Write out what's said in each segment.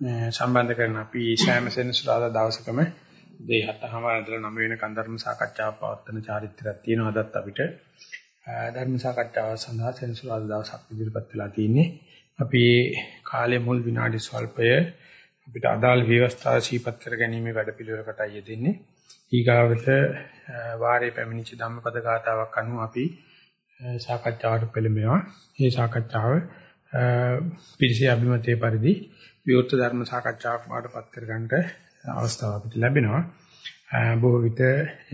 සම්බන්ධ කරන අපි සෑම සෙනසුරාදා දවසකම දෙය හතම ඉඳලා නම වෙනකන් ධර්ම සාකච්ඡාවක් පවත්වන චාරිත්‍රාක් තියෙනවා. අදත් අපිට ධර්ම සාකච්ඡාව සඳහා සෙනසුරාදා දවසක් ඉදිරිපත් වෙලා තියෙන්නේ. අපි කාලයේ මුල් විනාඩි ස්වල්පය අපිට අදාළ ව්‍යවස්ථා ශීපත් කර ගැනීම වැඩපිළිවෙලකට යෙදෙන්නේ. ඊගාවට වාරේ පැමිණිච්ච ධම්මපද ගාතාවක් අනුව අපි සාකච්ඡාවට පෙළඹෙනවා. මේ සාකච්ඡාව පිරිසේ අභිමතයේ පරිදි විවෘත ධර්ම සාකච්ඡාවක් වඩපත් කරගන්නට අවස්ථාව අපිට ලැබෙනවා. බොහෝ විට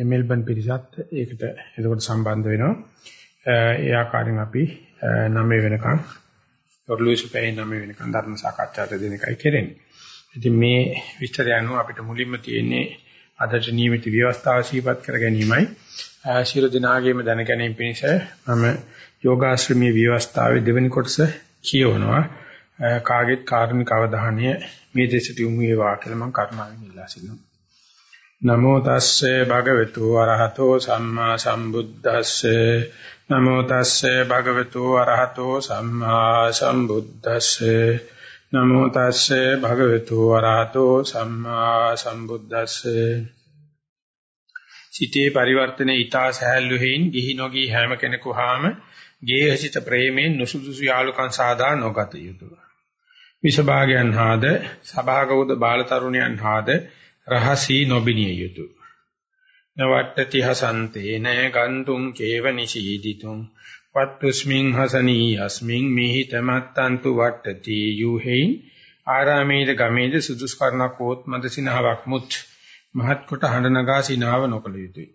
මෙල්බන් පිරිසත් ඒකට එතකොට සම්බන්ධ වෙනවා. ඒ ආකාරයෙන් අපි 9 වෙනකන් ඔර්ලුයිස් පෙයි 9 වෙනකන් ධර්ම සාකච්ඡාවට දෙන එකයි කරන්නේ. ඉතින් මේ විස්තරය අනුව අපිට මුලින්ම තියෙන්නේ අදට නියමිත ව්‍යවස්ථාව ශීපත් කර ගැනීමයි. ශිරු දිනාගේම දැන ගැනීම පිණිස මම යෝගාශ්‍රමීය ව්‍යවස්ථාවේ දෙවෙනි කොටස කියවනවා. කාගෙත් කාර්මික අවධානය මේ දෙසට යොමු වේවා කියලා මම කරුණාවෙන් ඉල්ලා සිටිනවා. නමෝ තස්සේ භගවතු අරහතෝ සම්මා සම්බුද්දස්සේ නමෝ තස්සේ භගවතු අරහතෝ සම්මා සම්බුද්දස්සේ නමෝ තස්සේ භගවතු අරහතෝ සම්මා සම්බුද්දස්සේ සිතේ පරිවර්තනේ ඊතා සහැල්ලු හේයින් ගිහි නොගී හැම කෙනෙකු හාම ගේහසිත ප්‍රේමයෙන් නුසුදුසු යාලුකම් සාදා නොගත යුතුය. විෂභාගයන් හාද සභාගෞද බාල තරුණයන් හාද රහසී නොබිනිය යුතුය. නවට්ටති හසන්තේන ගන්තුම් කේව නිශීදිතුම් වත්තුස්මින් හසනී අස්මින් මිහිතමත්තන්තු වට්ටති යුහෙයි ආරාමේද ගමේද සුදුස් කරණක් වොත් මද සිනාවක් මුත් මහත් කොට හඬ නගා සිනාව නොකළ යුතුය.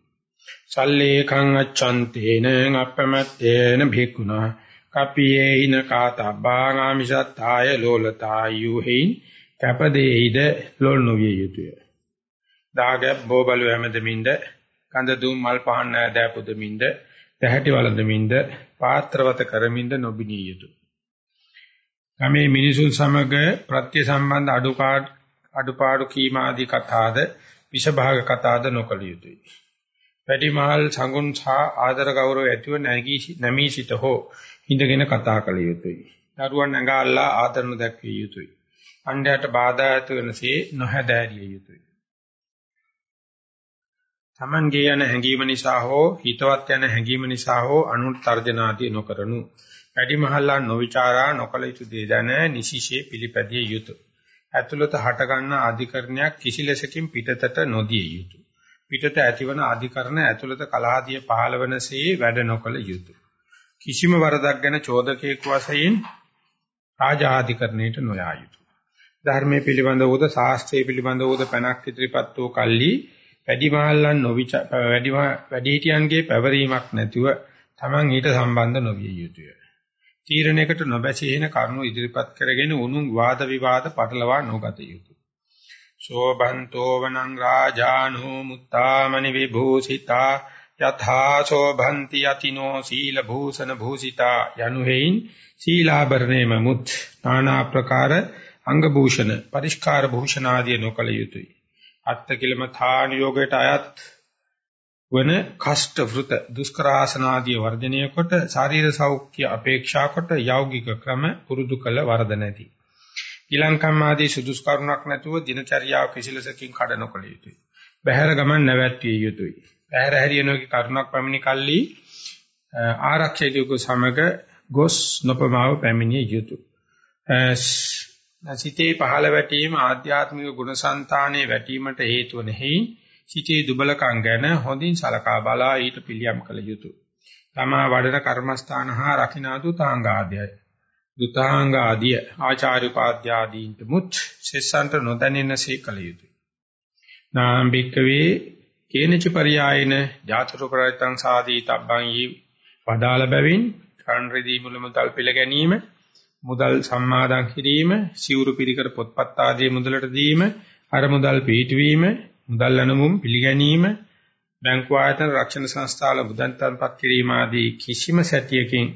සල්ලේකං අච්ඡන්තේන අපමත්තේන භික්ඛුනා කප්පියේන කාතබ්බාගාමිසත්තාය ලෝලතායුහෙයින් කැපදේයිද ලොල් නොවිය යුතුය. දාගැබ් බෝබලු හැමදමින්ද කඳ දුම් මල් පහන් නෑදෑ පුදමින්ද දැහැටි වළඳමින්ද පාත්‍රවත කරමින්ද නොබිනිය යුතුය. ගමේ මිනිසුන් සමග ප්‍රත්‍ය සම්බන්ධ අඩුපාඩු අඩුපාඩු කීම ආදී කතාද විෂභාග කතාද නොකළ යුතුය. වැඩිමහල් සංගුණ සහ ආදර ගෞරව ඇතිව නැගී නැමී සිට හෝ ඉඳගෙන කතා කළ යුතුය. දරුවන් නැගාලා ආදරණ දැක්විය යුතුය. අන්‍යයට බාධා ඇති වෙනසේ නොහැදෑරිය යුතුය. Tamange යන හැඟීම නිසා හෝ හිතවත් යන හැඟීම නිසා හෝ අනුත් තර්ජනාදී නොකරනු. වැඩිමහල්ලා නොවිචාරා නොකල යුතු දේ දැන නිසිෂේ පිළිපැදිය යුතුය. ඇතුළත හටගන්නා අධිකරණයක් කිසිලෙසකින් පිටතට නොදිය යුතුය. පිටත ඇතිවන අධිකරණ ඇතුළත කලහදිය පහළ වනසේ වැඩ නොකළ යුතුය. කිසිම වරදක් ගැන චෝදකයෙක් වශයෙන් රාජාධිකරණයට නොයා යුතුය. ධර්මයේ පිළිබඳවද ශාස්ත්‍රයේ පිළිබඳවද පැනක් ඉදිරිපත් වූ කල්ලි වැඩිමහල්ලන් නොවිච වැඩි වැඩිහිටියන්ගේ පැවරීමක් නැතුව Taman ඊට සම්බන්ධ නොවිය යුතුය. තීරණයකට නොබැසෙන කරුණු ඉදිරිපත් කරගෙන උණු වාද විවාද පටලවා නොගත යුතුය. සෝබන්තෝ වනං රාජානෝ මුත්තාමනි විභූසිතා යථා සෝභන්ති යතිනෝ සීල භූෂණ භූසිතා යනුහෙයින් සීලාභරණේම මුත් নানা ප්‍රකාර අංග භූෂණ පරිස්කාර භූෂණ ආදී නොකල යුතුය. අත්ත කිලම thාන යෝගයට අයත් වන කෂ්ඨ වෘත දුෂ්කරාසන ආදී වර්ධනය කොට ශාරීර සෞඛ්‍ය අපේක්ෂා කොට යෞගික ක්‍රම පුරුදු කළ වරද නැති. ඊලංකම් ආදී සුදුස් කරුණක් නැතුව දිනචර්යාව කිසිලසකින් කඩ නොකළ යුතුය. බහැර ගමන් නැවැත්විය යුතුය. බහැර හැරියනෝගේ කරුණක් පැමිණි කල්ලි ආරක්ෂකයෙකු සමග ගොස් නොපමාව පැමිණිය යුතුය. සිතේ පහළ වැටීම ආධ්‍යාත්මික ගුණසංතානයේ වැටීමට හේතු වන හේයි සිතේ දුබලකම් ගැන හොඳින් සලකා බලා ඊට පිළියම් කළ යුතුය. තමා වඩන කර්මස්ථාන හා රකින්නාතු තාංගාදයයි. දුතාංග ආදිය ආචාර්ය උපාධ්‍යාදීන්ට මුත් සෙස්සන්ට නොදැනෙනසේ කළ යුතුය. නාම් බික්කවේ කේනච පරියායන ජාතර ප්‍රයතං සාදී තබ්බං යී වදාළ බැවින් කන් රෙදි මුලමුදල් පිළ ගැනීම මුදල් සම්මාදන් කිරීම සිවුරු පිරිකර පොත්පත් ආදී මුදලට දීම අර මුදල් පිටවීම මුදල් අනුමුම් පිළිගැනීම බැංකු ආයතන රක්ෂණ සංස්ථාවල මුදල් තන්පත් කිරීම ආදී කිසිම සැටියකින්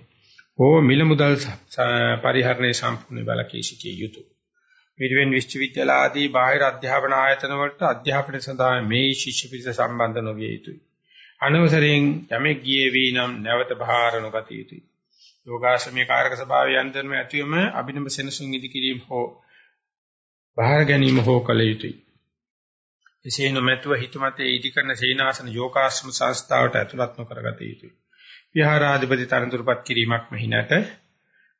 හෝ මිල මුදල් පරිහරණය සම්පූර්ණ බලකී සිටිය යුතුය. පිරිවෙන් විශ්වවිද්‍යාල ආදී බාහිර අධ්‍යාපන ආයතන වලට අධ්‍යාපනය සඳහා මේ ශිෂ්‍ය පිරිස සම්බන්ධ නොවිය යුතුය. අනවසරයෙන් යමෙක් ගියේ වී නම් නැවත බහාර නොගත යුතුය. යෝගාශ්‍රමයේ කාර්යක ස්වභාවය යන්ත්‍රම ඇතිවම අභිනව සෙනසුන් ඉදි කිරීම හෝ බාහිර ගැනීම හෝ කළ යුතුය. එසේ නොමැතුව හිතමතේ ඉදි කරන සීනාසන යෝගාශ්‍රම සංස්ථාවට ඇතුළත් නොකරගත යුතුය. විහාරාධිපති තරඳුරුපත් කිරීමක් මෙහි නැත.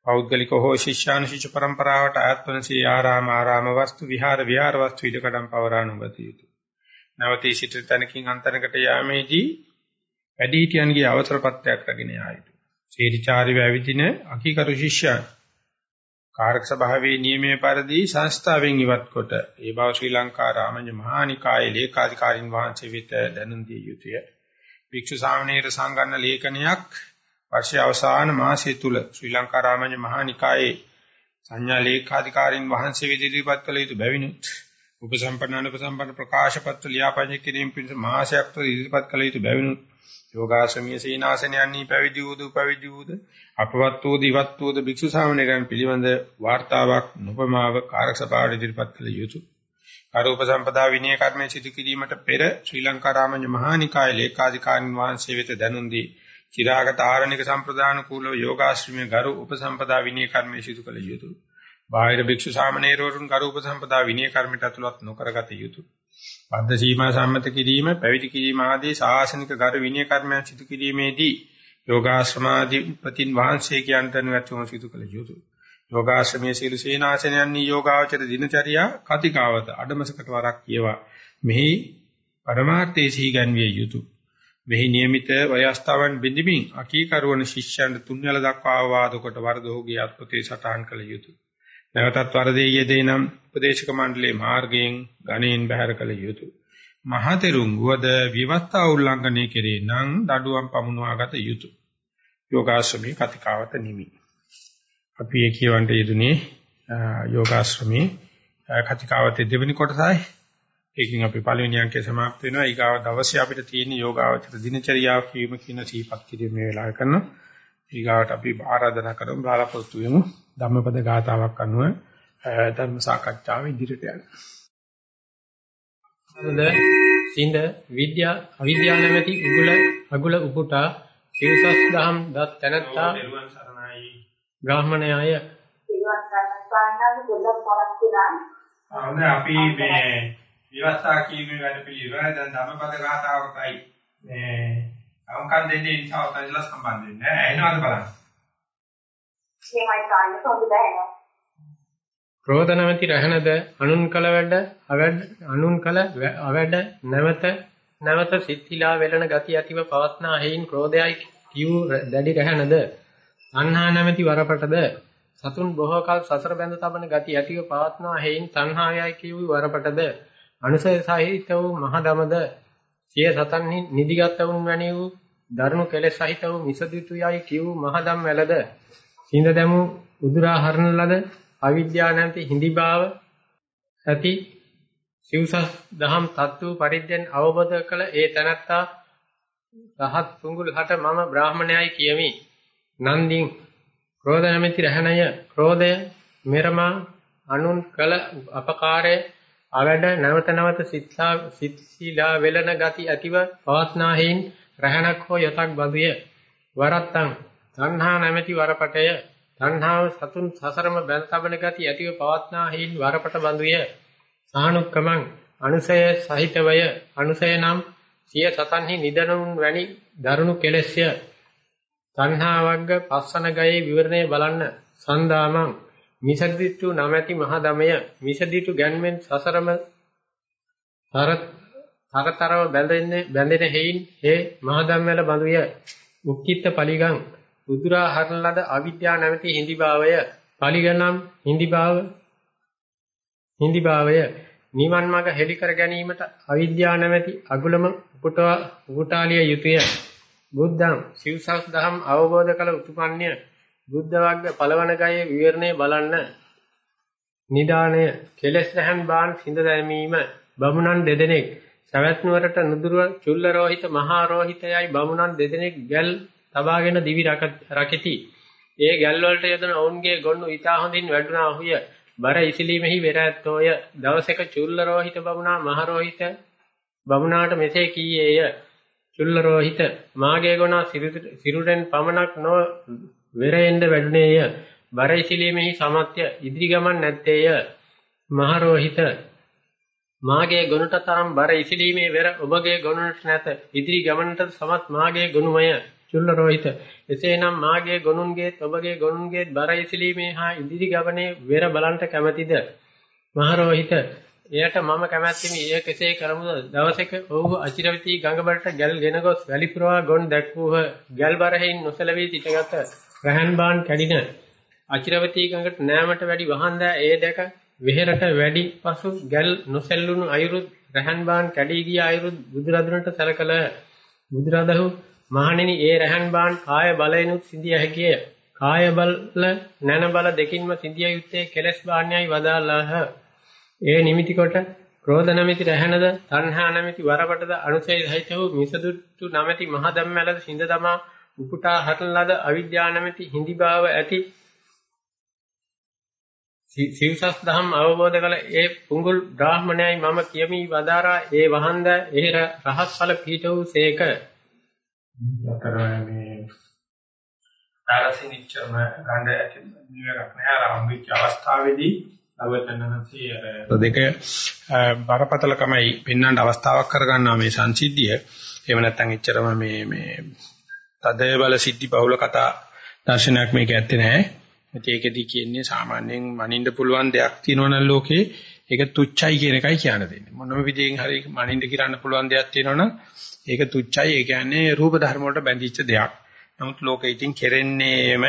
පෞද්ගලික හෝ ශිෂ්‍යානුශිෂ්‍ය પરම්පරාවට අයත් වන සී ආරාම ආරාම වස්තු විහාර විහාර වස්තු ඉදකඩම් පවරා නොගත යුතුය. නැවතී සිට තැනකින් අන්තරකට යාමේදී වැඩිහිටියන්ගේ අවසරපත්යක් රැගෙන යා යුතුය. සීරිචාරි වැවිදින අකීකරු ශිෂ්‍යයන් කාර්ක සභාවේ නියමයේ පරිදි සංස්ථාවෙන් ඉවත් කොට ඒ බව ශ්‍රී ලංකා රාමඤ්ඤ මහානිකායේ ලේකාධිකාරින් වහන්සේ වෙත දැනුම් දිය යුතුය. භික්ෂු සාමණේර සංගන්න ලේඛනයක් වර්ෂයේ අවසාන මාසය තුල ශ්‍රී ලංකා රාමඤ්ඤ මහානිකායේ සංඥා ලේකාධිකාරින් වහන්සේ විදිහට කළ යුතු බැවිනුත් උපසම්පන්නන උපසම්පන්න ප්‍රකාශ පත්‍ර ලියාපදිංචි කිරීම පිණිස මාසයක් තුළ ඉදිරිපත් කළ යුතු බැවිනුත් යෝගාශ්‍රමීය සීනාසනයන්හි පැවිදි වූද පැවිදි වූද අපවත් වූද ඉවත් වූද භික්ෂු සාමණේරයන් පිළිබඳ වාර්තාවක් නොපමාව කාරක සභාවට ඉදිරිපත් කළ යුතුය. ආරෝප සම්පදා විනය කර්මයේ සිදු කිරීමට පෙර ශ්‍රී ලංකා රාමඤ්ඤ මහානිකායේ ලේකාධිකාරින් වහන්සේ වෙත දැනුම් දී චිරාගත ආරණික සම්ප්‍රදාන කූලව යෝගාශ්‍රමයේ ගරු උපසම්පදා විනය කර්මයේ සිදු කළ යුතුය. බාහිර භික්ෂු සාමණේරවරුන් ගරු උපසම්පදා විනය කර්මයට ඇතුළත් නොකරගත යුතුය. පද්ද සීමා සම්මත කිරීම, පැවිදි කිරීම ආදී ශාසනික ගරු විනය කර්මයන් සිදු කිරීමේදී යෝගාශ්‍රමාධිපතින් වහන්සේ කියන්ටන වැතුම සිදු කළ යුතුය. යෝගාශ්‍රමයේ සීල සේනාසනයන්හි යෝගාචර දිනචරියා කතිකාවත අඩමසකට වරක් කියවා මෙහි පරමාර්ථයේ සීගන්විය යුතුය. මෙහි નિયમિત ව්‍යවස්ථාවන් බිඳිමින් අකීකරුවන ශිෂ්‍යයන්ට තුන්වැල දක්වා ආවාද කොට වරදෝගේ අත්පතේ සටහන් කළ යුතුය. නැවතත් වරදේ යෙදේ නම් උපදේශක මණ්ඩලයේ මාර්ගයෙන් ගණයෙන් බැහැර කළ යුතුය. මහතෙරුන් වද විවස්ථා උල්ලංඝනය කෙරේ නම් දඩුවම් පමුණවාගත යුතුය. යෝගාශ්‍රමී කතිකාවත නිමි. අපි ඒ කියවන්ට යෙදුනේ යෝගාශ්‍රමී කතිකාවතේ දෙවෙනි කොටසයි. ඒකෙන් අපි පළවෙනි අංකය સમાપ્ત වෙනවා. ඊගාව දවසේ අපිට තියෙන යෝගාවචර දිනචරියාව කීම කියන සීපත් කිරීම මේ වෙලාවේ කරනවා. ඊගාවට අපි ආරාධනා කරමු බලාපොරොත්තු වෙමු. ධම්මපද ගාතාවක් අනුව ධර්ම සාකච්ඡාව ඉදිරියට යන්න. සඳ සිඳ විද්‍යා අවිද්‍යාව නැමැති උගුල අගුල උපුටා සිව්සස් දහම් දත් තැනත්තා ග්‍රාහමණයාය හොඳයි අපි මේ විවස්ථා කීමේ වැඩ පිළිවෙල. දැන් ධම්මපද ගාතාවකයි මේ අවකන් දෙන්නේ නිසා උතනලා සම්බන්ධ වෙන්නේ නැහැ. එහෙනවද බලන්න? එහෙමයි කාන්නේ හොඳ දැනෙනවා ක්‍රෝධ නැමැති රහනද අනුන් කල වැඩ අවැඩ අනුන් කල අවැඩ නැවත නැවත සිත්තිලා වෙලන ගති ඇතිව පවස්නා හේයින් ක්‍රෝධයයි කියු දැඩි රහනද? අන්හා නැමැති වරපටද? සතුන් බොහෝ කල සසර බැඳ තබන ගති ඇතිව පවස්නා හේයින් තණ්හායයි කියු වරපටද අනුසය සහිත වූ මහ දමද සිය සතන්හි නිදිගත් වුන් වැනි වූ දරුණු කෙලෙස් සහිත වූ මිසදිතුයයි කියු මහ දම් වැලද සිඳ දැමු උදුරා හරන ලද අවිද්‍යාව නැති හිඳිභාව ඇති සිව්සස් දහම් තත්ත්ව පරිද්දෙන් අවබෝධ කළ ඒ තනත්තා රහත් තුඟුල්හට මම බ්‍රාහමණයයි කියමි. නන්දින් ක්‍රෝධ නැමැති රහණය ක්‍රෝධය මෙරමා අනුන් කළ අපකාරය අවැඩ නැවත නැවත සිත්ලා සිත්සීලා වෙලන ගති ඇතිව පවස්නාහීන් රහණක් හෝ යතක් බඳුය. වරත්තං තණ්හා නැමැති වරපටය. තණ්හාව සතුන් සසරම බැඳ තබන ගති ඇතිව පවත්නා හේන් වරපට බඳුය. සානුක්කමං අනුසය සහිතවය. අනුසය නම් සිය සතන්හි නිදනුන් වැනි දරුණු කෙලෙස්ය. තණ්හා වර්ග පස්සන ගයේ විවරණය බලන්න. සන්දාමං මිසදිතු නැමැති මහ දමය මිසදිතු ගැන්මෙන් සසරම තරතරව බැඳෙන්නේ බැඳෙන හේයින් හේ මහ ධම්මල බඳුය. උක්කිට පලිගං. උදුරා හරන ලද අවිද්‍යාව නැමැති හිඳිභාවය පලිගනම් හිඳිභාව හිඳිභාවය නිවන් මඟ හෙළි කර ගැනීමට අවිද්‍යාව නැමැති අගුලම උපුටා උපුටාලිය යුතුය. බුද්ධං සිව්සස් දහම් අවබෝධ කළ උතුපන්‍ය බුද්ධ වර්ග පළවන ගයේ විවරණය බලන්න නිදාණය කෙලස් රහන් බාන් සිඳ දැමීම බමුණන් දෙදෙනෙක් සවැත් නුවරට නුදුරුව චුල්ල රෝහිත මහා රෝහිතයයි බමුණන් දෙදෙනෙක් ගල් තබාගෙන දිවි රකිති. ඒ ගැල් වලට යදන ඔවුන්ගේ ගොන්නු ඊතා හොඳින් වැඩුණා හුය. බර ඉසිලීමෙහි වෙර ඇත්තෝය. දවසක චුල්ල රෝහිත බමුණා මහ රෝහිත බමුණාට මෙසේ කීයේය. චුල්ල රෝහිත මාගේ ගොනා සිරුරෙන් පමණක් නො වෙරෙන්ද වැඩුණේය. බර ඉසිලීමෙහි සමත්ය ඉදිරි ගමන් නැත්තේය. මහරෝහිත මාගේ ගුණට තරම් බර ඉසිලීමේ වෙර ඔබගේ ගුණට නැත. ඉදිරි ගමනට සමත් මාගේ ගුණමය චුල්ල රෝහිත එසේනම් මාගේ ගොනුන්ගේත් ඔබගේ ගොනුන්ගේත් බර ඉසිලීමේ හා ඉදිරි ගමනේ වෙර බලන්ට කැමැතිද? මහරෝහිත එයට මම කැමැත්තෙමි. එය කෙසේ කරමුද? දවසක ඔහු අචිරවති ගඟබඩට ගැල් ගෙන ගොස් වැලි පුරවා ගොන් දැක්වූහ. ගැල් බරෙහින් නොසලවී සිටගත. රහන් බාන් කැඩින අචිරවති ගඟට නෑමට වැඩි වහන් ඒ දැක වෙහෙරට වැඩි පසු ගැල් නොසැල්ලුණු අයුරුත් රහන් බාන් කැඩී ගිය අයුරුත් බුදුරදුනට සැලකල බුදුරදහු මහණෙනි ඒ රහන් බාන් කාය බලයෙන්ුත් සිඳිය හැකිය. කාය බල නැන බල දෙකින්ම සිඳිය යුත්තේ කෙලස් බාණ්‍යයි වදාළාහ. ඒ නිමිති කොට ක්‍රෝධ නැමැති රහනද තණ්හා නැමැති වරකටද අනුසය සහිත වූ මිසදුට්ටු නැමැති මහ ධම්මලද සිඳ තමා උපුටා හටන ලද අවිද්‍යාව නැමැති හිඳි භාව ඇති සිව්සස් දහම් අවබෝධ කළ ඒ පුඟුල් බ්‍රාහ්මණයයි මම කියමි. වදාරා ඒ වහන්ද එහෙර රහස් ඵල පීඨ වූ සේක. අතර මේ දාරසිනිච්චම ගන්න ඇති නිවරක් නෑ ආරම්භික අවස්ථාවේදී අවතනන්සී අර දෙක බරපතලකමයි පෙන්වන්න අවස්ථාවක් කරගන්නවා මේ සංසිද්ධිය. එහෙම නැත්නම් එච්චරම මේ මේ තදේ බල සිද්ධි බහුල කතා දර්ශනයක් මේක ඇත්තේ නෑ. ඒකෙදි කියන්නේ සාමාන්‍යයෙන් මනින්න පුළුවන් දෙයක් තියෙනවනම් ලෝකේ ඒක තුච්චයි කියන එකයි කියන්න දෙන්නේ. මොනම විදිහෙන් හරි මනින්න කිරන්න පුළුවන් දෙයක් තියෙනවනම් ඒක තුච්චයි. ඒ කියන්නේ රූප ධර්ම වලට බැඳිච්ච දෙයක්. නමුත් ලෝකෙ ඉතින් කෙරෙන්නේම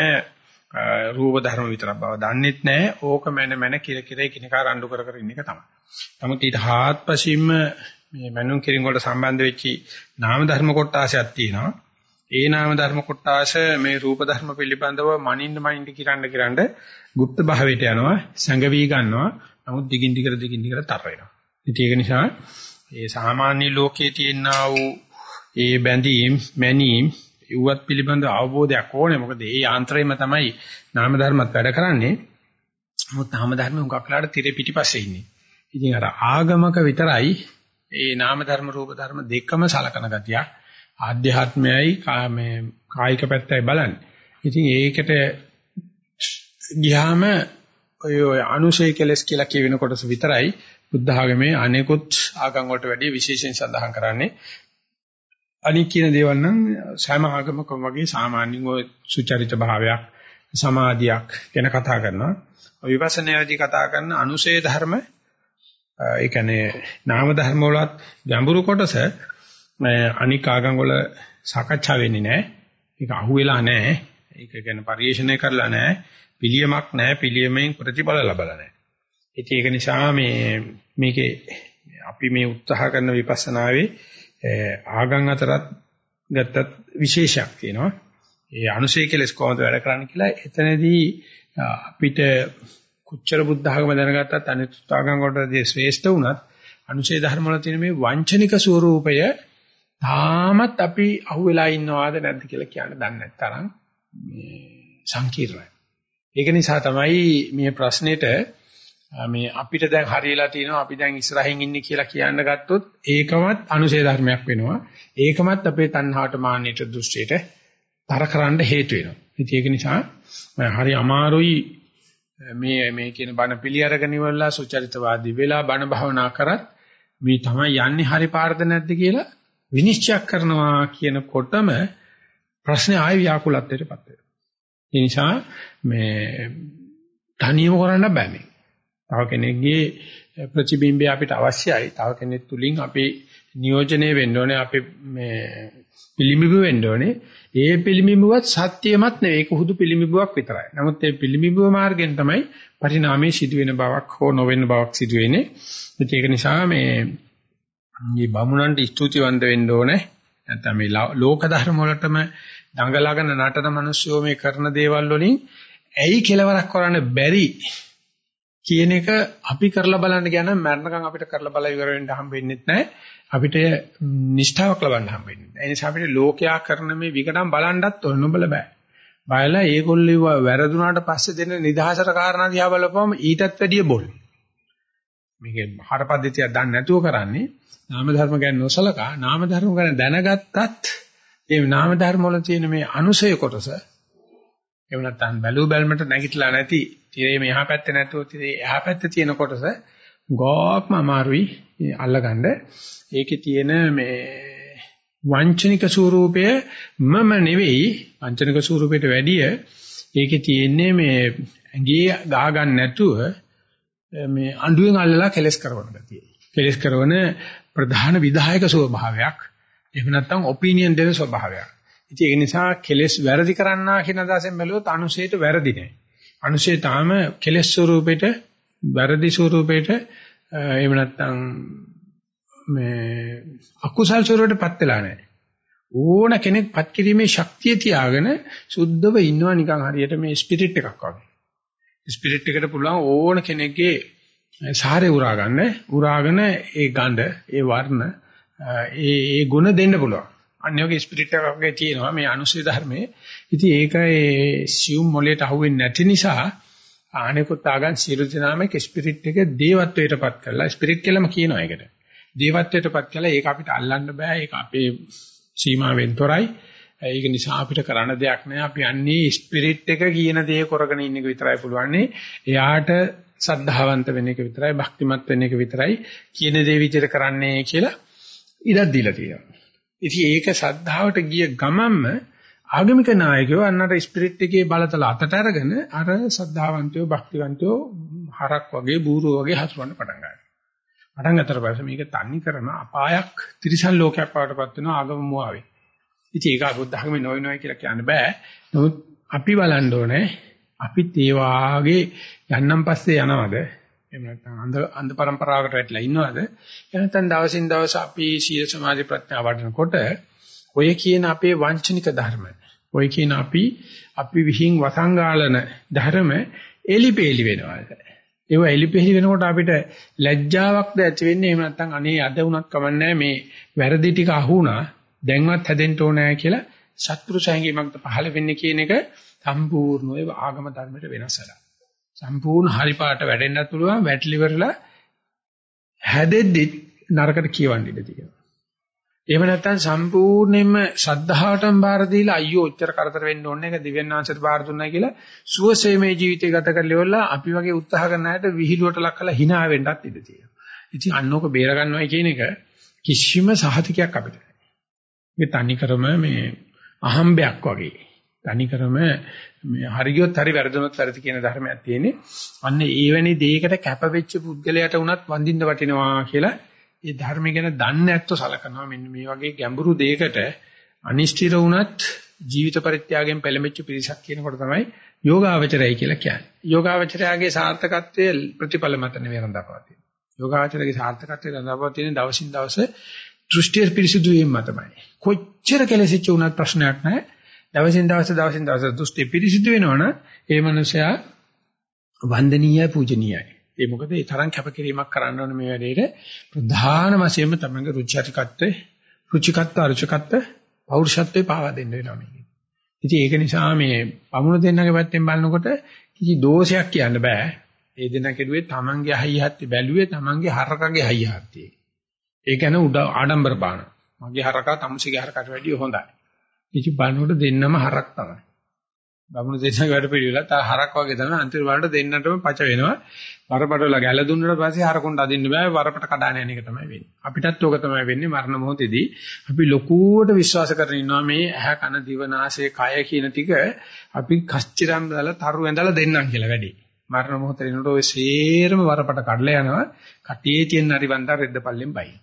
රූප ධර්ම විතරක් බව දන්නෙත් නැහැ. ඕක මැන මැන කිර කිර කිනකා රණ්ඩු කර කර ඉන්න එක තමයි. නමුත් ඊට හාත්පසින්ම මේ මනුන් කිරින් වලට සම්බන්ධ වෙච්චි නාම ධර්ම කොටාසයක් තියෙනවා. ඒ නාම ධර්ම කොටාස මේ රූප ධර්ම පිළිබඳව මනින්න මනින්න කිරන්න කිරන්න গুপ্ত භාවයට යනවා, සංගවි ගන්නවා. නමුත් දිගින් දිගට දිගින් දිගට තර වෙනවා. ඉතින් ඒක නිසා ඒ සාමාන්‍ය ලෝකයේ තියෙනා වූ ඒ බැඳීම්, මැනීම්, ඉුවත් පිළිබඳ අවබෝධයක් ඕනේ. මොකද ඒ යාන්ත්‍රයම තමයි නාම ධර්මත් වැඩ කරන්නේ. නමුත් නාම ධර්ම උගක්ලාට tire පිටිපස්සේ ඉන්නේ. ඉතින් අර ආගමක විතරයි ඒ නාම ධර්ම රූප ධර්ම දෙකම සලකන ගතියක්. ආධ්‍යාත්මයයි මේ කායික පැත්තයි බලන්නේ. ඉතින් ඒකට ගියාම ඔය ඔය අනුශය කෙලස් කියලා කියවෙන කොටස විතරයි බුද්ධ ආගමේ අනෙකුත් ආගම් වලට වැඩිය විශේෂයෙන් සඳහන් කරන්නේ. අනික් කියන දේවල් නම් සෑම ආගමකම වගේ සාමාන්‍යයෙන් ඔය සුචරිත භාවයක් සමාධියක් ගැන කතා කරනවා. විපස්සනාදී කතා කරන අනුශය ධර්ම ඒ කියන්නේ නාම ධර්ම වලත් ගැඹුරු කොටස අනික් ආගම් වල සාකච්ඡා වෙන්නේ නැහැ. ඒක අහුවෙලා නැහැ. ඒක ගැන පරිශීලනය කරලා නැහැ. පිළියමක් නැහැ පිළියමෙන් ප්‍රතිඵල ලැබලා නැහැ. ඉතින් ඒක නිසා මේ මේකේ අපි මේ උත්සාහ කරන විපස්සනාවේ ආගම් අතරත් ගත්තත් විශේෂයක් තියෙනවා. ඒ අනුශය කෙලස් කොහොමද වැඩ කරන්නේ කියලා එතනදී අපිට කුච්චර බුද්ධ ආගම දැනගත්තත් අනිත් ආගම් වලදී ශ්‍රේෂ්ඨ වුණත් අනුශය ධර්ම වල තියෙන මේ වංචනික ස්වરૂපය තාමත් අපි අහුවෙලා ඉන්නවාද නැද්ද කියලා කියන්න දන්නේ නැත්තරම් මේ සංකීර්ණයි. ඒක නිසා තමයි මේ ප්‍රශ්නෙට මේ අපිට දැන් හරියලා තියෙනවා අපි දැන් ඉස්සරහින් ඉන්නේ කියලා කියන්න ගත්තොත් ඒකමත් අනුශේ ධර්මයක් වෙනවා. ඒකමත් අපේ තණ්හාවට මාන්නයට දෘෂ්ටියට තරකරන්න හේතු වෙනවා. ඉතින් ඒක නිසා හරි අමාරුයි මේ මේ කියන බණ පිළි අරගෙන ඉවරලා සුචරිතවාදී වෙලා බණ භාවනා කරත් මේ තමයි යන්නේ හරි පාරද නැද්ද කියලා විනිශ්චය කරනවා කියනකොටම ප්‍රශ්නේ ආයෙ ව්‍යාකුලත්වයටපත් වෙනවා. ඒ නිසා මේ තනියම කරන්න බෑ මේ. තව කෙනෙක්ගේ ප්‍රතිබිම්බය අපිට අවශ්‍යයි. තව කෙනෙක් තුලින් අපි නියෝජනය වෙන්න ඕනේ අපි මේ පිළිඹු වෙන්න ඕනේ. ඒ පිළිඹුවත් සත්‍යමත් නෙවෙයි. ඒක හුදු පිළිඹුවක් විතරයි. නමුත් ඒ පිළිඹුව මාර්ගයෙන් තමයි පරිණාමයේ සිදුවෙන බවක් හෝ නොවෙන බවක් සිදු වෙන්නේ. ඒක නිසා මේ මේ බමුණන්ට ස්තුතිවන්ත වෙන්න ඕනේ. නැත්නම් මේ ලෝක ධර්ම වලටම දඟලගෙන නටන මිනිස්සුયો මේ කරන දේවල් වලින් ඇයි කෙලවරක් කරන්න බැරි කියන එක අපි කරලා බලන්න ගියා නම් මරණකම් අපිට කරලා බල ඉවර වෙන්න හම්බෙන්නේ නැහැ. අපිට නිෂ්ඨාවක් ලබන්න හම්බෙන්නේ නැහැ. ඒ නිසා අපිට ලෝකයා කරන මේ විකටම් බලන්නත් ඕන නොබල බෑ. බයලා ඒගොල්ලෝ වැරදුනාට පස්සේ දෙන නිදහසට කාරණා දිහා බලපුවම ඊටත් වැඩිය බොල්. මේකේ හරපද්ධතියක් දන්නේ නැතුව කරන්නේ නාම ධර්ම ගැන නොසලකා නාම ධර්ම ගැන දැනගත්තත් ඒ නාම ධර්ම වල තියෙන මේ අනුසය කොටස එහෙම නැත්නම් බැලු බැලමට නැගිටලා නැති තිරේ මෙහා පැත්තේ නැතුව තිරේ එහා පැත්තේ තියෙන කොටස ගොක්ම අමාරුයි අල්ලගන්න. ඒකේ තියෙන මේ වංචනික ස්වරූපය මම නෙවෙයි වංචනික ස්වරූපයට වැඩිය ඒකේ තියෙන්නේ මේ ඇඟේ ගා ගන්න නැතුව මේ අඬුවෙන් අල්ලලා කෙලස් කරන ගතිය. කෙලස් කරන ප්‍රධාන විධායක ස්වභාවයක්. එහෙම නැත්නම් ඔපිනියන් දෙන ස්වභාවයක්. ඉතින් ඒ නිසා කෙලස් වැරදි කරන්නා කියන අදහසෙන් බැලුවොත් අනුශේත වැරදි නෑ. අනුශේ තාම කෙලස් ස්වරූපෙට වැරදි ස්වරූපෙට එහෙම නැත්නම් මේ අකුසල් ස්වරූපෙටපත් වෙලා නෑ. ඕන කෙනෙක් පත් කිරීමේ ශක්තිය තියාගෙන සුද්ධව ඉන්නවා නිකන් හරියට මේ ස්පිරිට් එකක් වගේ. ස්පිරිට් එකට පුළුවන් ඕන කෙනෙක්ගේ සාරේ උරා ගන්න උරාගෙන ඒ ගඳ ඒ වර්ණ ඒ ඒ ගුණ දෙන්න පුළුවන්. අන්‍යෝගේ ස්පිරිට් එකක් වගේ තියෙනවා මේ අනුසය ධර්මයේ. ඉතින් ඒක ඒ සියුම් මොලේට අහුවෙන්නේ නැති නිසා ආනෙකුත් ආගන් සියලු දෙනාමක ස්පිරිට් එක දේවත්වයටපත් කරලා ස්පිරිට් කියලාම කියනවා ඒකට. දේවත්වයටපත් කළා ඒක අපිට අල්ලන්න බෑ ඒක අපේ සීමාවෙන් තොරයි. ඒක නිසා අපිට කරන්න දෙයක් නෑ. අපි යන්නේ ස්පිරිට් එක කියන දේ කරගෙන ඉන්න එක විතරයි පුළුවන්. එයාට සද්ධාවන්ත වෙන එක විතරයි, භක්තිමත් වෙන එක විතරයි කියන දේ විදිහට කරන්නේ කියලා ඉඩක් දීලා තියෙනවා. ඉතින් ඒක සද්ධාවට ගිය ගමන්ම ආගමික නායකයෝ අන්නතර ස්පිරිට් එකේ බලතල අතට අරගෙන අර සද්ධාවන්තයෝ භක්තිවන්තයෝ හරක් වගේ බූරුව වගේ හසුරවන්න පටන් ගන්නවා. පටන් ගන්නතර පස්සේ මේක තන්නේ කරන අපායක් තිරිසන් ලෝකයක් වඩටපත් වෙනවා ආගම මුවාවේ. ඉතින් ඒක බුද්ධ ධර්මේ නොවේ නොවේ කියලා කියන්න බෑ. නමුත් අපි බලන්න ඕනේ අපිත් ඒ වාගේ යන්නම් පස්සේ යනවද? එහෙම නැත්නම් අන්ධ අන්ධ પરම්පරාවකට වැටලා ඉන්නවද? එහෙනම් දවසින් දවස අපි සීල සමාධි ප්‍රඥා වඩනකොට ඔය කියන අපේ වංචනික ධර්ම, ඔය කියන අපි අපි විහිං වසංගාලන ධර්ම එලිපෙලි වෙනවාද? ඒව එලිපෙලි වෙනකොට අපිට ලැජ්ජාවක්ද ඇති වෙන්නේ එහෙම නැත්නම් අනේ අද වුණත් කමන්නේ මේ වැරදි ටික අහුණා දැන්වත් හැදෙන්න ඕනෑ කියලා සත්පුරුෂ හැඟීමක්ද පහළ වෙන්නේ කියන එක සම්පූර්ණව ආගම ධර්මයට වෙනසලා. සම්පූර්ණ හරි පාට වැඩෙන්නත් පුළුවන් වැටලිවරලා හැදෙද්දි නරකට කියවන්න ඉඩ තියෙනවා. එහෙම නැත්නම් සම්පූර්ණයෙන්ම ශද්ධාවටම බාර දීලා අයියෝ ඔච්චර කරදර වෙන්න ඕනේ නැහැ දිව්‍යඥාන්සයට බාර දුන්නා කියලා සුවසේ මේ ජීවිතය ගත කරලා ඉවරලා අපි වගේ උත්සාහ කරන අයට විහිළුවට ලක් කරලා hina වෙන්නත් ඉඩ තියෙනවා. ඉතින් අන්නෝක බේර ගන්නවයි කියන එක කිසිම සහතිකයක් අපිට නැහැ. මේ තනිකරම මේ අහම්බයක් වගේ. තනිකරම මේ හරියොත් හරි වැරදුනොත් වැරදි කියන ධර්මයක් තියෙන්නේ. අන්න ඒවැනි දෙයකට කැපවෙච්ච පුද්ගලයාට උනත් වඳින්න වටිනවා කියලා ඒ ධර්ම ගැන දන්නේ නැත්තු සලකනවා. මෙන්න මේ වගේ ගැඹුරු දෙයකට අනිෂ්ඨිර වුණත් ජීවිත පරිත්‍යාගයෙන් පෙළඹෙච්ච පිරිසක් කියනකොට තමයි යෝගාවචරයයි කියලා කියන්නේ. යෝගාවචරයාගේ සාර්ථකත්වයේ ප්‍රතිඵල මත නෙවෙයි රඳාපවතින. යෝගාවචරයේ සාර්ථකත්වයේ රඳාපවතින දවසින් දවස දෘෂ්ටිය පිරිසිදු වීම මතමයි. කොච්චර කෙලෙසිච්ච වුණත් ප්‍රශ්නයක් නැහැ. දවසින් දවස දවසින් දවස දෘෂ්ටි පිරිසිදු වෙනවනම් ඒ මනුස්සයා වන්දනීය පූජනීයයි. ඒ මොකද ඒ තරම් කැපකිරීමක් කරන්න ඕන මේ වැඩේට ප්‍රධාන වශයෙන්ම තමංග රුචිකාරිකත්වයේ රුචිකත්ව අරුචිකත්ව පෞරුෂත්වේ පාවා දෙන්න වෙනවා මේක. ඉතින් ඒක නිසා මේ පමුණු දෙන්නගේ පැත්තෙන් බලනකොට කිසි දෝෂයක් කියන්න බෑ. ඒ දෙන්න කෙරුවේ තමන්ගේ හයියහත්ති බැලුවේ තමන්ගේ හරකගේ හයියහත්ති. ඒ කියන්නේ උඩ ආඩම්බර බාන. මගේ හරකා තමුසේගේ හරකට වැඩිය හොඳයි. ඉති බලනකොට දෙන්නම හරක් තමයි. බමුණු දෙන්නගේ වැඩ පිළිවෙලත් ආ හරක් වගේ තමයි අන්තිම වලට දෙන්නටම පච වෙනවා. වරපටවල ගැල දුන්නාට පස්සේ හරකුන්ට අදින්න බෑ වරපට කඩාන යන එක තමයි වෙන්නේ. අපිටත් ඕක තමයි වෙන්නේ මරණ මොහොතේදී. අපි ලොකුවට විශ්වාස කරගෙන ඉන්නවා මේ ඇහ කන දිව නාසය කය කියන ටික අපි කස්චිරම් දාලා තරු ඇඳලා දෙන්නම් කියලා වැඩි. මරණ මොහොතේ නෝට ඔය සේරම වරපට කඩලා යනවා. කටියේ තියෙන හරි වන්දා රෙද්ද පල්ලෙන් බයි.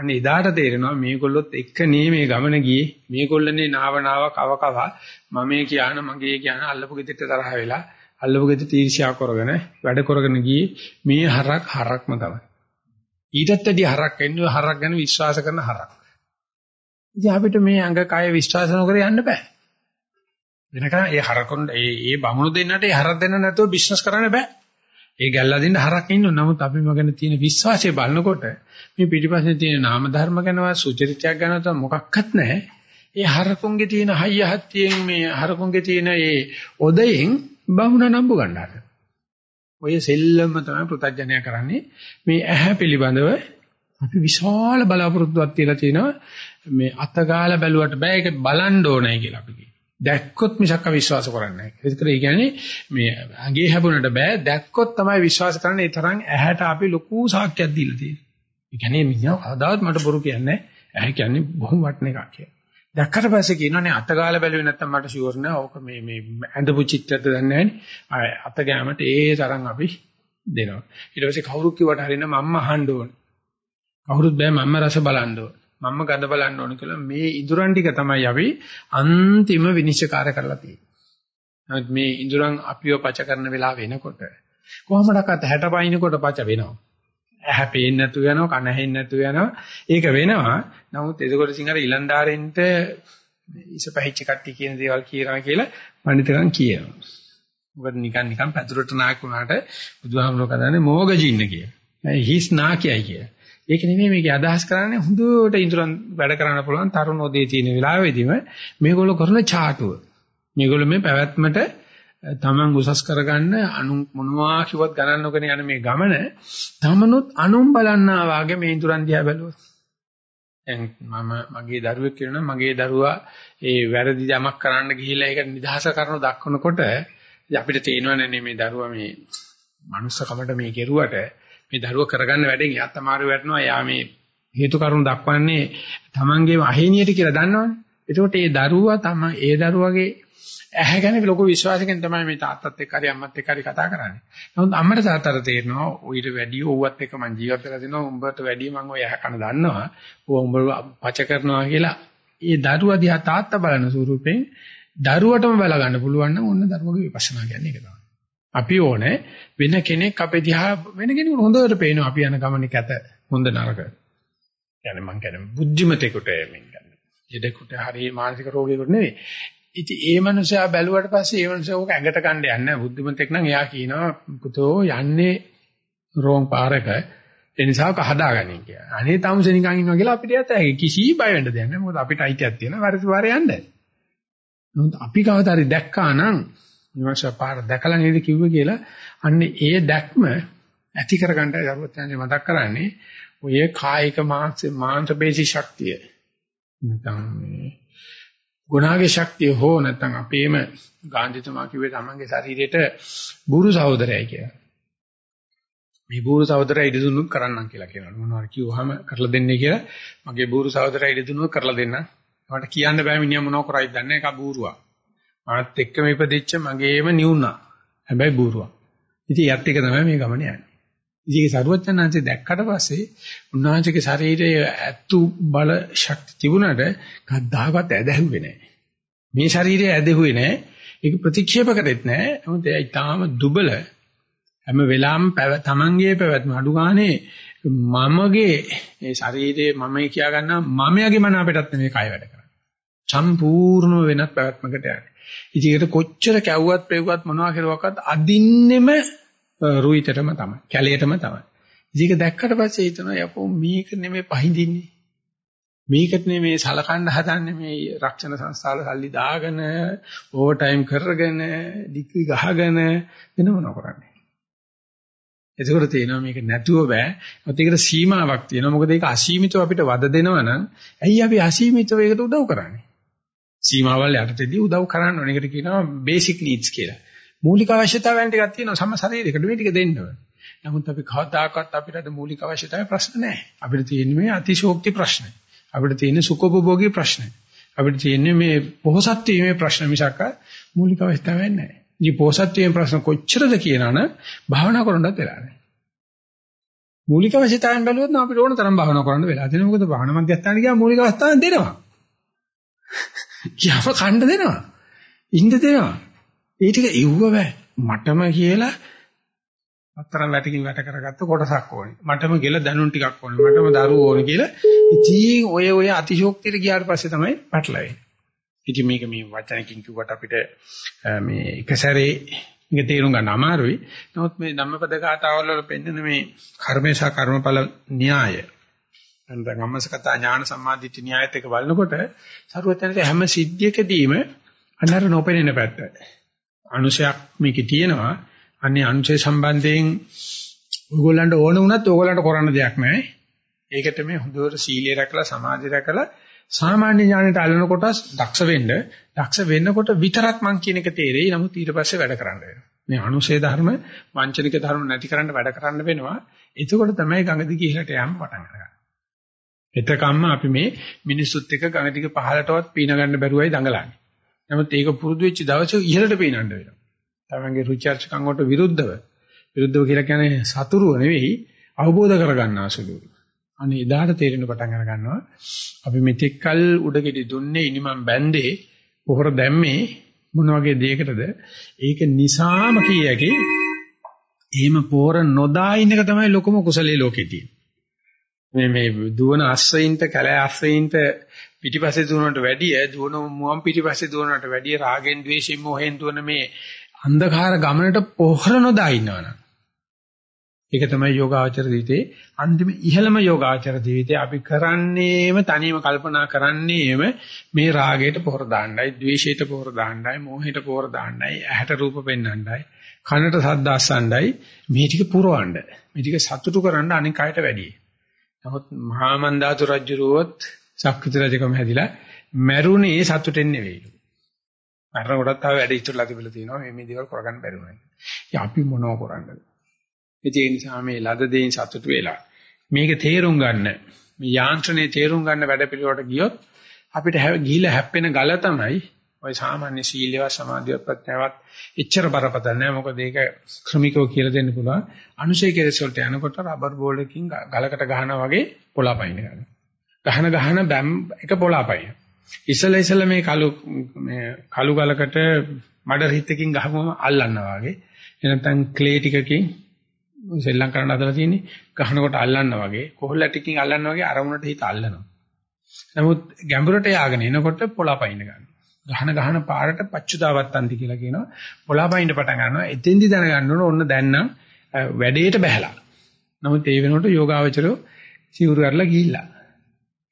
අන්න එදාට තේරෙනවා මේගොල්ලොත් එක්ක නේ මේ ගමන ගියේ. මේගොල්ලනේ නාව නාව කව කව මමේ කියන මගේ කියන අල්ලපු ගෙදරට තරහ වෙලා අල්ලපු ගෙදරට ඊර්ෂ්‍යා කරගෙන වැඩ කරගෙන ගියේ මේ හරක් හරක්ම තමයි ඊටත් වැඩි හරක් එන්නේ හරක් ගැන විශ්වාස කරන හරක්. ඉතින් අපිට මේ අංග කය විශ්වාස නොකර යන්න බෑ. වෙනකන් ඒ හරකොන් ඒ ඒ බමුණු දෙන්නට ඒ හරක් දෙන්න නැතුව බිස්නස් කරන්න බෑ. ඒ ගැල්ලා දෙන්න හරක් ඉන්නව. නමුත් අපි මගන තියෙන විශ්වාසය බලනකොට මේ පිටිපස්සේ තියෙන නාම ධර්ම ගැනවත් සුචරිතයක් ගැනවත් මොකක්වත් නැහැ. ඒ හරකුන්ගේ තියෙන හයියහත්තියෙන් මේ හරකුන්ගේ තියෙන ඒ ඔදයෙන් බහුණ නම්බු ගන්නාට. ඔය සෙල්ලම තමයි පෘථජ්ජනය කරන්නේ. මේ ඇහැ පිළිබඳව අපි විශාල බලාපොරොත්තුවක් තියලා තිනවා මේ අතගාලා බැලුවට බෑ ඒක බලන්න ඕනේ කියලා අපි කියනවා. දැක්කොත් මිසක් අවිශ්වාස කරන්නේ නැහැ. ඒකද ඒ කියන්නේ මේ අගේ හැබුණට බෑ දැක්කොත් තමයි විශ්වාස කරන්නේ. ඒ තරම් ඇහැට අපි ලොකු සාක්කයක් දීලා තියෙනවා. ඒ කියන්නේ මිනිහා කවදාවත් මට බොරු කියන්නේ ඇහැ කියන්නේ බොහොම වටින එකක් කියලා. දැක්කට පස්සේ කියනවානේ අතගාල බැලුවේ නැත්තම් මට ෂුවර් නෑ. ඕක මේ මේ ඇඳපු චිත්තයක්ද දන්නේ නැහැ. අත ගෑමට ඒ තරම් අපි දෙනවා. ඊට පස්සේ කවුරු කිව්වට හරින මම්ම අහන්න ඕන. කවුරුත් බෑ මම්ම රස බලන්න ඕන. මම්ම ගඳ බලන්න ඕන කියලා මේ ඉඳුරන් ටික තමයි අපි අන්තිම විනිශ්චයකාර කරලා තියෙන්නේ. මේ ඉඳුරන් අපිව පච කරන වෙලාව වෙනකොට කොහොමඩක්වත් 60 පයින්නකොට පච වෙනවා. ඇහැ පේන්නේ නැතු යනවා කන ඇහෙන්නේ නැතු යනවා ඒක වෙනවා නමුත් එතකොට සිංහල ඊලන්දාරෙන්ට ඉස පැහිච්ච කට්ටිය කියන දේවල් කියනවා කියලා පඬිතුකම් කියනවා මොකද නිකන් නිකන් පැතුරට නායක වුණාට බුදුහාමුදුරුවෝ කතානේ මෝගජින්න කිය. හිස් නාකියයි කිය. ඒක නෙමෙයි මේකේ අදහස් කරන්නේ හොඳට ඉදරන් වැඩ කරන්න පුළුවන් තරුණෝදේ තියෙන වෙලාවෙදිම මේගොල්ලෝ කරන චාටුව. මේගොල්ලෝ මේ පැවැත්මට තමන් උසස් කරගන්න අනු මොනවා කිව්වත් ගණන් නොගෙන යන මේ ගමන තමනුත් අනුන් බලන්නා වාගේ මේ ඉදරන් දිහා බැලුවොත් දැන් මම මගේ දරුවෙක් කියනවා මගේ දරුවා ඒ වැරදි යමක් කරන්න ගිහිල්ලා ඒක නිදහස කරන දක්වනකොට අපිට තේරෙනවනේ මේ දරුවා මේ මනුස්සකමට මේ කෙරුවට මේ දරුවා කරගන්න වැඩෙන් යාත් අමාරු වෙනවා. යා මේ හේතු කාරණා දක්වන්නේ තමන්ගේම අහේනියට කියලා දන්නවනේ. එතකොට ඒ දරුවා තම ඒ දරුවගේ ඇහැ ගැන ලොකු විශ්වාසයෙන් තමයි මේ තාත්තත් එක්ක හරි අම්මත් එක්ක හරි කතා කරන්නේ. නමුත් අම්මට තාත්තට තේරෙනවා ඌට වැඩි ඕවත් එක්ක මං ජීවත් වෙලා තිනවා උඹට වැඩි මං ඔය ඇහැ කන දන්නවා. ඌ උඹ පච කරනවා කියලා. ඒ දරුවා දිහා තාත්තා බලන ස්වරූපෙන් දරුවටම බලා ගන්න පුළුවන් නම් ඔන්න දරුවගේ විපස්සනා කියන්නේ ඒක තමයි. අපි ඕනේ වෙන කෙනෙක් අපේ දිහා වෙන කෙනෙකුට හොඳට පේනවා අපි යන ගමනේ කැත හොඳ නරක. يعني මං කියන්නේ බුද්ධිමතෙකුට මේක ගන්න. ඊදෙකුට හරි මානසික රෝගයකට නෙවෙයි. ඉතින් ඒ මනුස්සයා බැලුවට පස්සේ ඒ මනුස්සයා ඕක ඇඟට ගන්න යන්නේ නැහැ. බුද්ධිමතෙක් නම් එයා කියනවා පුතෝ යන්නේ රෝං පාරක ඒ නිසා ඔක හදාගනින් කියලා. අනේ තමුසේ නිකන් ඉන්නවා කියලා අපිට යත හැකි කිසි බය වෙන්න දෙයක් නැහැ. මොකද අපිට අයිතියක් තියෙනවා වරිස වාරේ යන්න. නමුත් අපි කවදා හරි දැක්කා නම් විමර්ශ පාර දැකලා නේද කිව්වේ කියලා අන්න ඒ දැක්ම ඇති කරගන්න දරුවත්යන්ගේ මතක් කරන්නේ ඔය කායික මාංශ මාංශ බේසි ශක්තිය නැත්නම් මේ ගුණාගේ ශක්තිය හෝ නැත්නම් අපේම ගාන්ධිතුමා කිව්වේ තමන්ගේ ශරීරයට බුරු සහෝදරයයි කියලා. මේ බුරු සහෝදරය ඉඩ දුන්නොත් කරන්නම් කියලා කියනවා. මොනවාර කිව්වහම කරලා දෙන්නේ කියලා මගේ බුරු සහෝදරය ඉඩ දුන්නොත් කරලා දෙන්න. මට කියන්න බෑ මිනිහා මොනව කරයිද දන්නේ නැහැ. ඒක බූරුවා. මාත් එක්කම ඉපදෙච්ච මගේම නිවුණා. හැබැයි බూరుවා. ඉතින් යත් එක තමයි මේ ගමන යන්නේ. ඉතින් ඒ සරුවචනාංශය දැක්කට පස්සේ උන්වහන්සේගේ ශරීරයේ ඇත්තු බල ශක්ති තිබුණාට කද්දාකත් ඇදහුවේ නැහැ. මේ ශරීරය ඇදහුවේ නැහැ. ඒක ප්‍රතික්ෂේප කරෙත් නැහැ. නමුත් ඒ ඊටාම දුබල හැම වෙලාවෙම තමන්ගේ පැවැත්ම අඩු ගානේ මමගේ මේ ශරීරයේ මමයි කියා ගන්නා මමයාගේ මන අපිටත් නෙමෙයි කය වැඩ කරන්නේ. සම්පූර්ණ වෙනත් පැවැත්මකට යන්නේ. ඉතින් ඒකට කොච්චර කැවුවත් පෙව්වත් මොනවා කරුවක්වත් අදින්නෙම රුයිතටම තමයි. කැලේටම තමයි. ඉතින් ඒක දැක්කට පස්සේ හිතනවා යපෝ මේක නෙමෙයි පහඳින්නේ. මේකට නෙමෙයි සලකන්න හදන්නේ මේ රක්ෂණ සංස්ථාවල සල්ලි දාගෙන ඕවර් ටයිම් කරගෙන ඩිග්‍රී ගහගෙන වෙන මොනව කරන්නේ. එතකොට තේනවා මේක නැතුව බෑ. මොකද ඒකට සීමාවක් තියෙනවා. මොකද ඒක අසීමිතව අපිට වද දෙනවා නම් ඇයි අපි අසීමිතව ඒකට උදව් කරන්නේ? සීමාවල් යටතේදී උදව් කරන්න ඕන. ඒකට කියනවා බේසික් නීඩ්ස් කියලා. මූලික අවශ්‍යතාවයන් ටිකක් තියෙනවා සම ශරීරයකට මේ ටික දෙන්න ඕන. නමුත් අපි කවදාකවත් අපිට අද මූලික අවශ්‍යතාවය ප්‍රශ්න නැහැ. අපිට තියෙන්නේ මේ අතිශෝක්ති ප්‍රශ්න. අපිට තියෙන්නේ සුඛෝපභෝගී ප්‍රශ්න. අපිට තියෙන්නේ මේ පොහසත් වීමේ ප්‍රශ්න මිසක් මූලික අවශ්‍යතාවයක් නැහැ. මේ පොහසත් වීමේ ප්‍රශ්න කොච්චරද කියනවනම් භාවනා කරන්නත් වෙලා නැහැ. මූලික අවශ්‍යතාවයන් බැලුවොත් නම් අපිට ඕන තරම් භාවනා කරන්න වෙලා තියෙනවා. මොකද භාවනා මධ්‍යස්ථාන ගියා මූලික අවස්ථාවෙන් දෙනවා. යව කණ්ඩ දෙනවා. ඉන්න දෙනවා. ඒ ටික ඉව්ව බෑ. මටම කියලා අතරම් වැටකින් වැට කරගත්ත කොටසක් ඕනේ. මටම කියලා දැනුම් ටිකක් ඕනේ. මටම දරුවෝ ඕනේ කියලා. ඉතින් ඔය ඔය අතිශෝක්තියට ගියාට පස්සේ තමයි පැටලෙන්නේ. ඉතින් මේක මේ වචනකින් කිව්වට අපිට මේ එක සැරේ මේක තේරුම් ගන්න අමාරුයි. නමුත් මේ ධම්මපද ගාථාවල වල පෙන්වන මේ කර්මේශා කර්මඵල න්‍යාය නැත්නම් අම්මසකතා ඥාන සම්මාදිට්ඨි න්‍යායත් එක බලනකොට සරුවචනසේ හැම සිද්ධියකදීම අනර නොපෙනෙන පැත්ත. අනුශයක් මේකේ තියෙනවා. අන්නේ අනුශය සම්බන්ධයෙන් ඕගොල්ලන්ට ඕන වුණත් ඕගොල්ලන්ට කරන්න දෙයක් නැහැ. ඒකට මේ හොඳට සීලය රැකලා සමාධිය රැකලා සාමාන්‍ය ඥානෙට අල්ලනකොට දක්ෂ වෙන්න දක්ෂ වෙන්නකොට විතරක් මං කියන එක තේරෙයි. නමුත් ඊට පස්සේ වැඩ කරන්න වෙනවා. මේ අනුශේ ධර්ම, වංචනික ධර්ම නැති කරන්න වැඩ කරන්න වෙනවා. එතකොට තමයි ගඟ දිගේ ඉහළට යන්න පටන් ගන්නේ. එතකම්ම අපි මේ මිනිස්සුත් එක්ක ගඟ දිගේ පහළටවත් පීන ගන්න බැරුවයි දඟලන්නේ. නමුත් ඒක පුරුදු වෙච්ච දවසේ ඉහළට පීනන්න වෙනවා. තමන්ගේ රුචර්චකම් වලට විරුද්ධව. විරුද්ධව කියලා කියන්නේ සතුරුව නෙවෙයි අවබෝධ කරගන්න ආසලුයි. අනේ එදාට තේරෙන පටන් අර ගන්නවා අපි මෙතෙක්කල් උඩගෙඩි දුන්නේ ඉනිමන් බැන්දේ පොහොර දැම්මේ මොන වගේ දෙයකටද ඒක නිසාම කීයකි එහෙම පොහොර නොදා ඉන්න එක තමයි ලොකම කුසලයේ ලෝකේ තියෙන්නේ මේ මේ දුවන අස්සයින්ට කැලෑ අස්සයින්ට පිටිපස්සේ දුවනට වැඩිය දුවන මුවන් පිටිපස්සේ දුවනට වැඩිය රාගෙන් ද්වේෂයෙන් මොහෙන් දුවන මේ අන්ධකාර ගමනට පොහොර නොදා ඉන්නවනම් ඒක තමයි යෝගාචර ජීවිතේ අන්තිම ඉහළම යෝගාචර ජීවිතේ අපි කරන්නේම තනියම කල්පනා කරන්නේම මේ රාගයට පොහොර දාන්නයි, ද්වේෂයට පොහොර දාන්නයි, මෝහයට පොහොර දාන්නයි, ඇහැට රූප පෙන්වන්නයි, කනට ශබ්ද අස්සන්නයි මේ ටික පුරවන්න. මේ ටික සතුටු කරන්න අනික අයට වැඩි. නමුත් මහා මන්දාතු රජුරුවොත් ශක්තිත රජකම හැදිලා මැරුණේ සතුටෙන් නෙවෙයිලු. මරණ කොටත් ආව වැඩ ඉතුරුලා තිබිලා තියෙනවා මේ මේ දේවල් කරගන්න බැරුව නැහැ. ඉතින් අපි මොනව කරන්නද? ඒ නිසා මේ ලද දෙයින් සතුටු වෙලා මේක තේරුම් ගන්න මේ යාන්ත්‍රණය තේරුම් ගන්න වැඩපිළිවෙලට ගියොත් අපිට ගිහිලා හැප්පෙන ගල තමයි ඔය සාමාන්‍ය සීලේවත් සමාධියවත් ප්‍රඥාවත් එච්චර බරපතල නෑ. මොකද ඒක ක්‍රමිකව කියලා දෙන්න පුළුවන්. අනුශය කෙලෙස් වලට යනකොට රබර් බෝලකින් ගලකට ගහනවා වගේ පොළාපයින් යනවා ගහන ගහන බැම් එක පොළාපයින් ඉසල ඉසල මේ කළු මේ කළු ගලකට මඩ රිත්තකින් ගහපුවම අල්ලන්නවා වගේ. එනතන් ක්ලේ ටිකකින් සෙල්ලම් කරන්න හදලා තියෙන්නේ ගහනකොට අල්ලන්නවා වගේ. කොහොල්ල ටිකකින් අල්ලන්නවා වගේ අරමුණට හිත අල්ලනවා. නමුත් ගැඹුරට ය아가න එනකොට පොළාපයින් ගන්නවා. ගහන ගහන පාරට පච්චුදාවත්තන්ති කියලා කියනවා. පොළාපයින් පටන් ගන්නවා. එතෙන්දි දැනගන්න ඕන ඔන්න දැන් නම් වැඩේට බහැලා. නමුත් ඒ වෙනකොට යෝගාවචරෝ සිවුරු අරලා ගිහිල්ලා.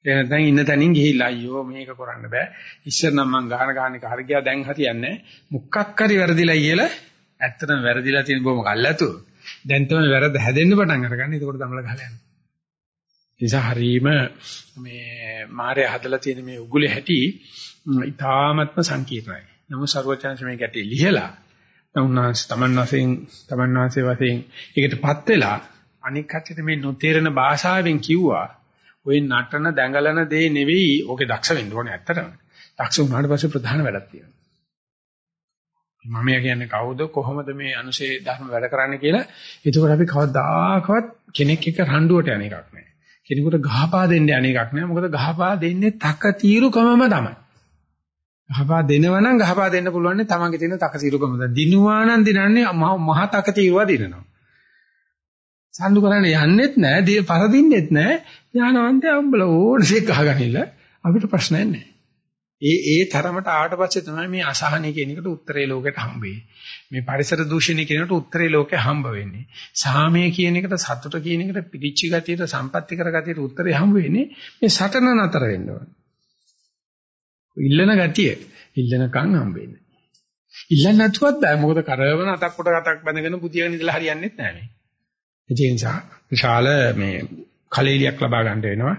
ඒ නැත්නම් ඉන්න තැනින් ගිහිල්ලා අයියෝ මේක කරන්න බෑ. ඉස්සර නම් මං ගහන ගහන එක හරි ගියා දැන් හරියන්නේ මොකක් හරි වැරදිලා කියලා ඇත්තටම වැරදිලා තියෙන බොම කල්ලාතු. දැන් තමයි වැරද්ද හැදෙන්න පටන් අරගන්නේ. ඒකෝට තමල ගහලා යනවා. නිසා හරීම මේ මාරය හදලා තියෙන මේ උගුලේ හැටි ඊ타ත්ම සංකීර්ණයි. නමුත් ਸਰවචන්ස මේ ගැටේ ලිහලා උන්වහන්සේ තමන් වශයෙන් තමන් වහන්සේ වශයෙන් ඒකටපත් වෙලා අනික් කච්චිට මේ නොතේරෙන භාෂාවෙන් කිව්වා ඔය නටන දැඟලන දේ නෙවෙයි ඕකේ දක්ෂ වෙන්න ඕනේ ඇත්තටම. දක්ෂ වුණාට පස්සේ ප්‍රධාන වැඩක් තියෙනවා. මම කියන්නේ කවුද කොහොමද මේ අනුශේ ධර්ම වැඩ කරන්නේ කියලා. ඒකෝර අපි කවදාකවත් කෙනෙක් එක්ක රණ්ඩුවට යන එකක් නෑ. කෙනෙකුට ගහපා දෙන්න යන එකක් නෑ. මොකද ගහපා දෙන්නේ තක తీරුකමම තමයි. ගහපා දෙනවනම් ගහපා දෙන්න පුළුවන් නේ තමන්ගේ තියෙන තක తీරුකම දිනුවා නම් දිනන්නේ මහ තක తీරුවා දිනනවා සම්දු කරන්නේ යන්නෙත් නෑ පරදින්නෙත් නෑ ඥානවන්තය උඹල ඕනේ ගහගනින්න අපිට ප්‍රශ්නයක් නෑ ඒ ඒ තරමට ආවට පස්සේ තමයි මේ අසහනය කියන එකට උත්තරේ ලෝකෙට හම්බෙන්නේ. මේ පරිසර දූෂණය කියන එකට උත්තරේ ලෝකෙ හම්බ වෙන්නේ. සාමය කියන එකට සතුට කියන එකට පිළිච්ච ගතියට සම්පත්‍ති කර ගතියට උත්තරේ හම්බ වෙන්නේ මේ සටන නතර වෙන්න ඕනේ. ඉල්ලන ගතිය ඉල්ලනකම් හම්බ වෙන්නේ. ඉල්ලන්න නැතුවත් බෑ මොකද කරවන අතක් කොට අතක් බැඳගෙන පුතියගෙන ඉඳලා හරියන්නේ නැහැ මේ. ඒ නිසා විශාල මේ කලෙලියක් ලබා ගන්න වෙනවා.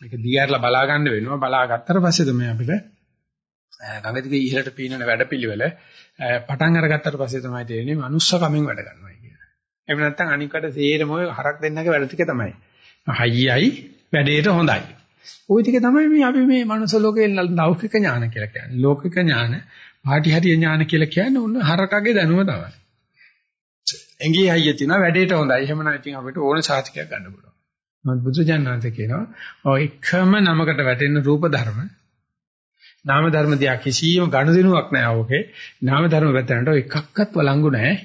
මේක දිගහැරලා බලා ගන්න වෙනවා. බලා ගත්තට පස්සේ තමයි අපිට ගඟ දිගේ ඉහළට පීනන වැඩපිළිවෙල පටන් අරගත්තට පස්සේ තමයි තේරෙන්නේ මනුස්ස කමෙන් වැඩ ගන්නවා කියලා. එහෙම නැත්නම් අනිකට තේරෙම ඔය හරක් දෙන්නගේ වැඩ ටික තමයි. හයියයි වැඩේට හොඳයි. ওই ටික තමයි මේ අපි මේ මනුස්ස ලෝකේ ලෞකික ඥාන කියලා කියන්නේ. ලෞකික ඥාන, පාටිහරිය ඥාන කියලා කියන්නේ ඔන්න හරකගේ දැනුම තමයි. එංගී හයිය තියෙනවා වැඩේට හොඳයි. එහෙම නැත්නම් අපිට ඕන සාතිකයක් ගන්න පුළුවන්. මොකද බුදුජානනාථ කියනවා ඔය එකම නමකට වැටෙන රූප ධර්ම නාම ධර්ම දිහා කිසියම් ගනුදෙනුවක් නැහැ ඕකේ. නාම ධර්ම වැටෙනට එකක්වත් වළංගු නැහැ.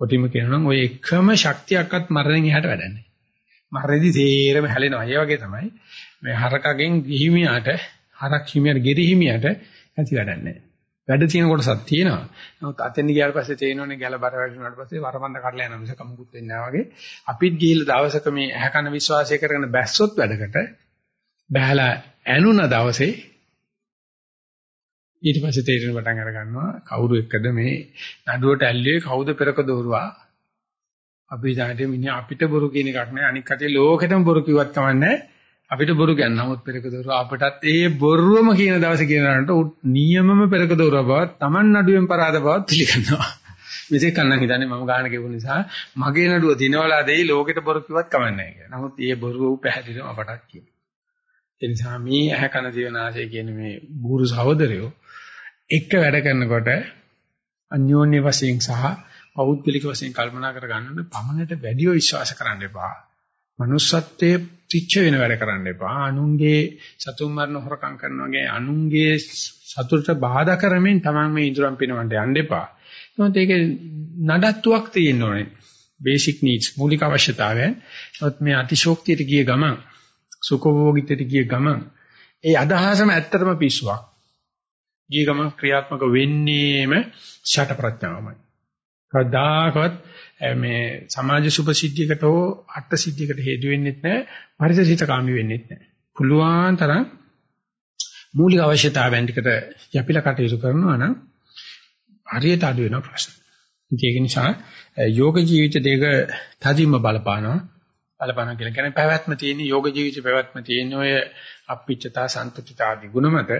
කොටිම කියනවා නම් ඔය එකම ශක්තියක්වත් මරණයෙන් එහාට වැඩන්නේ. මරණයේදී තේරෙම හැලෙනවා. ඒ වගේ තමයි මේ හරකගෙන් ගිහිමියාට හරක් හිමියාට ගෙරිහිමියාට ඇති වැඩන්නේ. වැඩ තියෙන කොටසක් තියෙනවා. නමුත් අතෙන් ගියාට පස්සේ තේිනවනේ ගැල බර වැඩුණාට පස්සේ වරමන්ද කඩලා යන මිසක මුකුත් වෙන්නේ නැහැ වගේ. අපිත් ගිහිල්ලා දවසක මේ ඇහැ කන විශ්වාසය කරගෙන බැස්සොත් වැඩකට බහැලා ඇනුන දවසේ ඊට පස්සේ තේරෙන පටන් අර ගන්නවා කවුරු එක්කද මේ නඩුවට ඇල්ලුවේ කවුද පෙරක දෝරුවා අපි දැනට මිනිහ අපිට බොරු කියන එකක් නෑ අනික් කටේ ලෝකෙටම බොරු කිව්වත් කමන්නේ අපිට බොරු කියන්න නමුත් පෙරක දොර අපටත් ඒ බොරුවම කියන දවසේ කියනකට නියමම පෙරක දොර බව Taman නඩුවෙන් පරාද බව පිළිගන්නවා. මෙතෙක් කන්නම් හිතන්නේ මම ගාන ගෙවු නිසා මගේ නඩුව දිනවලා දෙයි ලෝකෙට බොරු කිව්වත් කමන්නේ නැහැ කියලා. නමුත් ඒ බොරුව පැහැදිලිව අපටත් කියනවා. ඒ නිසා මේ ඇහැ කන දිවනාසය කියන මේ බూరు සහෝදරයෝ එක වැඩ කරනකොට අන්‍යෝන්‍ය වශයෙන් සහ පෞද්ගලික වශයෙන් කල්පනා කර ගන්නකොට පමණට වැඩිව විශ්වාස කරන්න එපා. manussත්වයේ තිච්ච වෙන වැඩ කරන්න එපා. අනුන්ගේ සතුන් මරණ හොරකම් කරන වගේ අනුන්ගේ සතුටට බාධා කරමින් Taman මේ ඉදurang පිනවන්න යන්න එපා. නමුත් ඒකේ නඩත්තුවක් තියෙන්න ඕනේ. බේසික් නීඩ්ස් මූලික අවශ්‍යතාවයන්. නමුත් මේ අතිශෝක්තියට ගිය ගමන් සුඛභෝගීත්වයට ගිය ගමන් ඒ අදහසම ඇත්තටම පිස්සුවක්. ගිය ගමන් ක්‍රියාත්මක වෙන්නේම ෂට ප්‍රඥාවමයි. කවදාකවත් මේ සමාජ සුභසිද්ධියකට හෝ අර්ථ සිද්ධියකට හේතු වෙන්නේ නැහැ. පරිසරිත කාමී වෙන්නේ නැහැ. පුළුවන් තරම් මූලික අවශ්‍යතාවයන් ටිකට යපිලා කටයුතු කරනවා නම් හරියට අඩු වෙන ප්‍රශ්න. ඒක නිසා යෝග ජීවිත දෙක තදින්ම බලපානවා. බලපානවා කියලා කියන්නේ පැවැත්ම තියෙන යෝග ජීවිත පැවැත්ම තියෙන ඔය අප්පිච්චතා සන්තුතිතා ආදී ගුණ මත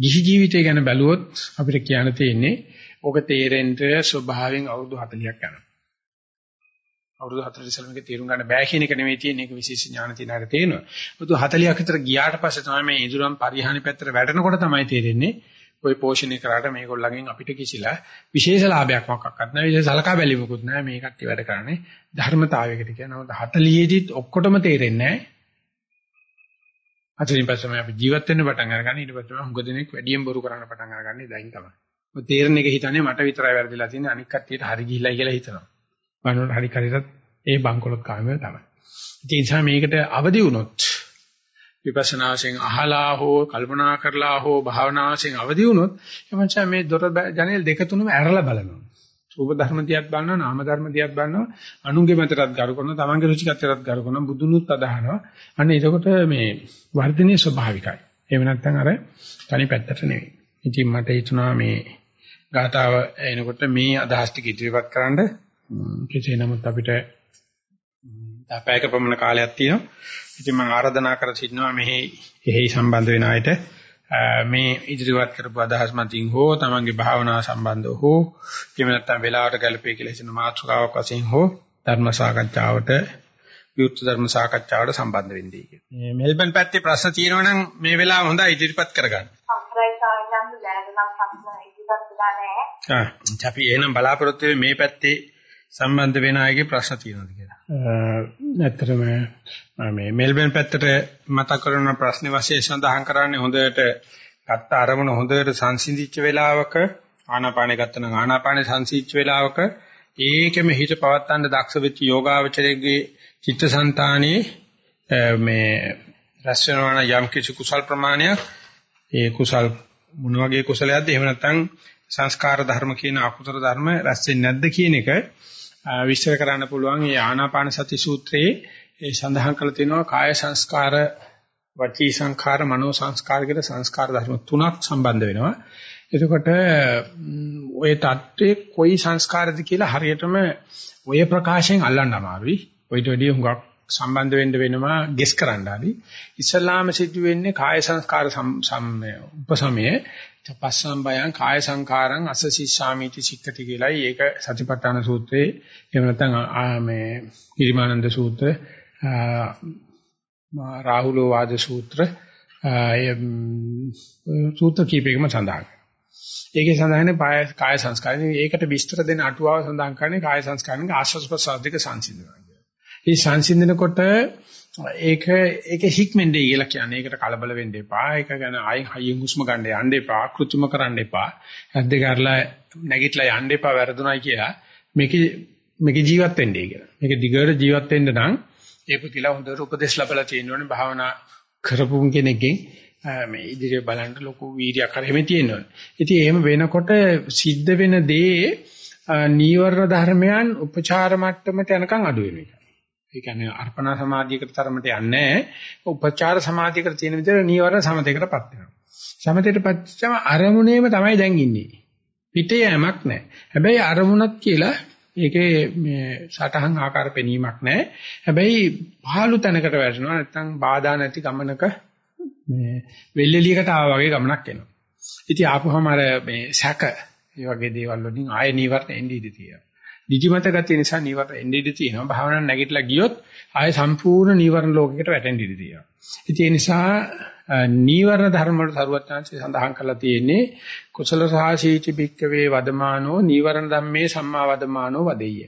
ගිහි ජීවිතය ගැන බැලුවොත් අපිට කියන්න තියෙන්නේ ඕක තේරෙන්න ස්වභාවයෙන් අවුරුදු 40ක් යනවා. අවුරුදු 40 ඉස්සෙල්ලා මේක තේරුම් ගන්න බෑ කියන එක නෙවෙයි තියෙන්නේ ඒක විශේෂ ඥාන තියෙන අයට තේරෙනවා. අවුරුදු 40ක් විතර ගියාට පස්සේ තමයි මේ ඉදුරම් පරිහානි පැත්තට වැටෙනකොට තමයි තේරෙන්නේ ওই පෝෂණය කරාට මේගොල්ලන්ගෙන් අපිට කිසිලා විශේෂ ලාභයක් මොකක්වත් නැහැ. විශේෂ සලකා බැලීමකුත් නැහැ. මේ කට්ටිය වැඩ කරන්නේ ධර්මතාවයකට කියනවා. 40 දිත් ඔක්කොටම තේරෙන්නේ නැහැ. අතරින් පස්සේ අපි ජීවත් වෙන්න පටන් අරගන්න ඊට පස්සේ හුඟ දෙනෙක් වැඩියෙන් බොරු කරන්න පටන් අරගන්නේ දැන් තමයි. ඔය තේරෙන එක හිතන්නේ මට විතරයි වැරදිලා තියෙන්නේ අනික් කට්ටියට හරි ගිහිල්ලා කියලා හිතනවා. බලනකොට හරි කරියටත් ඒ බංකොලොත් කාමයේ තමයි. ඒ නිසා මේකට අවදි වුණොත් විපස්සනා වශයෙන් අහලා හෝ කල්පනා කරලා හෝ භාවනා වශයෙන් අවදි වුණොත් එමන්චා මේ දොර ජනේල් දෙක තුනම ඇරලා බලනවා. රූප ධර්ම දිහාත් බලනවා නාම ධර්ම දිහාත් බලනවා අනුන්ගේ මතටත් ගරු කරනවා තමන්ගේ රුචිකත්වයටත් ගරු කරනවා බුදුනුත් අදහනවා. අන්න එතකොට මේ වර්ධනීය ස්වභාවිකයි. එහෙම නැත්නම් අර තනි පැත්තට නෙවෙයි. ඉතින් මට හිතුණා මේ ගාතාව එනකොට මේ අදහස් ටික ඉදිරිපත් කරන්න කෙසේ නමුත් අපිට පැයක පමණ කාලයක් තියෙනවා. ඉතින් මම ආරාධනා කර සිටිනවා මෙහි එහි සම්බන්ධ වෙන අයට මේ ඉදිරිපත් කරපු අදහස් මතින් හෝ තමන්ගේ භාවනාව සම්බන්ධව හෝ එහෙම නැත්නම් වෙලාවට ගැලපේ කියලා හිතන මාතෘකාවක් වශයෙන් හෝ ධර්ම සාකච්ඡාවට විවෘත ධර්ම සාකච්ඡාවට සම්බන්ධ වෙන්නේ කියලා. මෙල්බන් පැත්තේ ප්‍රශ්න තියෙනවා නම් මේ වෙලාව හොඳයි ඉදිරිපත් කරගන්න. අම්රයි සාවින්නම් දැනගන්න ප්‍රශ්න ඉදිරිපත් කළා නෑ. ආ අපි එහෙනම් බලාපොරොත්තු මේ පැත්තේ සම්බන්ධ වෙන අයගේ ප්‍රශ්න තියෙනවද කියලා. ඇත්තටම මේ මෙල්බන් පැත්තට මතක් කරන ප්‍රශ්නේ වශයෙන් සඳහන් කරන්නේ හොඳට ගත්ත අරමුණ හොඳට සංසිඳිච්ච වෙලාවක ආනාපානෙ ගත්තනම් ආනාපානෙ සංසිඳිච්ච වෙලාවක ඒකෙම හිත පවත්තන්න දක්ෂ වෙච්ච යෝගාවචරයේ චිත්තසංතානයේ මේ රැස් වෙනවන යම් කිසි කුසල් ප්‍රමාණයක් ඒ කුසල් මොන වගේ කුසලයක්ද එහෙම නැත්නම් සංස්කාර ධර්ම කියන අකුසල ධර්ම රැස් වෙන්නේ නැද්ද කියන එක විස්තර කරන්න පුළුවන් මේ ආනාපාන සති සූත්‍රයේ ඒ සඳහන් කරලා තියෙනවා කාය සංස්කාර වචී සංස්කාර මනෝ සංස්කාර කියලා සංස්කාර ධර්ම තුනක් සම්බන්ධ වෙනවා. එතකොට ඔය தත්ත්වයේ කොයි සංස්කාරද කියලා හරියටම ඔය ප්‍රකාශයෙන් අල්ලන්න අමාරුයි. ඔයිට වැඩිය හුඟක් සම්බන්ධ වෙන්න වෙනවා ගෙස් කරන්න හරි. ඉස්ලාම සිද්ධ වෙන්නේ කාය සංස්කාර උපසමයේ පස්සම් බයං කාය සංකාරං අසසිස්සාමිති සික්කති කියලායි ඒක සතිපට්ඨාන සූත්‍රයේ එහෙම නැත්නම් මේ ඉරිමානන්ද සූත්‍ර රාහුලෝ වාද සූත්‍ර සූත්‍ර කීපයකම සඳහන් ඒකේ සඳහන් කාය සංස්කාරය. ඒකට විස්තර දෙන අටුවාව සඳහන් කරන්නේ කාය සංස්කාරණක ආශ්වාස ප්‍රශ්වාස දෙක සංසිඳනවා. මේ සංසිඳනකොට ඒක ඒකේ හික්මෙන්ඩේ කියලා කියන්නේ. ඒකට කලබල වෙන්න එපා. ඒක ගැන ආයෙ හයියෙන් හුස්ම ගන්න යන්න එපා. කෘත්‍රිම කරන්න එපා. ඇද්ද කරලා නැගිටලා යන්න එපා වැරදුණයි කියලා. මේක මේක ජීවත් වෙන්නයි කියලා. මේක දිගට ජීවත් වෙන්න නම් ඒ පුතිලා හොඳට උපදෙස් ලැබලා තියෙනවනේ භාවනා කරපු කෙනෙක්ගෙන් මේ ඉදිරිය බලන්න ලොකු වීර්යයක් කරෙමි තියෙනවනේ. ඉතින් එහෙම වෙනකොට සිද්ධ වෙන දේ නීවරණ ධර්මයන් උපචාර මට්ටමට යනකම් අඩු වෙනවා. ඒ කියන්නේ අර්පණා සමාධියකට තරමට යන්නේ උපචාර සමාධියකට තියෙන විදිහට නීවරණ සමතේකටපත් වෙනවා. සමතේටපත් වෙච්චම අරමුණේම තමයි දැන් ඉන්නේ. පිටේ යෑමක් නැහැ. හැබැයි අරමුණක් කියලා ඒකේ මේ සටහන් ආකාර පෙනීමක් නැහැ. හැබැයි පහළු තැනකට වැටෙනවා නැත්නම් බාධා නැති ගමනක මේ වෙල්ෙලියකට ආවා වගේ ගමනක් එනවා. ඉතින් ආපුවම අර මේ සැක මේ වගේ දේවල් වලින් ආය නීවරණ එන්නේ ඉඳී තියෙනවා. නිදිමත ගතිය නිසා නීවරණ එන්නේ ඉඳී තියෙනවා. භාවනාව නැගිටලා ගියොත් ආය සම්පූර්ණ නීවරණ ලෝකයකට වැටෙන්න ඉඳී තියෙනවා. ඉතින් ඒ නිසා නීවරණ ධර්ම වල සරුවත්‍ංශය සඳහන් කරලා තියෙන්නේ කුසල සාසීචි බික්කවේ වදමානෝ නීවරණ ධම්මේ සම්මා වදමානෝ වදෙය්‍ය.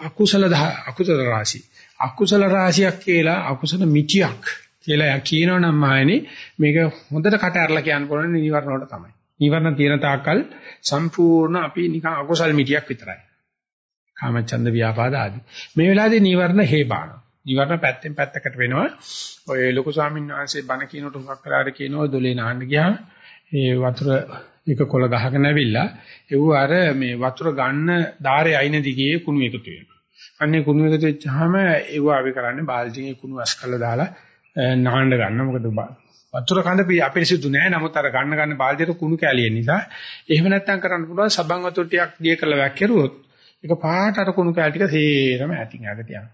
අකුසල අකුසල රාශි. අකුසල රාශියක් කියලා අකුසල මිටියක් කියලා කියනවනම් මායනේ මේක හොඳට කට ඇරලා කියන්න පුළුවන් නීවරණ වල තමයි. නීවරණ තියෙන තාක්කල් සම්පූර්ණ අපි නිකන් අකුසල් මිටියක් විතරයි. කාමචන්ද ව්‍යාපාද ආදී. මේ වෙලාවේදී නීවරණ හේබාන. නිවර්ණ පැත්තෙන් පැත්තකට වෙනවා. ඔය ලොකු ස්වාමීන් වහන්සේ බණ කියනකොට හුඟක් වෙලාවට කියනවා දොලේ නාන්න ගියාම ඒ වතුර එක කොළ ගහගෙන ඇවිල්ලා ඒව අර මේ වතුර ගන්න ධාරේ අයින දිගේ කුණු එකතු වෙනවා. අන්නේ කුණු එකතු වෙච්චාම ඒව අපි කරන්නේ බාල්දියේ කුණු අස් කරලා දාලා නාන්න ගන්න. මොකද වතුර කඳ අපිරිසුදු නෑ. නමුත් අර ගන්න ගන්න බාල්දියට කුණු කැලිය නිසා එහෙම නැත්තම් කරන්න පුළුවන් සබන් වතුර ටිකක් දිය කරලා වැක්කිරුවොත් ඒක පාට අර කුණු කැල ටික සේරම ඇතින් ඇගට යනවා.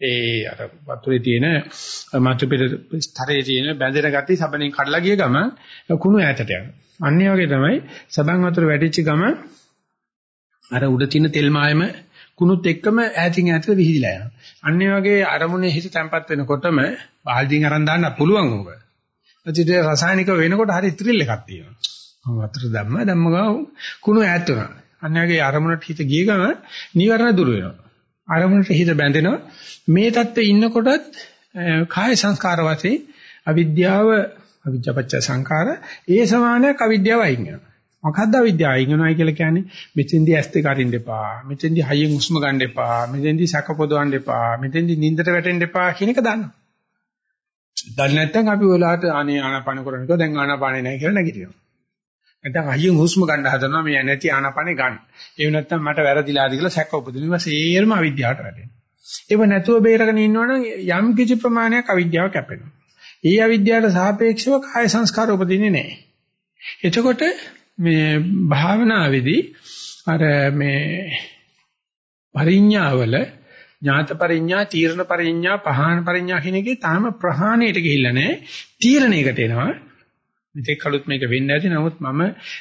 ඒ අර වතුරේ තියෙන මතු පිට ස්තරයේ තියෙන බැඳෙන ගතිය සබනේ කඩලා ගිය ගම කුණු ඈතට යනවා. අන්නේ වගේ තමයි සබන් වතුර වැටිච්ච ගම අර උඩ තියෙන තෙල් මායම කුණුත් එක්කම ඈතින් ඈතට විහිදිලා යනවා. අන්නේ වගේ අරමුණේ හිත තැම්පත් වෙනකොටම බාල්දියෙන් අරන් දාන්න පුළුවන් ඕක. ඒත් රසායනික වෙනකොට හරි ත්‍රිල් එකක් තියෙනවා. වතුර දැම්ම දැම්ම ගාව කුණු ඈත් වෙනවා. අන්නේ වගේ අරමුණට හිත ගිය ගම නීවරණ දුර වෙනවා. අරමුණට හිත බැඳෙනවා. මේ தත්ත්වයේ ඉන්නකොටත් කාය සංස්කාර වශයෙන් අවිද්‍යාව අවිජ්ජාපච්ච සංඛාර ඒ සමානයක් අවිද්‍යාව අයින් වෙනවා. මොකද්ද අවිද්‍යාව අයින් වෙනවා කියලා කියන්නේ? මෙතෙන්දී ඇස් දෙක අරින්න එපා. මෙතෙන්දී හයියෙන් හුස්ම ගන්න එපා. මෙතෙන්දී සැක පොදවන්න එපා. මෙතෙන්දී නිින්දට වැටෙන්න එපා කියන එක දන්නවා. දන්නේ නැත්නම් අපි ඔයාලට අනේ ආනාපාන කරනකොට දැන් ආනාපානේ නැහැ කියලා නැගිටිනවා. නැත්නම් අයියෙන් හුස්ම ගන්න හදනවා මේ නැති ආනාපානේ ගන්න. ඒ නැත්නම් මට වැරදිලාද කියලා සැක උපදිනවා. සේරම අවිද්‍යාවට වැටෙනවා. ඒව නැතුව බේරගෙන ඉන්නවනම් යම් කිසි ප්‍රමාණයක් අවිද්‍යාව කැපෙනවා. ඒ අවිද්‍යාවට සාපේක්ෂව කාය සංස්කාර උපදින්නේ නැහැ. එතකොට මේ භාවනාවේදී අර මේ පරිඥාවල ඥාත පරිඥා, තීරණ පරිඥා, පහාන පරිඥා කියන එකේ තාම ප්‍රහාණයට ගිහිල්ලා නැහැ. තීරණයකට එනවා. මෙතෙක් කලුත් මේක වෙන්නේ නැති. නමුත් මම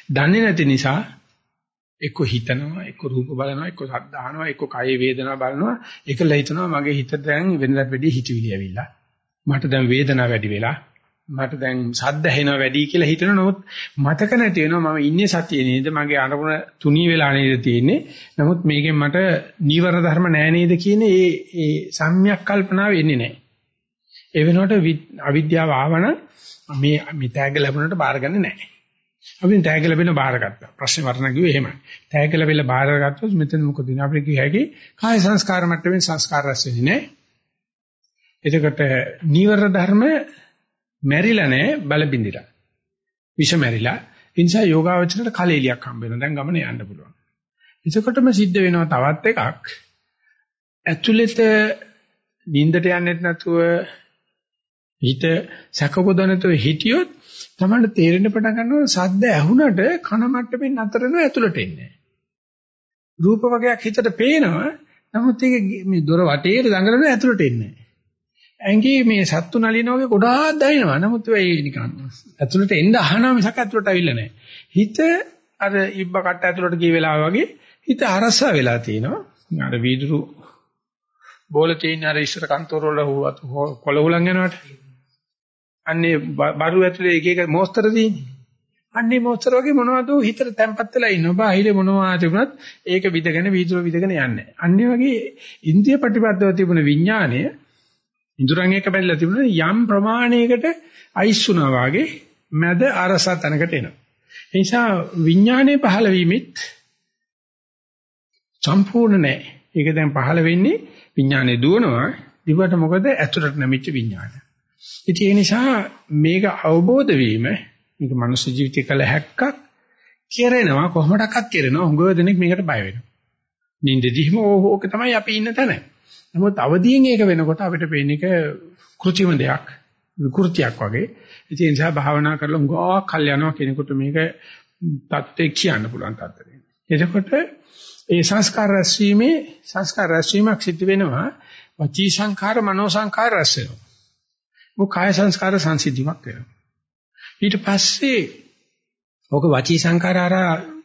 දන්නේ නැති නිසා එක්ක හිතනවා එක්ක රූප බලනවා එක්ක ශබ්ද අහනවා එක්ක කය වේදනා බලනවා. ඒකල හිතනවා මගේ හිත දැන් වෙනදාට වැඩිය හිතවිලි ඇවිල්ලා. මට දැන් වේදනාව වැඩි වෙලා මට දැන් ශබ්ද ඇහෙනවා වැඩි කියලා හිතනවා. නමුත් මතක නැති වෙනවා මම ඉන්නේ සතියේ නේද? මගේ අරමුණ තුනී වෙලා නේද තියෙන්නේ. නමුත් මේකෙන් මට නීවර ධර්ම නෑ නේද කියන ඒ ඒ සම්‍යක් කල්පනාව එන්නේ නෑ. ඒ වෙනකොට අවිද්‍යාව ආවනම් මේ මේ තෑග්ග ලැබුණට බාරගන්නේ නැහැ. අපි තෑග්ග ලැබෙන බාරගත්තා. ප්‍රශ්නේ වර්ණ කිව්වේ එහෙමයි. තෑග්ග ලැබෙලා බාරගත්තොත් මෙතන මොකද වෙන්නේ? අපිට කිය හැකි කාය සංස්කාර මට්ටමින් සංස්කාර රැස් වෙන්නේ නැහැ. එතකොට නීවර ධර්ම මැරිලා නැහැ බල බින්දිලා. විෂ මැරිලා. ඒ නිසා යෝගාවචරයට කලෙලියක් හම්බ වෙනවා. දැන් ගමන යන්න පුළුවන්. එතකොටම සිද්ධ වෙනවා තවත් එකක්. ඇතුළත නින්දට යන්නෙත් නැතුව හිත සැකපොදනතෝ හිටියොත් තමයි තේරෙන්න පටන් ගන්නවා සද්ද ඇහුනට කන මට්ටමින් නතර වෙනවා ඇතුළට එන්නේ. රූප වර්ගයක් හිතට පේනවා නමුත් ඒක මේ දොර වටේට දඟලන ඇතුළට එන්නේ ඇඟේ මේ සත්තු නලින වගේ ගොඩාක් දැනෙනවා. නමුත් ඒ නිකන් ඇතුළට එන්න අහනවා මිසක් ඇතුළට අවිල්ල නැහැ. හිත අර ඉබ්බ කට්ට ඇතුළට ගිය වෙලාව වගේ හිත අරසා වෙලා තිනවා. අර වීදුරු බෝල තියෙන අර ඉස්සර කන්තෝර වල කොළ හුලං යනවට අන්නේ බරු ඇතුලේ එක එක මොස්තර තියෙන්නේ. අන්නේ මොස්තර වගේ මොනවද හිතට තැම්පත් වෙලා ඉන්නවා. බාහිර මොනවා තිබුණත් ඒක විදගෙන වීදුර විදගෙන යන්නේ. අන්නේ වගේ ඉන්ද්‍රිය ප්‍රතිපදව තිබුණ විඥාණය ඉඳුරන් එක බැලලා තිබුණ යම් ප්‍රමාණයකට අයිස් වුණා වාගේ මැද අරස තැනකට එනවා. ඒ නිසා විඥානයේ පහළ වීමෙත් සම්පූර්ණ නැහැ. ඒක දැන් පහළ වෙන්නේ විඥානේ දුවනවා. දිවට මොකද ඇතුළට නැමිච්ච විඥානය. ඉතින් ඒ නිසා මේක අවබෝධ වීම මේක මනුස්ස ජීවිතය කළ හැක්කක් කෙරෙනවා කොහොමඩක්වත් කෙරෙනවා හුඟ දෙනෙක් මේකට බය වෙනවා. නින්දදීම ඕක තමයි අපි ඉන්න තැන. නමුත් අවදියෙන් ඒක වෙනකොට අපිට පේන එක කෘත්‍රිම දෙයක් විකෘතියක් වගේ. ඉතින් ඒ නිසා භාවනා කරලා හුඟක් කල් යනවා කෙනෙකුට මේක தත්ත්වේ කියන්න පුළුවන් තත්ත්වෙ. එතකොට ඒ සංස්කාර රැස්වීමේ සංස්කාර රැස්වීමක් සිද්ධ වෙනවා වචී සංඛාර මනෝ සංඛාර රැස් වෙනවා. ඔය කාය සංස්කාර සංසිද්ධියක් වෙනවා. ඊට පස්සේ ඔක වචී සංකාර අර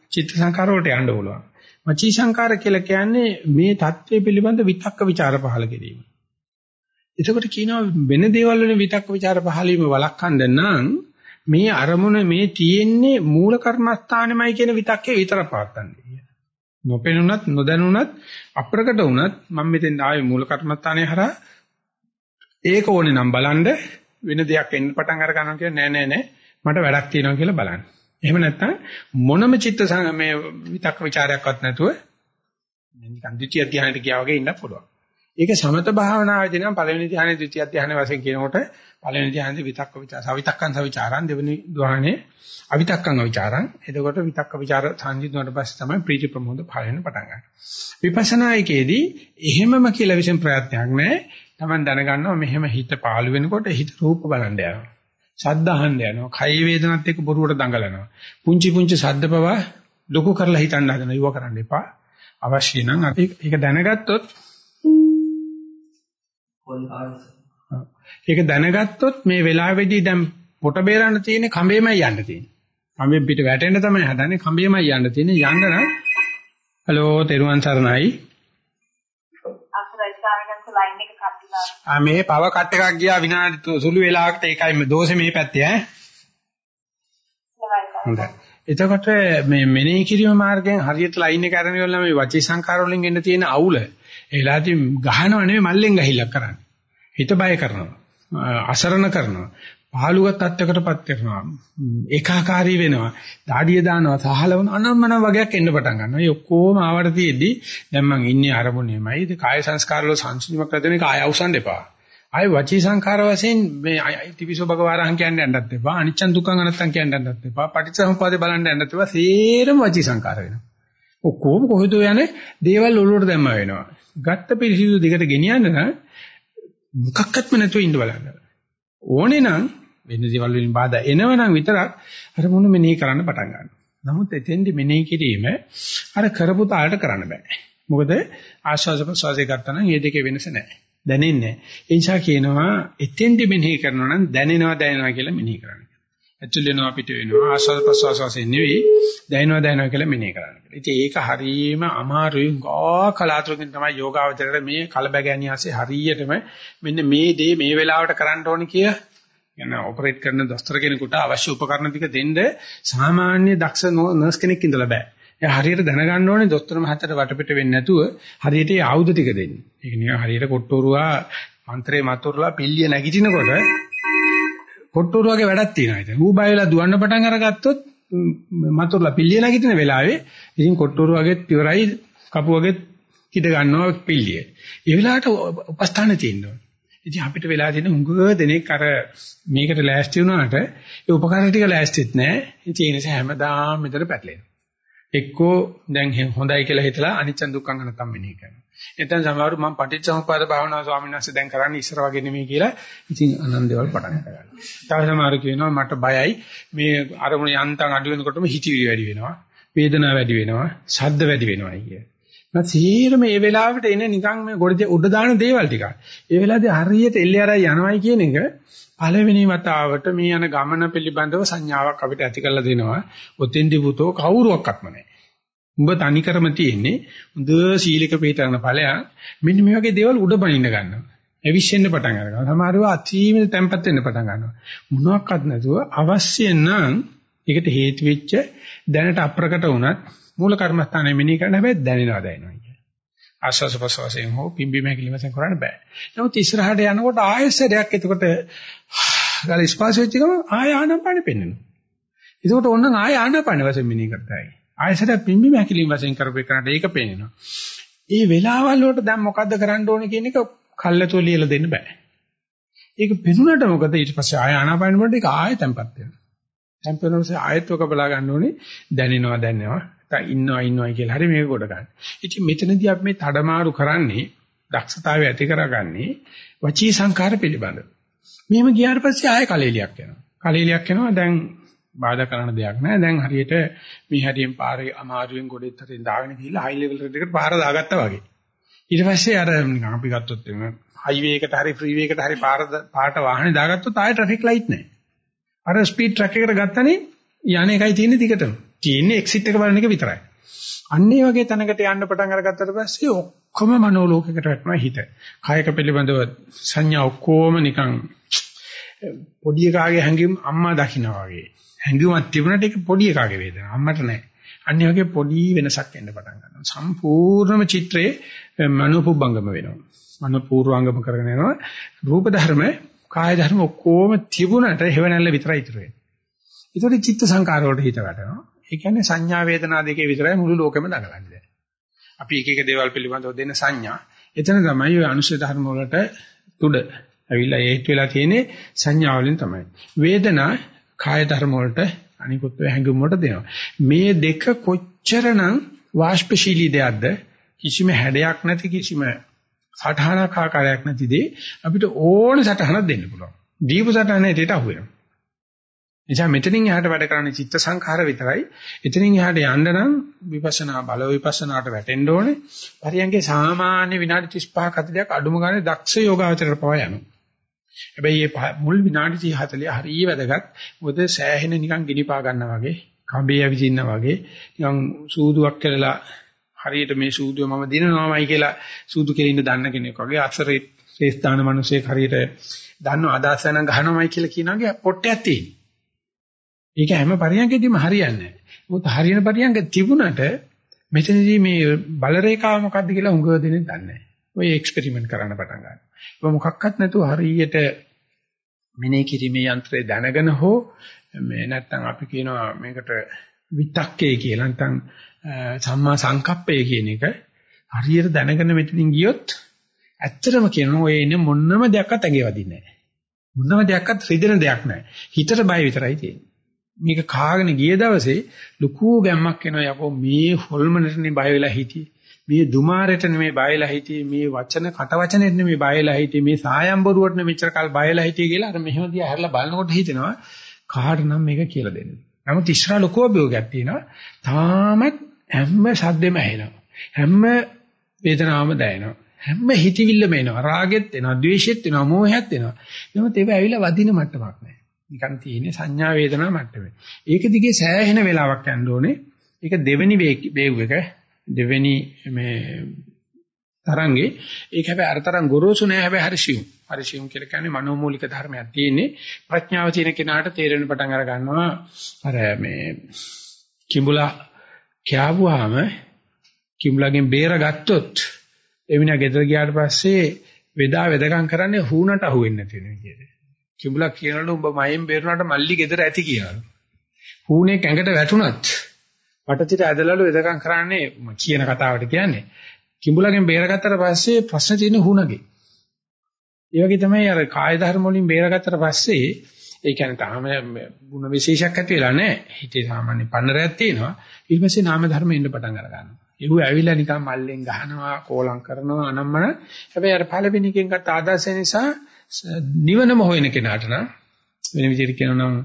චිත්ත සංකාර වලට යන්න පුළුවන්. වචී සංකාර කියලා කියන්නේ මේ தත්ත්වය පිළිබඳ විතක්ක ਵਿਚාර පහළ කිරීම. එතකොට කියනවා වෙන දේවල් වලින් විතක්ක ਵਿਚාර පහළ වීම වළක්වන්න නම් මේ අරමුණ මේ තියෙන්නේ මූල කර්මස්ථානෙමයි කියන විතක්කේ විතර පාත්තන්නේ. නොපෙනුනත් නොදැනුනත් අප්‍රකට වුණත් මම මෙතෙන් ආවේ මූල කර්මස්ථානේ හරහා ඒක ඕනේ නම් බලන්න වෙන දෙයක් එන්න පටන් අර ගන්නවා කියන්නේ නෑ නෑ නෑ මට වැඩක් තියෙනවා කියලා බලන්න. එහෙම නැත්නම් මොනම චිත්ත මේ විතක් ਵਿਚාරයක්වත් නැතුව නිකන් ද්විතිය ධානයට ගියා වගේ ඉන්න පුළුවන්. ඒක සමත භාවනාවේදී නම් පළවෙනි ධානයේ ද්විතිය ධානයේ වශයෙන් කියනකොට පළවෙනි ධානයේ විතක්ක ਵਿਚාර සවිතක්කං සවිචාරං දෙවෙනි ධානයේ අවිතක්කං අවිචාරං එතකොට විතක්ක ਵਿਚාර සංසිඳුණාට පස්සේ තමයි ප්‍රීති ප්‍රමෝද පහළ වෙන පටන් ගන්න. විපස්සනායකේදී එහෙමම කියලා විශේෂ ප්‍රයත්නයක් නැහැ. Taman දැනගන්නවා මෙහෙම හිත පාළු වෙනකොට හිත රූප බලන්න යනවා. ශබ්ද අහන්න යනවා. කය වේදනත් එක්ක බොරුවට දඟලනවා. පුංචි පුංචි ශබ්ද පවා ලොකු කරලා හිතන්න හදන ඉව කරන්න එපා. අවශ්‍ය නම් අපි ඒක දැනගත්තොත් ඒක දැනගත්තොත් මේ වෙලාවේදී දැන් පොට බේරන්න තියෙන කඹේමයි යන්න තියෙන්නේ. කඹෙන් පිට වැටෙන්න තමයි හදන්නේ කඹේමයි යන්න තියෙන්නේ. යන්න නම් හලෝ තෙරුවන් සරණයි. අසරයි සාරගන්ත ලයින් එක කප්පිලා. ආ මේ පව කට් එකක් ගියා විනාඩි සුළු වෙලාවකට ඒකයි දෝෂේ මේ පැත්තේ ඈ. හොඳයි. එතකොට මේ මෙනෙහි කිරීම මාර්ගයෙන් හරියට ලයින් එක අරගෙන ඉවරලා මේ වචී සංකාර වලින් එන්න තියෙන අවුල එලාදී ගහනව නෙමෙයි මල්ලෙන් ගහිල්ලක් කරන්නේ. හිත බය කරනවා. අසරණ කරනවා. පහළුවත් අත්‍යකටපත් කරනවා. ඒකාකාරී වෙනවා. দাঁඩිය දානවා. සහලවන අනම්මන වගේක් එන්න පටන් ගන්නවා. මේ ඔක්කොම ආවට තියෙද්දි දැන් මං ඉන්නේ අරමුණේමයි. ඒ කාය සංස්කාර වල සංසිඳීමක් නැදෙන එක ආය අවසන් දෙපා. ආය වචී සංඛාර වශයෙන් මේ තිවිසෝ භගවාරහන් කියන්න යන්නත් එපා. අනිච්චන් දුක්ඛං අනත්තං කියන්න යන්නත් එපා. පටිච්චසමුප්පාදේ බලන්න යන්නත් එපා. සේරම වචී සංඛාර වෙනවා. ඔක්කොම කොහෙද යන්නේ? දේවල් ඔලුවට දැම්ම වෙනවා. ගත්ත පිළිසිදු දිගට ගෙනියන්න නම් මොකක්වත්ම නැතුව ඉන්න බලන්න. ඕනේ නම් වෙන දේවල් වලින් බාධා එනවනම් විතරක් අර මොන මෙනෙහි කරන්න පටන් ගන්නවා. නමුත් එතෙන්දි මෙනෙහි කිරීම අර කරපු තාලට කරන්න බෑ. මොකද ආශ්වාස ප්‍රශ්වාසය ගත්තා නම් මේ දෙකේ වෙනස නැහැ. දැනෙන්නේ නැහැ. ඒ නිසා කියනවා එතෙන්දි මෙනෙහි කරනවා නම් දැනෙනවා දැනෙනවා කියලා මෙනෙහි කරන්න. ඇතුල් වෙනවා පිට වෙනවා ආශ්වාස ප්‍රශ්වාස වශයෙන් නෙවෙයි දැනෙනවා දැනෙනවා කියලා මෙනෙහි කරන්න. ඉතින් ඒක හරීම අමාරුයි. ගා කලාතුරකින් තමයි යෝගාවචරයට මේ කලබගෑනියාසේ හරියටම මෙන්න මේ දේ මේ වෙලාවට කරන්න ඕනේ කිය යන ඔපරේට් කරන දොස්තර කෙනෙකුට අවශ්‍ය උපකරණ ටික දෙන්න සාමාන්‍ය දක්ෂ නර්ස් කෙනෙක් ඉඳලා බෑ. එයා හරියට දැනගන්න ඕනේ දොස්තර මහත්තයාට වටපිට වෙන්නේ නැතුව හරියට ඒ ආයුධ ටික දෙන්න. ඒක නිකන් හරියට කොට්ටෝරුවා මන්ත්‍රේ මතුරුලා පිල්ලිය නැගිටිනකොට කොට්ටෝරුවාගේ වැඩක් තියෙනවා ඉතින්. ඌ බය වෙලා දුවන්න පටන් අරගත්තොත් මතුරුලා පිල්ලිය නැගිටින වෙලාවේ ඉතින් කොට්ටෝරුවාගෙත් ඉවරයි කපුවගෙත් කිඩ ගන්නවා පිල්ලිය. ඒ වෙලාවට උපස්ථාන තියෙනවා. ඉතින් අපිට වෙලා තියෙන උඟ දෙනෙක් අර මේකට ලෑස්ති වුණාට ඒ උපකරණ ටික ලෑස්තිත් නැහැ. ඉතින් ඒ නිසා හැමදාම මෙතන පැටලෙනවා. එක්කෝ දැන් හොඳයි කියලා හිතලා අනිච්ච දුක්ඛං අනත්තම් මෙනෙහි කරනවා. එතෙන් සමහරව මම පටිච්චසමුප්පාද භාවනාව ස්වාමීන් වහන්සේ දැන් කරන්නේ ඉස්සර වගේ නෙමෙයි කියලා ඉතින් අනන්ත දේවල් පටන් ගන්නවා. තව සමහරව කියනවා මට බයයි මේ අරමුණ යන්තම් අඩු වෙනකොටම හිතවිලි වැඩි වෙනවා. වේදනාව වැඩි වෙනවා. ශබ්ද වැඩි වෙනවා කිය. මම සීරම මේ වෙලාවට එන නිකන් මේ ගොඩ උඩ දාන දේවල් ටික. ඒ වෙලාවේදී හරියට එල්ලේ අරයි යනවයි කියන එක පළවෙනි වතාවට මේ යන ගමන පිළිබඳව සංඥාවක් අපිට ඇති කරලා දෙනවා. ඔතෙන්දි පුතෝ කවුරුවක්වත්ම නැහැ. උඹ තනිකරම තියෙන්නේ හොඳ සීලික පිටරන ඵලයක්. මෙන්න මේ වගේ දේවල් උඩ බනින්න ගන්නවා. එවිශ්ෙන්න පටන් ගන්නවා. සමහරව අතීමිත තැම්පත් වෙන්න පටන් ගන්නවා. මොනවාක්වත් නැතුව අවශ්‍ය නම් ඒකට හේතු වෙච්ච දැනට අප්‍රකට වුණත් මූල කර්මස්ථානයේ මෙනෙහි කරන්න හැබැයි දැනෙනවා දැනෙනවා කියන්නේ. ආස්වාස ප්‍රසවාසයෙන් හෝ පිම්බි මහැකිලිමෙන් කරන්න බෑ. නමුත් ඉස්සරහට යනකොට ආයෙසරයක් එතකොට ගල ස්පාස් වෙච්ච ගම ආය ආනපානෙ පෙන්වෙනවා. එතකොට ඕනනම් ආය ආනපානෙ වශයෙන් මෙනෙහි කරතයි. ආයෙසරයක් පිම්බි මහැකිලිම වශයෙන් කරපේ කරාට ඒක පේනවා. ඒ වෙලාවල් වලට දැන් මොකද්ද කරන්න ඕනේ කියන එක කල්ලාතෝ ලියලා දෙන්න බෑ. ඒක පෙනුනට මොකද ඊට පස්සේ ආය ආනපානෙ වලට ඒක ආයෙ තැම්පත් වෙනවා. තැම්පත් වෙනකොට ආයෙත් ඔක බලා ගන්න ඕනේ දැනෙනවා දැනෙනවා ඉන්නවා ඉන්නවා කියලා හරි මේක කොට ගන්න. ඉතින් මෙතනදී අපි මේ තඩමාරු කරන්නේ දක්ෂතාවය ඇති කරගන්නේ වචී සංකාර පිළිබඳ. මෙහෙම ගියාට පස්සේ ආයෙ කලෙලියක් යනවා. කලෙලියක් එනවා දැන් බාධා කරන දෙයක් නෑ. දැන් හරියට මේ හැටියෙන් පාරේ අමාරුවෙන් ගොඩෙත් හරින් දාගෙන ගිහිල්ලා හයි ලෙවල් එකකට පාර දාගත්තා වගේ. ඊට පස්සේ අර නිකන් අපි ගත්තොත් එන්න හයිවේ එකට හරි ෆ්‍රීවේ එකට හරි පාර පාට වාහනේ දාගත්තොත් ආයෙ ට්‍රැෆික් ලයිට් නෑ. අර ස්පීඩ් ට්‍රක් එකට ගත්තනේ යන්නේ එකයි තියෙන්නේ දිගටම. තියෙන්නේ එක්සිට් එක බලන එක විතරයි. අන්න ඒ වගේ තැනකට යන්න පටන් අරගත්තට පස්සේ ඔක්කොම මනෝලෝකයකට වැටෙනවා හිත. කායක පිළිබඳව සංඥා ඔක්කොම නිකන් පොඩි එකාගේ හැඟීම් අම්මා දකින්නවා වගේ. හැඟීමක් තිබුණට ඒක පොඩි එකාගේ වේදනාවක්. අම්මට නෑ. අන්න ඒ වගේ පොඩි වෙනසක් එන්න පටන් ගන්නවා. සම්පූර්ණම චිත්‍රයේ මනෝපුබ්බංගම වෙනවා. මනෝපූර්වාංගම කරගෙන යනවා. රූප ධර්ම, කාය ධර්ම ඔක්කොම තිබුණට හේවණල්ල විතරයි ඉතුරු වෙන්නේ. ඒතකොට චිත්ත සංකාර වලට හිත වැටෙනවා. ඒ කියන්නේ සංඥා වේදනා දෙකේ විතරයි මුළු ලෝකෙම දඟලන්නේ. අපි එක එක දේවල් පිළිබඳව දෙන සංඥා. එතන තමයි ඔය අනුශය ධර්ම වලට තුඩ ඇවිල්ලා ඒත් වෙලා තියෙන්නේ සංඥා වලින් තමයි. වේදනා කාය ධර්ම වලට අනිකුත් හැඟුම් වලට දෙනවා. මේ දෙක කොච්චරනම් වාෂ්පශීලී දෙයක්ද කිසිම හැඩයක් නැති කිසිම සටහනක් ආකාරයක් නැතිදී අපිට ඕන සටහනක් දෙන්න පුළුවන්. දීපු සටහනේ දෙයට අහු වෙනවා. නිසා මෙතනින් එහාට වැඩ කරන්නේ චිත්ත සංඛාර විතරයි. එතනින් එහාට යන්න නම් විපස්සනා බල විපස්සනාට වැටෙන්න ඕනේ. පරියන්ගේ සාමාන්‍ය විනාඩි 35ක් 40ක් අඩුම ගානේ දක්ෂ යෝගාවචරයට පවා යනවා. හැබැයි මේ මුල් විනාඩි 30 40 හරිය වැදගත්. මොකද සෑහෙන නිකන් ගිනිපා ගන්නවා වගේ, කඹේ ඇවිදින්නා වගේ, නිකන් සූදුවක් කියලා හරියට මේ සූදුව මම දිනනවාමයි කියලා සූදු කෙලින්න දන්න කෙනෙක් වගේ අසරේ ශ්‍රේෂ්ඨාන මිනිසෙක් හරියට දන්නව අදාස වෙනන් ගහනවාමයි කියලා කියනවාගේ පොට්ටයක් තියෙනවා. ඒක හැම පරියන්කෙදීම හරියන්නේ නැහැ. මොකද හරියන පරියන්ක තිබුණට මෙතනදී මේ බල රේඛාව මොකක්ද කියලා උඟ දෙන්නේ දන්නේ නැහැ. ඔය එක්ස්පෙරිමන්ට් කරන්න පටන් ගන්නවා. ඒක මොකක්වත් නැතුව හරියට මෙනේ කිරීමේ යන්ත්‍රය දැනගෙන හෝ මේ නැත්තම් අපි කියනවා මේකට විතක්කේ කියලා නැත්තම් සම්මා සංකප්පය කියන එක හරියට දැනගෙන මෙතනින් ගියොත් ඇත්තටම කියනවා ඔය ඉන්නේ මොන්නම දෙයක්වත් ඇඟේ වදින්නේ නැහැ. මොනම දෙයක්වත් රිදෙන දෙයක් නැහැ. හිතට බය විතරයි තියෙන්නේ. මේක කාගෙන ගිය දවසේ ලুকু ගැම්මක් එනවා යකෝ මේ හොල්මනටනේ බය වෙලා හිටියේ මේ දුමාරයට නෙමෙයි බය වෙලා හිටියේ මේ වචන කට වචනෙට නෙමෙයි බය වෙලා හිටියේ මේ සායම් බොරුවට නෙමෙයි මෙච්චර කල් බය වෙලා හිටියේ කියලා අර මෙහෙම දිහා හැරලා බලනකොට හිතෙනවා කාට නම් මේක කියලා දෙන්න. නමුත් ඉස්සරහ ලොකු අභියෝගයක් තියෙනවා. තාමත් හැම ශබ්දෙම ඇහෙනවා. හැම වේදනාවම දැනෙනවා. හැම හිතවිල්ලම එනවා. රාගෙත් එනවා, ද්වේෂෙත් එනවා, මෝහයත් එනවා. නමුත් ඒක ඇවිල්ලා වදින මට්ටමක් නෑ. නිකන් තියෙන්නේ සංඥා වේදනා මට්ටමේ. ඒක දිගේ සෑහෙන වෙලාවක් යන්න ඕනේ. ඒක දෙවෙනි වේව් එක දෙවෙනි මේ තරංගේ ඒක හැබැයි අර තරම් ගොරෝසු නෑ හැබැයි හරි සියුම්. හරි සියුම් කියලා කියන්නේ මනෝමූලික ධර්මයක් තියෙන්නේ. ප්‍රඥාව තියෙන කෙනාට තේරෙන පටන් අර ගන්නවා අර මේ කිඹුලා කියාවුවාම කිඹුලාගෙන් බේරගත්තොත් එවිනා ගෙදර ගියාට පස්සේ වෙදා වෙදකම් කරන්නේ හුණට අහුවෙන්නේ නැති වෙන විදියට. කිඹුලා කියනවලු උඹ මයෙන් බේරුණාට මල්ලි ගෙදර ඇති කියනවලු. හුනේ කැඟට වැටුණත් වටතිට ඇදලලු එදකම් කරන්නේ කියන කතාවට කියන්නේ. කිඹුලාගෙන් බේරගත්තට පස්සේ ප්‍රශ්න තියෙන්නේ හුණගේ. ඒ වගේ තමයි අර කාය ධර්ම වලින් බේරගත්තට පස්සේ ඒ කියන්නේ තාම ಗುಣ විශේෂයක් ඇති වෙලා නැහැ. හිතේ සාමාන්‍ය පන්නරයක් තියෙනවා. ඊට පස්සේ නාම ධර්ම එන්න පටන් අර ගන්නවා. ඒව ඇවිල්ලා නිකන් මල්ලෙන් ගහනවා, කෝලම් කරනවා, අනම්මන. හැබැයි අර පළවෙනි එකෙන් ගත්ත ආදර්ශය නිසා නිවනම හොයන කෙනාට නම් වෙන විදිහට කියනවා නම්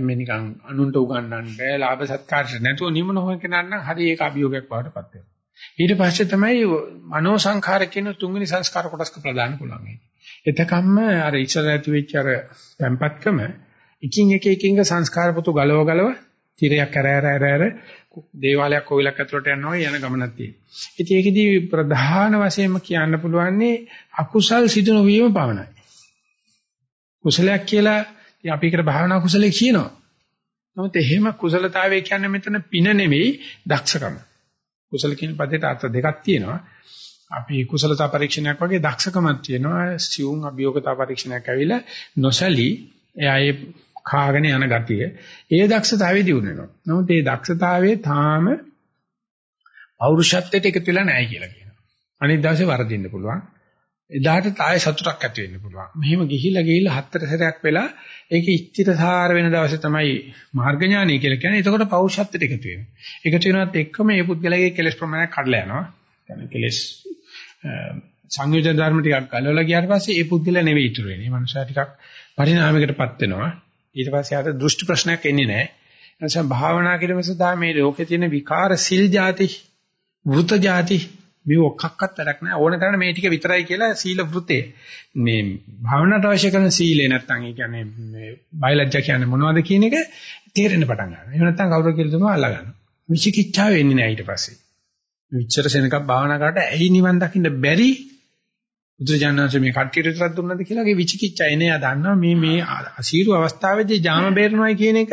මේ නිකන් අනුන්ට උගන්වන්න බෑ ලාභ සත්කාරට නැතුව නිවන හොයන කෙනාට නම් හරි ඒක අභියෝගයක් බවට පත් වෙනවා. ඊට පස්සේ තමයි මනෝ සංඛාර කියන තුන්වෙනි සංස්කාර කොටස්ක ප්‍රදාන පුළුවන්. එතකම්ම අර ඉස්සර ඇති වෙච්ච අර tempatකම එකින් එක එකින් සංස්කාර පුතු ගලව ගලව තිරයක් ඇර ඇර ඇර ඇර දේවාලයක් කොවිලක් ඇතුළට යනවා යන ගමනක් තියෙනවා. ඉතින් ඒකෙදී ප්‍රධාන වශයෙන්ම කියන්න පුළුවන්නේ අකුසල් සිදු නොවීම පමණයි. කුසලයක් කියලා අපි එකට භාවනා කුසලයේ කියනවා. නමුත් එහෙම කුසලතාවය කියන්නේ මෙතන පින නෙවෙයි දක්ෂකම. කුසල කියන පදයට අර්ථ දෙකක් තියෙනවා. අපි කුසලතා පරීක්ෂණයක් වගේ දක්ෂකමක් තියෙනවා. සියුම් අභියෝගතා පරීක්ෂණයක් ඇවිල්ලා නොසලී එයා ඒ කාගෙන යන ගතිය. ඒ දක්ෂතාවය දිනු වෙනවා. නමුත් ඒ දක්ෂතාවයේ තාම පෞරුෂත්වයට එකතු වෙලා නැහැ කියලා කියනවා. අනිත් දවසේ වරදින්න පුළුවන්. එදාට තායේ සතුටක් ඇති වෙන්න පුළුවන්. මෙහෙම ගිහිලා ගිහිලා හතර සැරයක් වෙලා ඒක ඉච්ඡිතසාර වෙන දවසේ තමයි මාර්ග ඥානය කියලා කියන්නේ. එතකොට පෞරුෂත්වයට එකතු වෙනවා. එකතු වෙනවත් එක්කම මේ පුද්ගලයාගේ කෙලෙස් ප්‍රමාණය කඩලා යනවා. يعني කෙලෙස් සංයෝජන ධර්ම ටිකක් ගලවලා ගියාට පස්සේ ඒ පුද්ගලයා නෙවෙයි ඉතුරු වෙන්නේ. මනුෂයා ටිකක් පරිණාමයකටපත් වෙනවා. ඊට පස්සේ ආත දෘෂ්ටි ප්‍රශ්නයක් එන්නේ නැහැ. එනිසා භාවනා කිරීම සඳහා මේ ලෝකේ තියෙන විකාර සිල් જાති, වෘත જાති මේ ඔක්කක්වත් වැඩක් නැහැ. ඕන කරන්නේ මේ ටික විතරයි කියලා සීල වෘතේ. මේ භාවනාවට අවශ්‍ය කරන සීලේ නැත්තම් ඒ කියන්නේ මේ බයලජ්ජා කියන්නේ මොනවද කියන එක තේරෙන්න පටන් ගන්නවා. එහෙම නැත්තම් කවුරු කියලා තමයි අල්ලා ගන්නවා. විචිකිච්ඡාව වෙන්නේ නැහැ ඊට පස්සේ. විචතර සෙනකක් භාවනා කරලා ඇයි නිවන් දකින්න බැරි බුදුජානනාංශ මේ කට්ටියට විතරක් දුන්නද කියලාගේ විචිකිච්ඡා එනේ ආ දන්නවා මේ මේ අසීරු අවස්ථාවේදී ජාම බේරනවායි කියන එක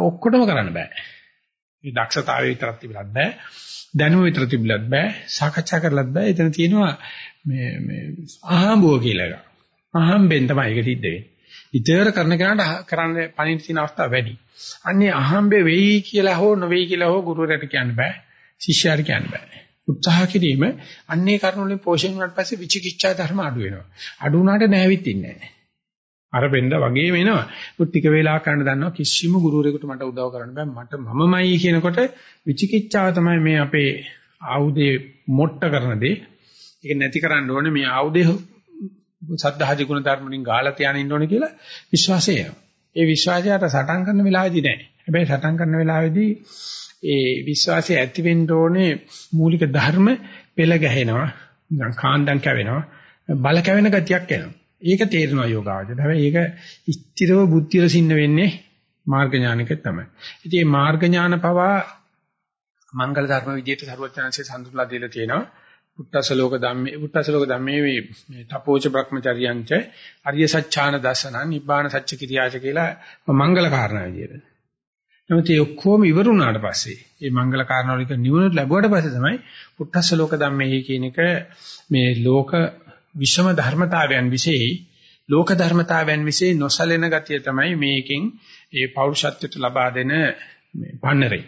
ඔක්කොටම කරන්න බෑ. මේ දක්ෂතාවය විතරක් තිබුණත් බෑ. දැනුම විතර තිබුණත් බෑ. සාකච්ඡා කරලත් බෑ. එතන තියෙනවා මේ මේ අහඹුව කියලා එකක්. අහම්බෙන් තමයි ඒක සිද්ධ වෙන්නේ. ඉතර කරන කෙනාට කරන්න පණින්න තියෙන අවස්ථා වැඩි. අන්නේ අහම්බේ වෙයි කියලා හෝ නොවේයි කියලා හෝ ගුරුවරයාට කියන්න බෑ. ශිෂ්‍යයාට කියන්න බෑ. උත්සාහ කිරීම අන්නේ කරුණුලින් පෝෂණය වුණාට පස්සේ විචිකිච්ඡා ධර්ම අඩු වෙනවා. අඩු වුණාට නැවිත් ඉන්නේ නැහැ. අර වෙන්න වගේම එනවා. උත් ටික වෙලා කරන්න දන්නවා කිසිම ගුරුවරයෙකුට මට උදව් කරන්න බෑ. මට මමමයි කියනකොට විචිකිච්ඡාව තමයි මේ අපේ ආයුධේ මොට්ට කරන දේ. ඒක නැති කරන්න ඕනේ මේ ආයුධේ සද්ධාජි ගුණ ධර්ම වලින් ගාලා තියාගෙන ඉන්න ඕනේ කියලා විශ්වාසය එනවා. ඒ විශ්වාසයට සටන් කරන වෙලාවෙදී නෑ. හැබැයි සටන් කරන වෙලාවේදී ඒ විශ්වාසය ඇති වෙන්න ඕනේ මූලික ධර්ම පෙළ ගැහෙනවා නිකන් කාණ්ඩම් කැවෙනවා බල කැවෙන ගතියක් එනවා ඒක තේරෙනවා යෝගාවචර හැබැයි ඒක ස්ථිරව බුද්ධිය සින්න වෙන්නේ මාර්ග ඥානික තමයි. ඉතින් මේ මාර්ග ඥාන පවා මංගල ධර්ම විදියට සරුවචනanse සඳුල්ලා දීලා තියෙනවා. පුත්තසලෝක ධම්මේ පුත්තසලෝක ධම්මේ මේ තපෝච බ්‍රහ්මචර්යයන්ච අරිය සත්‍යාන දසන නිබ්බාන සත්‍ය කිරියාච කියලා මංගල කාරණා විදියට. නමුත් ඒ ඔක්කොම ඉවරුණාට පස්සේ මේ මංගල කාරණාවලික නිවන ලැබුවට පස්සේ තමයි පුත්තස්ස ලෝක ධම්මෙහි කියන එක මේ ලෝක විෂම ධර්මතාවයන් વિશેයි ලෝක ධර්මතාවයන් વિશે නොසැලෙන ගතිය තමයි මේකෙන් ඒ පෞරුෂත්වයට ලබා දෙන මේ පන්නරේ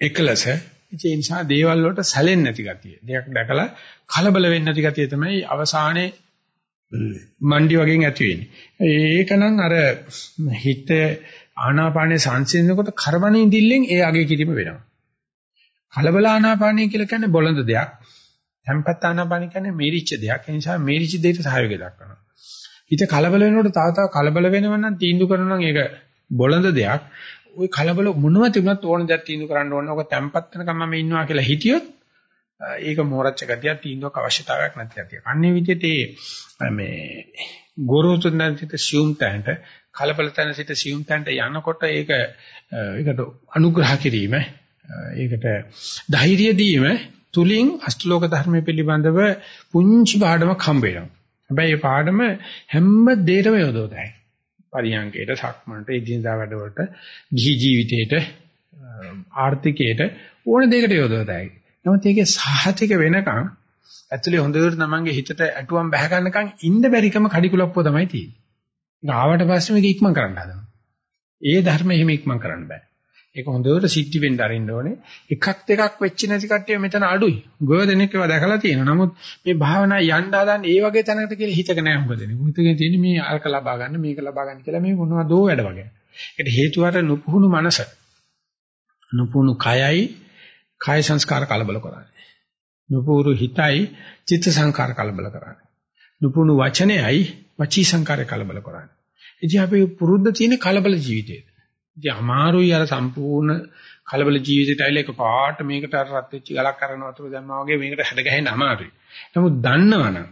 එකලස ඒ නිසා දේවල් වලට සැලෙන්නේ නැති ගතිය. දෙයක් දැකලා කලබල වෙන්නේ නැති ගතිය තමයි අවසානයේ මණ්ඩි වගේ ඇති වෙන්නේ. ඒකනම් අර හිත ආනාපානේ සංසිඳනකොට කරබනේ දිල්ලෙන් ඒ අගේ කිරීම වෙනවා. කලබල ආනාපානේ කියලා කියන්නේ බොළඳ දෙයක්. Tempat ආනාපානය කියන්නේ මේරිච්ච දෙයක්. ඒ නිසා මේරිච්ච දෙයට සහයෝගය දක්වනවා. හිත කලබල වෙනකොට තව තව කලබල වෙනව නම් තීන්දුව කරනවා නම් ඒක බොළඳ දෙයක්. ওই කලබල මොනව තිබුණත් ඕන දෙයක් තීන්දුව කරන්න ඕන. ඔක tempat වෙනකම් මම ඉන්නවා කියලා හිතියොත් ඒක මෝරච්ච ගතියක් තීන්දුවක අවශ්‍යතාවයක් නැති ගතියක්. අන්නේ විදිහට මේ ගොරෝසු නැතිට සියුම් තැනට කලබල තැන සිට සියුම් තැනට යනකොට ඒක ඒකට අනුග්‍රහ කිරීම ඒකට ධෛර්යය දීම තුලින් අෂ්ටලෝක ධර්මයේ පිළිබඳව පුංචි පාඩමක් හම්බ වෙනවා. හැබැයි මේ පාඩම හැම දෙයකම යොදවතයි. පරියංගයට, සක්මන්ට, එදිනදා වැඩවලට, ගිහි ජීවිතේට, ආර්ථිකයට ඕන දෙයකට යොදවතයි. නමුත් ඒකේ සහතික වෙනකන් ඇතුලේ හොඳට තමන්ගේ හිතට ඇටුවම් බහ ගන්නකන් ඉන්න බැරිකම කඩිකුලප්පුව තමයි තියෙන්නේ. ඒක ආවට පස්සේ මේක ඉක්මන් කරන්න හදනවා. ඒ ධර්ම එහෙම ඉක්මන් කරන්න බෑ. ඒක හොඳට සිද්ධි වෙන්න අරින්න ඕනේ. එකක් දෙකක් වෙච්ච නැති කට්ටිය මෙතන අඩුයි. ගොඩ දෙනෙක් ඒවා දැකලා තියෙනවා. නමුත් මේ භාවනා යන්න හදන ඒ වගේ තැනකට කියලා හිතක නෑ මොකද දෙන්නේ. හිතකේ තියෙන්නේ මේ අරක ලබා ගන්න මේක ලබා ගන්න කියලා මේ මොනවදෝ වැඩ වගේ. ඒකට හේතුව අර නුපුහුණු මනස. නුපුහුණු කයයි කාය සංස්කාර කලබල කරන්නේ. නුපුහුරු හිතයි චිත්ත සංකාර කලබල කරන්නේ. නුපුහුණු වචනයයි වචී සංකාරය කලබල කරන්නේ. ඉතින් අපි පුරුද්ද තියෙන කලබල ජීවිතේ. ඉතින් අමාරුයි අර සම්පූර්ණ කලබල ජීවිතයට ඇවිල්ලා එක පාට මේකට අර රත් වෙච්ච ගලක් කරන වතුර දැම්මා වගේ මේකට හැඩ ගැහෙන්න අමාරුයි. නමුත් දන්නවනම්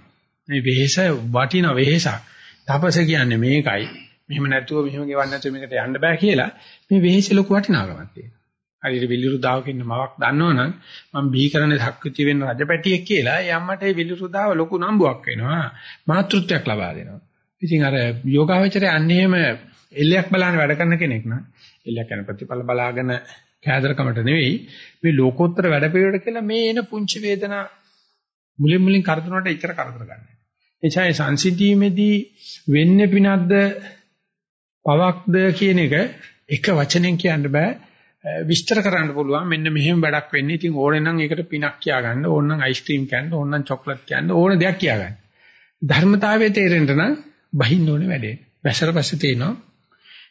මේ වෙහෙස වටින වෙහෙසක්. තපස කියන්නේ මේකයි. මෙහෙම නැතුව මෙහෙම ගෙවන්න නැතුව මේකට යන්න බෑ කියලා මේ වෙහෙස ලොකු වටිනාකමක් තියෙනවා. හරියට විලිරුදාවක ඉන්න මවක් දන්නවනම් මම බිහි කරන්නේ සක්විති වෙන්න රජපැටියෙක් කියලා ඒ අම්මට ඒ විලිරුදාව ලොකු නම්බුවක් වෙනවා මාතෘත්වයක් ලබා දෙනවා ඉතින් අර යෝගාවචරය අන්නේම එල්ලයක් බලන්න වැඩ කරන කෙනෙක් නම් එල්ලයක් යන ප්‍රතිඵල බලාගෙන කෑදරකමට නෙවෙයි මේ ලෝකෝත්තර වැඩ පිළිවෙලට කියලා මේ එන පුංචි වේදනා මුලින් මුලින් කරදරනට ඉතර කරදර ගන්න. එචායි සංසිද්ධියේදී වෙන්නේ පිනක්ද පවක්ද කියන එක එක වචනෙන් කියන්න බෑ විස්තර කරන්න පුළුවන් මෙන්න මෙහෙම වැඩක් වෙන්නේ. ඉතින් ඕනේ නම් ඒකට පිනක් කියා ගන්න, ඕන නම් අයිස්ක්‍රීම් කන්න, ඕන නම් චොක්ලට් කන්න, ඕන දෙයක් කියා ගන්න. ධර්මතාවයේ තේරෙන්න නම් බහින්න ඕනේ වැඩේ. වැසර පස්සේ තේනවා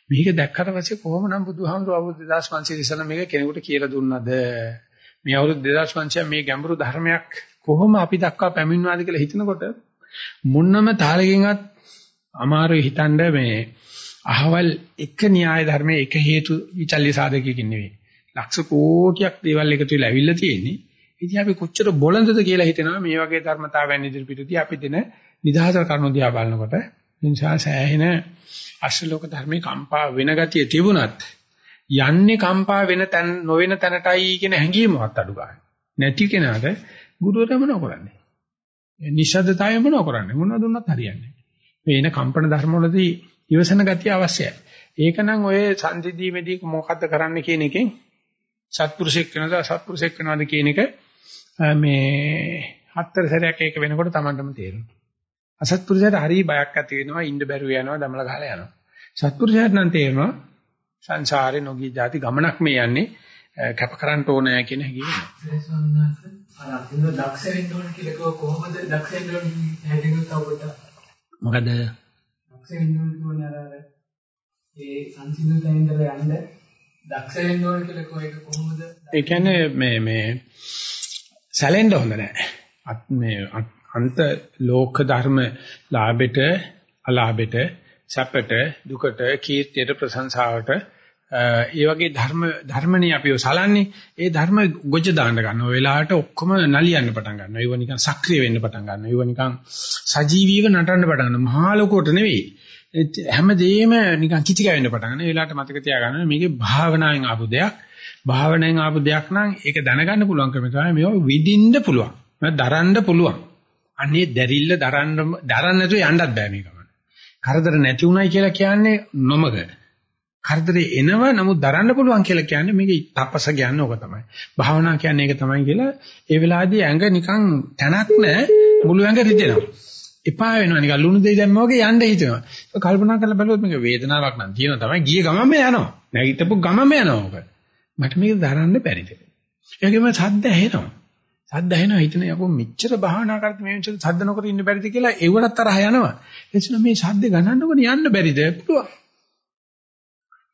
මේක දැක්කට පස්සේ කොහොමනම් බුදුහාමුදුරුවෝ අවුරුදු 2500 ඉස්සෙල්ලා මේක කෙනෙකුට කියලා දුන්නද? මේ අවුරුදු 2500 මේ ගැඹුරු ධර්මයක් කොහොම අපි දක්වා පැමිණුවාද කියලා හිතනකොට මුන්නම තාලකින්වත් අමාරුයි හිතන්න මේ අහවල් එක න්‍යාය ධර්මයේ එක හේතු විචල්්‍ය සාධකයකින් නෙවෙයි. ලක්ෂ කෝටියක් දේවල් එකතු වෙලා ඇවිල්ලා තියෙන්නේ. ඉතින් අපි කොච්චර බොළඳද කියලා හිතනවා මේ වගේ ධර්මතාවයන් ඉදිරිපිටදී අපි දෙන නිදහස කරනු දිහා බලනකොට නිසා සෑහෙන අශ්ලෝක ධර්මේ කම්පා වෙන ගතිය තිබුණත් යන්නේ කම්පා වෙන තැන නොවන තැනටයි කියන හැඟීමවත් අඩු ගන්න. නැති කෙනාට ගුරුවරයා මොනව කරන්නේ? නිශ්ශබ්දතාවය මොනව කරන්නේ? මොනවද දුන්නත් හරියන්නේ නැහැ. මේ එන කම්පන ධර්මවලදී ඉවසන ගතිය අවශ්‍යයි. ඒකනම් ඔය සංසිද්ධීමේදී මොකද්ද කරන්න කියන එකෙන් සත්පුරුෂෙක් වෙනවද අසත්පුරුෂෙක් වෙනවද කියන එක මේ හතර සැරයක් ඒක වෙනකොට Tamanටම තේරෙනවා. අසත්පුරුෂයාට හරි බයක් ඇති වෙනවා ඉන්න බැරුව යනවා දමල ගහලා යනවා. සත්පුරුෂයාට නම් තේරෙනවා සංසාරේ නොගී જાති ගමනක් මේ යන්නේ කැප කරන්න ඕනෑ කියන හැඟීම. අර අතින් දක්ෂ වෙන්න ඕන කියලා කොහොමද දක්ෂ වෙන්න ඕන හැදෙන්නේ තවකට මොකද දක්ෂ වෙන්න ඕන කියන්නේ අර ඒ සංසිඳුතෙන් ඉඳලා යන්න දක්ෂ වෙන්න ඕන කියලා කොහේක කොහොමද ඒ කියන්නේ මේ මේ සැලෙන්න හොඳ නැහැ. මේ අන්ත ලෝක ධර්ම ලාභෙට අලාභෙට සැපට දුකට කීර්තියට ප්‍රශංසාවට ඒ වගේ ධර්ම ධර්මනේ අපිව සලන්නේ ඒ ධර්ම ගොජ දාන්න ගන්න. ඔය වෙලාවට ඔක්කොම නලියන්න පටන් ගන්නවා. ඒව නිකන් සක්‍රිය වෙන්න පටන් ගන්නවා. ඒව නිකන් සජීවීව නටන්න පටන් ගන්නවා. මහා ලෝකෝට නෙවෙයි. හැමදේම නිකන් කිචික වෙන්න පටන් ගන්නවා. ඒ වෙලාවට මතක තියාගන්න මේකේ භාවනාවෙන් ආපු දෙයක්. භාවනාවෙන් ආපු දෙයක් නම් ඒක දැනගන්න පුළුවන් ක්‍රම තමයි මේව විඳින්න පුළුවන්. මම දරන්න පුළුවන්. අනේ දැරිල්ල දරන්න දරන්න නැතුව යන්නත් බෑ මේකම. කරදර නැති උනායි කියලා කියන්නේ නොමග. කරදරේ එනවා නමුත් දරන්න පුළුවන් කියලා කියන්නේ මේක තපස කියන්නේ ඕක තමයි. භාවනා කියන්නේ ඒක තමයි කියලා ඒ වෙලාවේදී ඇඟ නිකන් තැනක් නැහැ මුළු ඇඟ රිදෙනවා. එපා වෙනවා නිකන් ලුණු දෙයි දැම්මා වගේ යන්න හිතෙනවා. ඒක කල්පනා කරලා බැලුවොත් මේක වේදනාවක් නම් තියෙනවා තමයි. ගිය ගමම යනවා. නැගිටපු ගමම යනවා ඔක. මට මේක දරන්න බැරිද? ඒකෙම සද්ද ඇහෙනවා. සද්ද ඇහෙනවා හිතන යකෝ මෙච්චර භාවනා කරත් මේ මෙච්චර සද්ද නොකර ඉන්න බැරිද කියලා ඒවටත් තරහ යනවා. එතන මේ සද්ද ගණන්නකොට යන්න බැරිද? පුළුවන්.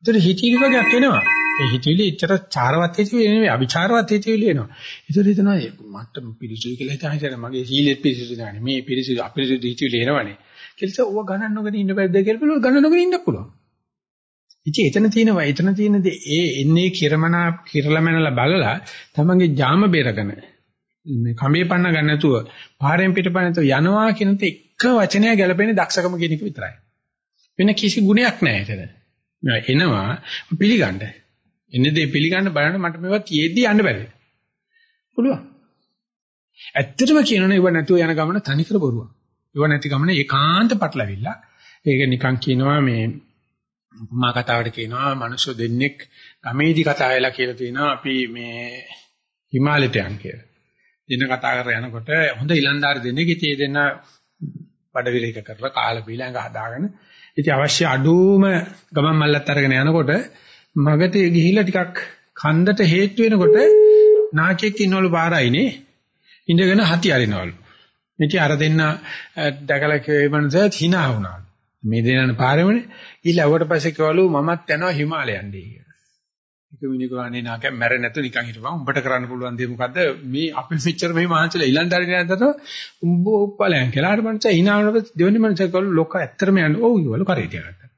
ඒතර හිතීලි වගේක් එනවා. ඒ හිතීලි එච්චර චාරවත් හිතීලි නෙවෙයි අවිචාරවත් හිතීලි එනවා. ඒතර හිතනවා මට පිරිසුදු කියලා හිතා හිතන මගේ සීලෙත් පිරිසුදු නැහැ. මේ පිරිසුදු අපිරිසුදු හිතීලි එනවනේ. කියලා ඕව ගණන් නොගෙන ඉන්න බැරිද කියලා බලුවා ගණන් නොගෙන ඉන්න පුළුවන්. ඉතින් එතන තියෙනවා එතන තියෙන දේ ඒ එන්නේ කිරමනා කිරලමනලා බලලා තමන්ගේ ජාම බේරගෙන මේ කඹේ පන්න ගන්න නැතුව පාරෙන් පිටපන්න නැතුව යනවා කියන එක වචනය ගැලපෙන්නේ දක්ෂකම කියන එක විතරයි. වෙන කිසි ගුණයක් නැහැ එතන. එනවා පිළිගන්න. එන්නේ දේ පිළිගන්න බලන්න මට මේවා කියෙද්දි යන්න බැහැ. පුළුවන්. ඇත්තටම කියනවනේ ඉව නැතුව යන ගමන තනිකර බොරුවක්. ඉව නැති ගමන ඒකාන්ත පටලවිල්ල. ඒක නිකන් කියනවා මේ උපමා කතාවට කියනවා මිනිස්සු දෙන්නෙක් ගමේදී කතා වෙලා කියලා තියෙනවා අපි මේ හිමාලයට යන් කියලා. දින කතා කරගෙන යනකොට හොඳ ඊලන්දාරි දෙන්නෙක් ඉතින් දෙන්න බඩ විරේක කරලා කාලා බීලා ඇඟ හදාගෙන ඉතින් අවශ්‍ය අඩුම ගමන් මල්ලත් අරගෙන යනකොට මගට ගිහිල්ලා ටිකක් කන්දට හේතු වෙනකොට නාකියෙක් ඉන්නවලු පාරයිනේ ඉඳගෙන හති අරිනවලු. ඉතින් අර දෙන්න දැකලා ඒ මනසත් hina වුණා. මේ දෙන්නන පාරෙමනේ. ඊළඟට පස්සේ කිව්වලු මමත් යනවා හිමාලයන්ට කියලා. එක මිනිකුරානේ නාකය මැරෙ නැතු නිකන් හිටපන්. උඹට කරන්න පුළුවන් දේ මොකද්ද? මේ අපි මෙච්චර මේ මහන්සිලා ඊළඳාරි නෑදට උඹ උප්පලයන් කියලා. හරි මනස hinaවනකොට දෙවෙනි මනස කවලු ලොක ඇත්තටම යන්නේ ඔව් ඉවලු කරේ තියාගත්තා.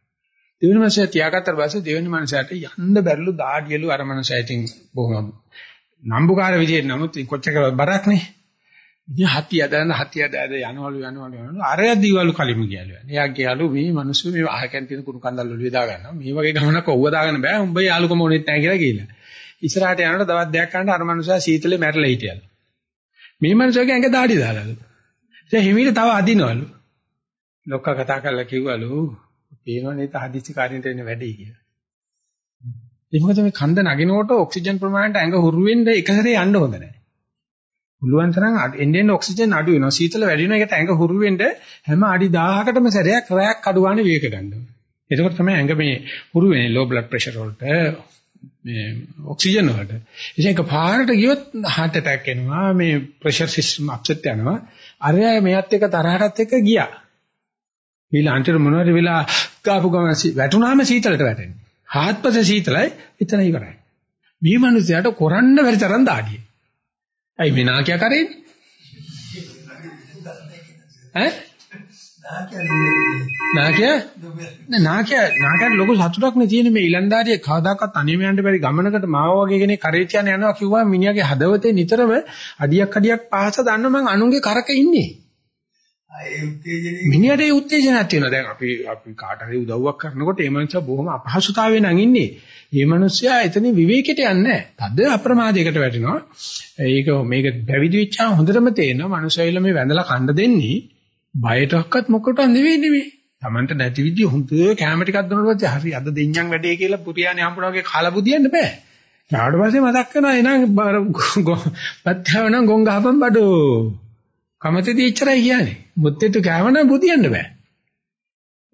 දෙවෙනි මනස තියාගත්තට පස්සේ දෙවෙනි මනසට යන්න බැරිලු දාඩියලු අර මනස ඉතින් බොහොම නම්බුකාර විදියට නමුත් කොච්චර බරක් නේ. ඉතින් හතිය දැන හතිය දැද යනවලු යනවලු යනවලු අරය දීවලු කලිමු කියලා. එයා කියලු මේ මිනිස්සු මේ අහකෙන් තියෙන කුණු කන්දල් වල විදා ගන්නවා. මේ වගේ ගමනක් ඔව්ව දාගන්න බෑ. උඹ යාළුකම ඕනෙත් නැහැ කියලා කියලා. ඉස්සරහට යනකොට දවස් දෙකක් කරන්න අර මනුස්සයා සීතලේ මැරලා හිටියලු. මේ මනුස්සයාගේ ඇඟ දාඩි දාලාලු. ඉතින් හිමීට තව අදිනවලු. ලොක්ක කතා කරලා කිව්වලු පේනවනේ තහදිසි කාරින්ට එන්නේ වැඩි කියලා. ඒ මොකද මේ කන්ද නගිනකොට ඔක්සිජන් ප්‍රමාණයට ඇඟ හුරු වෙන්න එක සැරේ යන්න හොඳ නැහැ. පුළුවන් තරම් එන්නේ ඔක්සිජන් අඩු වෙනවා. සීතල වැඩි වෙන එකට ඇඟ හුරු වෙන්න හැම අඩි 1000කටම සැරයක් රැයක් අඩු ගන්න වේග ගන්නවා. එතකොට තමයි ඇඟ මේ හුරු වෙන්නේ low blood pressure වලට මේ ඔක්සිජන් වලට. ඒක පාරට ගියොත් heart attack එනවා මේ pressure system upset යනවා. අරය මෙයත් එක තරහටත් එක්ක ගියා. ඊළඟට මොනවද වෙලා කාපු ගමන් වැටුනාම සීතලට වැටෙන්නේ. හාත්පස සීතලයි එතන ඉවරයි. මේ මිනිස්යාට කරන්න බැරි තරම් දාඩිය. ඇයි මේ නාකියා කරේන්නේ? ඈ? නාකිය නෑ නාකිය නාකියට ලොකු සතුටක් නේ තියෙන්නේ මේ ඊලන්දාරියේ කවදාකවත් අනිම යන්න බැරි ගමනකට මාව වගේ කෙනෙක් කරේ තියන යනවා කිව්වා මිනිහාගේ හදවතේ නිතරම අඩියක් අඩියක් පහස දන්න මං අනුන්ගේ කරක ඉන්නේ. මිනිහට ඒ උත්තේජනයක් තියෙනවා. දැන් අපි අපි කාට හරි උදව්වක් කරනකොට ඒ මනුස්සයා බොහොම අපහසුතාවයෙන් නම් ඉන්නේ. මේ මනුස්සයා එතන විවේකයට යන්නේ නැහැ. තද අප්‍රමාදයකට වැටෙනවා. ඒක මේක පැවිදි වෙච්චාම හොඳටම තේරෙනවා. මනුස්සයයිල මේ වැඳලා කණ්ඩ දෙන්නේ බයටවත් මොකටවත් නෙවෙයි නෙවෙයි. Tamanට නැති විදිහ හොඳ කැම ටිකක් දුන්නාට පස්සේ හරි අද දෙඤ්ඤම් වැඩේ කියලා පුරියානේ හම්බුනා වගේ කාලා බුදියන්න බෑ. ඊට පස්සේ මතක් කරනවා එනං පත්‍යවනම් ගොං ගහපන් බඩෝ. කමතේදී ඉච්චරයි කියන්නේ. මුත්තේට කෑවනම් බුදියන්න බෑ.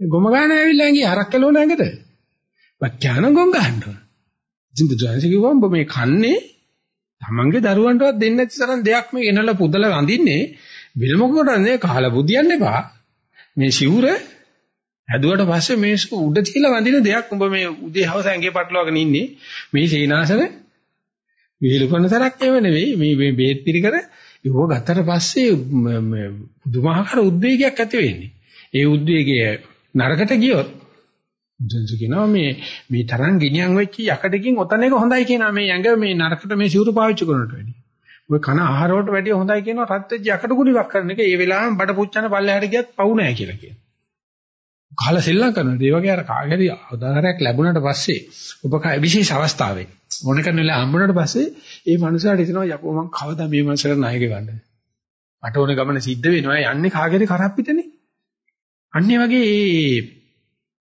ගොම ගන්න ඇවිල්ලා ඇඟි හරක් කළෝන ඇඟට. පත්‍යවනම් ගොං ගහන්න. ඉතින් බුදුහාමි කිව්වා උඹ මේ කන්නේ තමන්ගේ දරුවන්ටවත් දෙන්නේ නැති තරම් දෙයක් මේ එනලා පුදලා වඳින්නේ බිල් මොකටද කහලා බුදියන්න එපා. මේ සිවුර හැදුවට පස්සේ මේ උඩ තියලා වඳින දෙයක් උඹ මේ උදේ හවස ඇඟේ පටලවාගෙන ඉන්නේ. මේ සීනාසන විහිළු කරන තරක් ඒව නෙවෙයි. මේ මේ බේත් පිළිකර ඉව ගත්තට පස්සේ පුදුමාකාර උද්වේගයක් ඇති වෙන්නේ. ඒ උද්වේගය නරකට ගියොත් මුදන්සු කියනවා මේ මේ තරම් ගිනියම් වෙච්ච යකඩකින් ඔතන එක හොඳයි කියනවා මේ ඇඟ මේ නරකට මේ සිවුරු පාවිච්චි කරනට වැඩිය. ඔය කන ආහාර වලට වැඩිය හොඳයි කියනවා රත් වෙච්ච යකඩ කුඩියක් කරන එක ඒ වෙලාවෙම බඩ පුච්චන පල්ලෙහාට ගියත් පවු නැහැ කියලා කියනවා. කාලා සෙල්ලම් කරනවා. ඒ වගේ අර කාගෙරි උදාහරණයක් ලැබුණාට පස්සේ ඔබ කයි විශේෂ අවස්ථාවේ මොන කරන වෙලාව හම්බුනාට පස්සේ ඒ මනුස්සයාට හිතනවා යකෝ මං කවදා මේ මනුස්සයාට ණය ගෙවන්නේ. මට ඕන ගමන සිද්ධ වෙනවා යන්නේ කාගෙරි කරක් පිටනේ. අන්නේ වගේ ඒ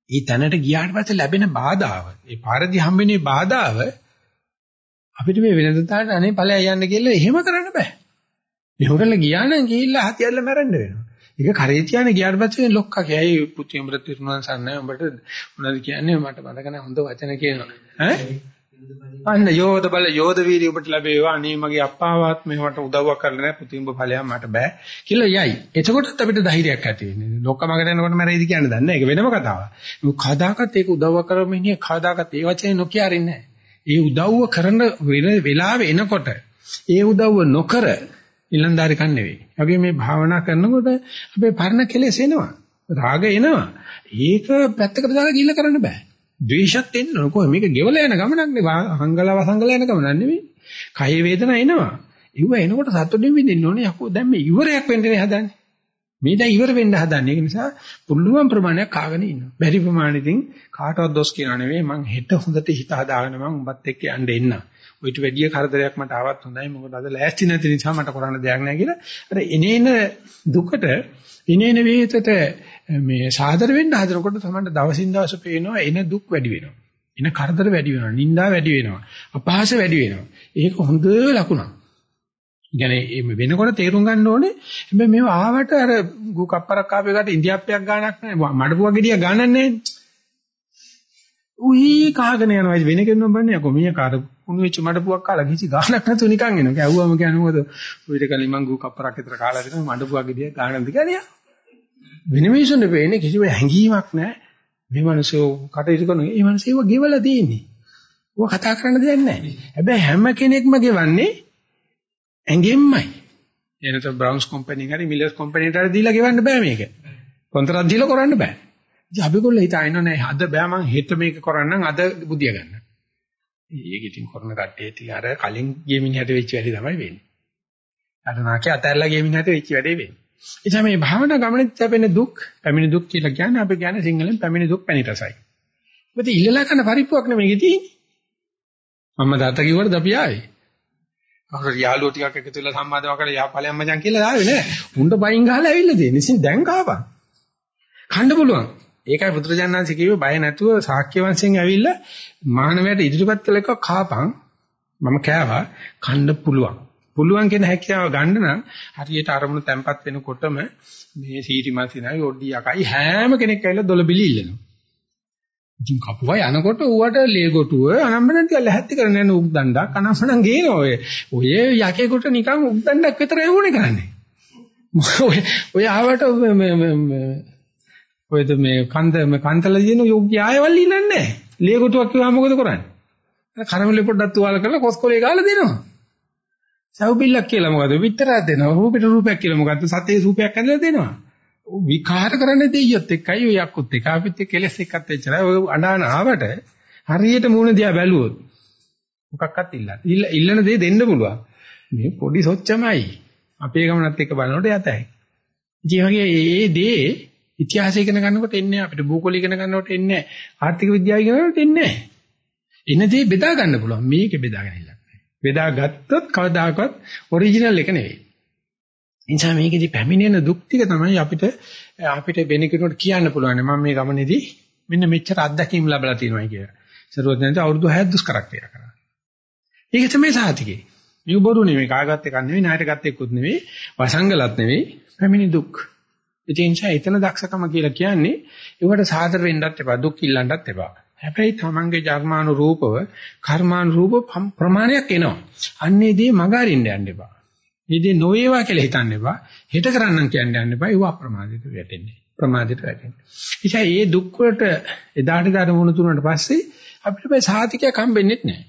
ඒ තැනට ගියාට පස්සේ ලැබෙන බාධාව, ඒ පාරදී හම්බෙන්නේ බාධාව අපිට මේ වෙනදතාවට අනේ ඵලය යන්න කියලා එහෙම කරන්න බෑ. එහෙම කරලා ගියා නම් ගිහිල්ලා හතියල්ල මැරෙන්න වෙනවා. ඒක කරේ තියානේ ගියාට පස්සේ ලොක්කා කියයි පුති උඹට තිරුණාන් සන්නයි උඹට මොනවද කියන්නේ මට මතක නැහැ හොඳ වචන කියනවා. ඈ? අන්න යෝධ බල යෝධ වීර්ය ඔබට ලැබේවා. අනේ මගේ අප්පාවත් මෙවට උදව්වක් කරලා නැහැ පුති උඹ ඵලයක් මට බෑ කියලා යයි. එතකොටත් අපිට ධෛර්යයක් ඇති වෙන්නේ. ලොක්කා මගට එනකොට මැරෙයිද කියන්නේ දන්නේ නැහැ. ඒක වෙනම කතාවක්. මොකද කදාකත් ඒක උදව්වක් කරමින් ඉන්නේ කදාකත් ඒ වචනේ නොකිය අරින්නේ නැහැ. ඒ උදව්ව කරන වෙලාවෙ එනකොට ඒ උදව්ව නොකර ඉලන්දාරි කන් නෙවෙයි. වගේ මේ භාවනා කරනකොට අපේ පරණ කෙලෙස් එනවා. රාග එනවා. ඒක පැත්තකට දාලා ගිහිල්ලා කරන්න බෑ. ද්වේෂත් එන්න කොහොම මේක ගෙවලා යන ගමනක් නේ. හංගලා වසංගලා යන ගමනක් නෙවෙයි. කය වේදනා එනවා. ඒව එනකොට සතුටින් විඳින්න ඕනේ. යකෝ දැන් මේ ඉවරයක් වෙන්නේ හදන්නේ. මේ දැන් ඉවර වෙන්න හදන්නේ. ඒක නිසා පුළුවන් ප්‍රමාණයක් කාගෙන ඉන්නවා. බැරි ප්‍රමාණෙකින් කාටවත් දොස් කියනා නෙවෙයි. මං හෙට හොඳට හිත හදාගෙන මං උඹත් එක්ක යන්න එන්න. ඔයිට වැඩිය කරදරයක් මට ආවත් හොඳයි. මොකද අද ලෑස්ති නැති නිසා මට කරන්න දෙයක් නැහැ කියලා. අර එනේන දුකට එනේන වේතට මේ සාදර වෙන්න හදනකොට තමයි දවසින් දවස පේනවා එන දුක් වැඩි වෙනවා. එන කරදර වැඩි වෙනවා. නිന്ദා වැඩි වෙනවා. අපහාස වැඩි වෙනවා. ඒක හොඳ ලකුණක්. ඉතින් මේ වෙනකොට තේරුම් ගන්න ඕනේ හැබැයි මේව ආවට අර ගු කප්පරක් ආපේකට ඉන්දියාප්පයක් ගානක් නැහැ. මඩපුවා ගෙඩිය ගානක් නැහැ. උයි කාගෙන යනවා. වෙන කෙනෙක් බන්නේ යකෝ මීයා කාට කුණු වෙච්ච මඩපුවක් කාලා කිසි ගානක් නැතුව නිකන් එනවා. කැවුවම කියන්නේ මොකද? ඔයිට කලින් මං ගු කප්පරක් විතර කාලා දෙනවා මඩපුවක් ගෙඩිය ගානක් දිගනියා වෙන මිනිසුන් දෙපෙන්නේ කිසිම හැඟීමක් නැහැ. මේ මිනිස්සු කටයුතු කරන මේ මිනිස්සුව ගෙවලා තියෙන්නේ. ඔය කතා කරන්න දෙයක් නැහැ. හැබැයි හැම කෙනෙක්ම ගෙවන්නේ ඇඟෙන්මයි. එනත බ්‍රවුන්ස් කම්පැනි හරි මිලර්ස් කම්පැනිට හරි දීලා ගෙවන්න බෑ මේක. කොන්ත්‍රාත් දීලා කරන්න බෑ. ඉතින් අපි කොල්ල හිතාගෙන නෑ අද බෑ මං හෙට මේක කරන්නම් අද බුදිය ගන්න. ඒක ඉතින් කරන කට්ටිය ඉතින් අර කලින් ගේමින් හැට වෙච්ච වැඩි තමයි වෙන්නේ. අර නාකේ අතැරලා ගේමින් හැට වෙච්ච වැඩේ වෙන්නේ. එතන මේ භාවනා ගමනෙත් ලැබෙන දුක්, පැමිණි දුක් කියලා කියන්නේ අපි කියන්නේ සිංහලෙන් පැමිණි දුක් පැණි රසයි. මොකද ඉල්ලලා කරන පරිප්පුවක් නෙමෙයි තියෙන්නේ. මම දාත කිව්වට අපි ආවේ. කවුරු යාළුවෝ ටිකක් එකතු වෙලා සම්මාදව කරලා යා ඵලයන් මචං කියලා ආවේ නෑ. උණ්ඩ බයින් ගහලා ඇවිල්ලා තියෙන්නේ. ඉතින් දැන් කාපන්. කන්න පුළුවන්. ඒකයි බුදුරජාණන්සේ කිව්වේ බය නැතුව ශාක්‍ය වංශයෙන් ඇවිල්ලා මානවයට ඉදිරිපත් කළ එක කාපන්. මම කෑවා කන්න පුළුවන්. පුළුවන් කියන හැකියාව ගන්න නම් හරියට අරමුණු තැම්පත් වෙනකොටම මේ සීටි මාසිනයි ඔඩ්ඩි යකයි හැම කෙනෙක් ඇවිල්ලා දොළබිලි ඉල්ලනවා. ඉතින් කපුවා යනකොට ඌට ලේගොටුව අනම්මන ටික ලැහැත්ති කරන යන උක්දණ්ඩක් අනම්මන ගේන ඔය. ඔය යකේකට නිකන් උක්දණ්ඩක් විතරයි ඕනේ කරන්නේ. ඔය ඔය ආවට ඔයද මේ කන්ද මේ කන්තල දින යෝග්‍ය ආයවල් ඉන්නන්නේ නැහැ. ලේගොටුවක් කිව්වම මොකද කරන්නේ? කරමලේ පොඩ්ඩක් තුවාල කරලා කොස්කොලේ ගාලා දෙනවා. සව් බිල්ලක් කියලා මොකද? විතරක් දෙනවා. රූපෙට රූපයක් කියලා මොකද්ද? සතේ රූපයක් ඇඳලා දෙනවා. විකාර කරන්නේ දෙයියොත් එක්කයි ඔය යක්කුත් එක අපිත් එක්ක කෙලස් එක්කත් එච්චරයි ඔය අඬාන ආවට හරියට මූණ දිහා බැලුවොත් මොකක්වත් ඉල්ලන්න. ඉල්ලන දේ දෙන්න පුළුවන්. මේ පොඩි සොච්චමයි. අපේ ගමනත් එක්ක බලනකොට යතයි. ඉතින් වගේ මේ දේ ඉතිහාසය ඉගෙන ගන්නකොට එන්නේ අපිට භූගෝල ඉගෙන ගන්නකොට එන්නේ ආර්ථික විද්‍යාව ඉගෙන ගන්නකොට එන්නේ එන දේ බෙදා ගන්න පුළුවන්. මේක බෙදාගෙන ඉල්ලන්න. බෙදා ගත්තොත් කවදාකවත් ඔරිජිනල් එක නෙවෙයි. එනිසා මේකෙදි පැමිණෙන දුක් ටික තමයි අපිට අපිට වෙන කෙනෙකුට කියන්න පුළුවන්. මම මේ ගමනේදී මෙන්න මෙච්චර අත්දැකීම් ලැබලා තියෙනවා කියලා. සරුවත්නන්ට අවුරුදු 6ක් දුෂ්කරක් ක්‍රියා කරා. ඒක තමයි සාතිකේ. මේ බොරු නෙමෙයි කාගත් එකක් නෙමෙයි ණයට ගත්ත එක්කුත් නෙමෙයි වසංගලත් නෙමෙයි පැමිණි දුක්. ඒ නිසා එතන දක්ෂකම කියලා කියන්නේ ඒවට සාදර වෙන්නත් එපා දුක් ඉල්ලන්නත් එපා. හැබැයි තමන්ගේ ජර්මානු රූපව කර්මානු රූප ප්‍රමාණයක් එනවා. අන්නේදී මග අරින්න යන්න එපා. මේදී නොවේවා කියලා හිතන්න එපා. හෙට කරන්නම් කියන්න යන්න එපා. ඒව අප්‍රමාදිත වැටෙන්නේ. ප්‍රමාදිත වැටෙන්නේ. ඉතින් මේ දුක් වලට එදාට දාට මුණ තුනට පස්සේ අපිට මේ සාතිකයක් හම්බෙන්නේ නැහැ.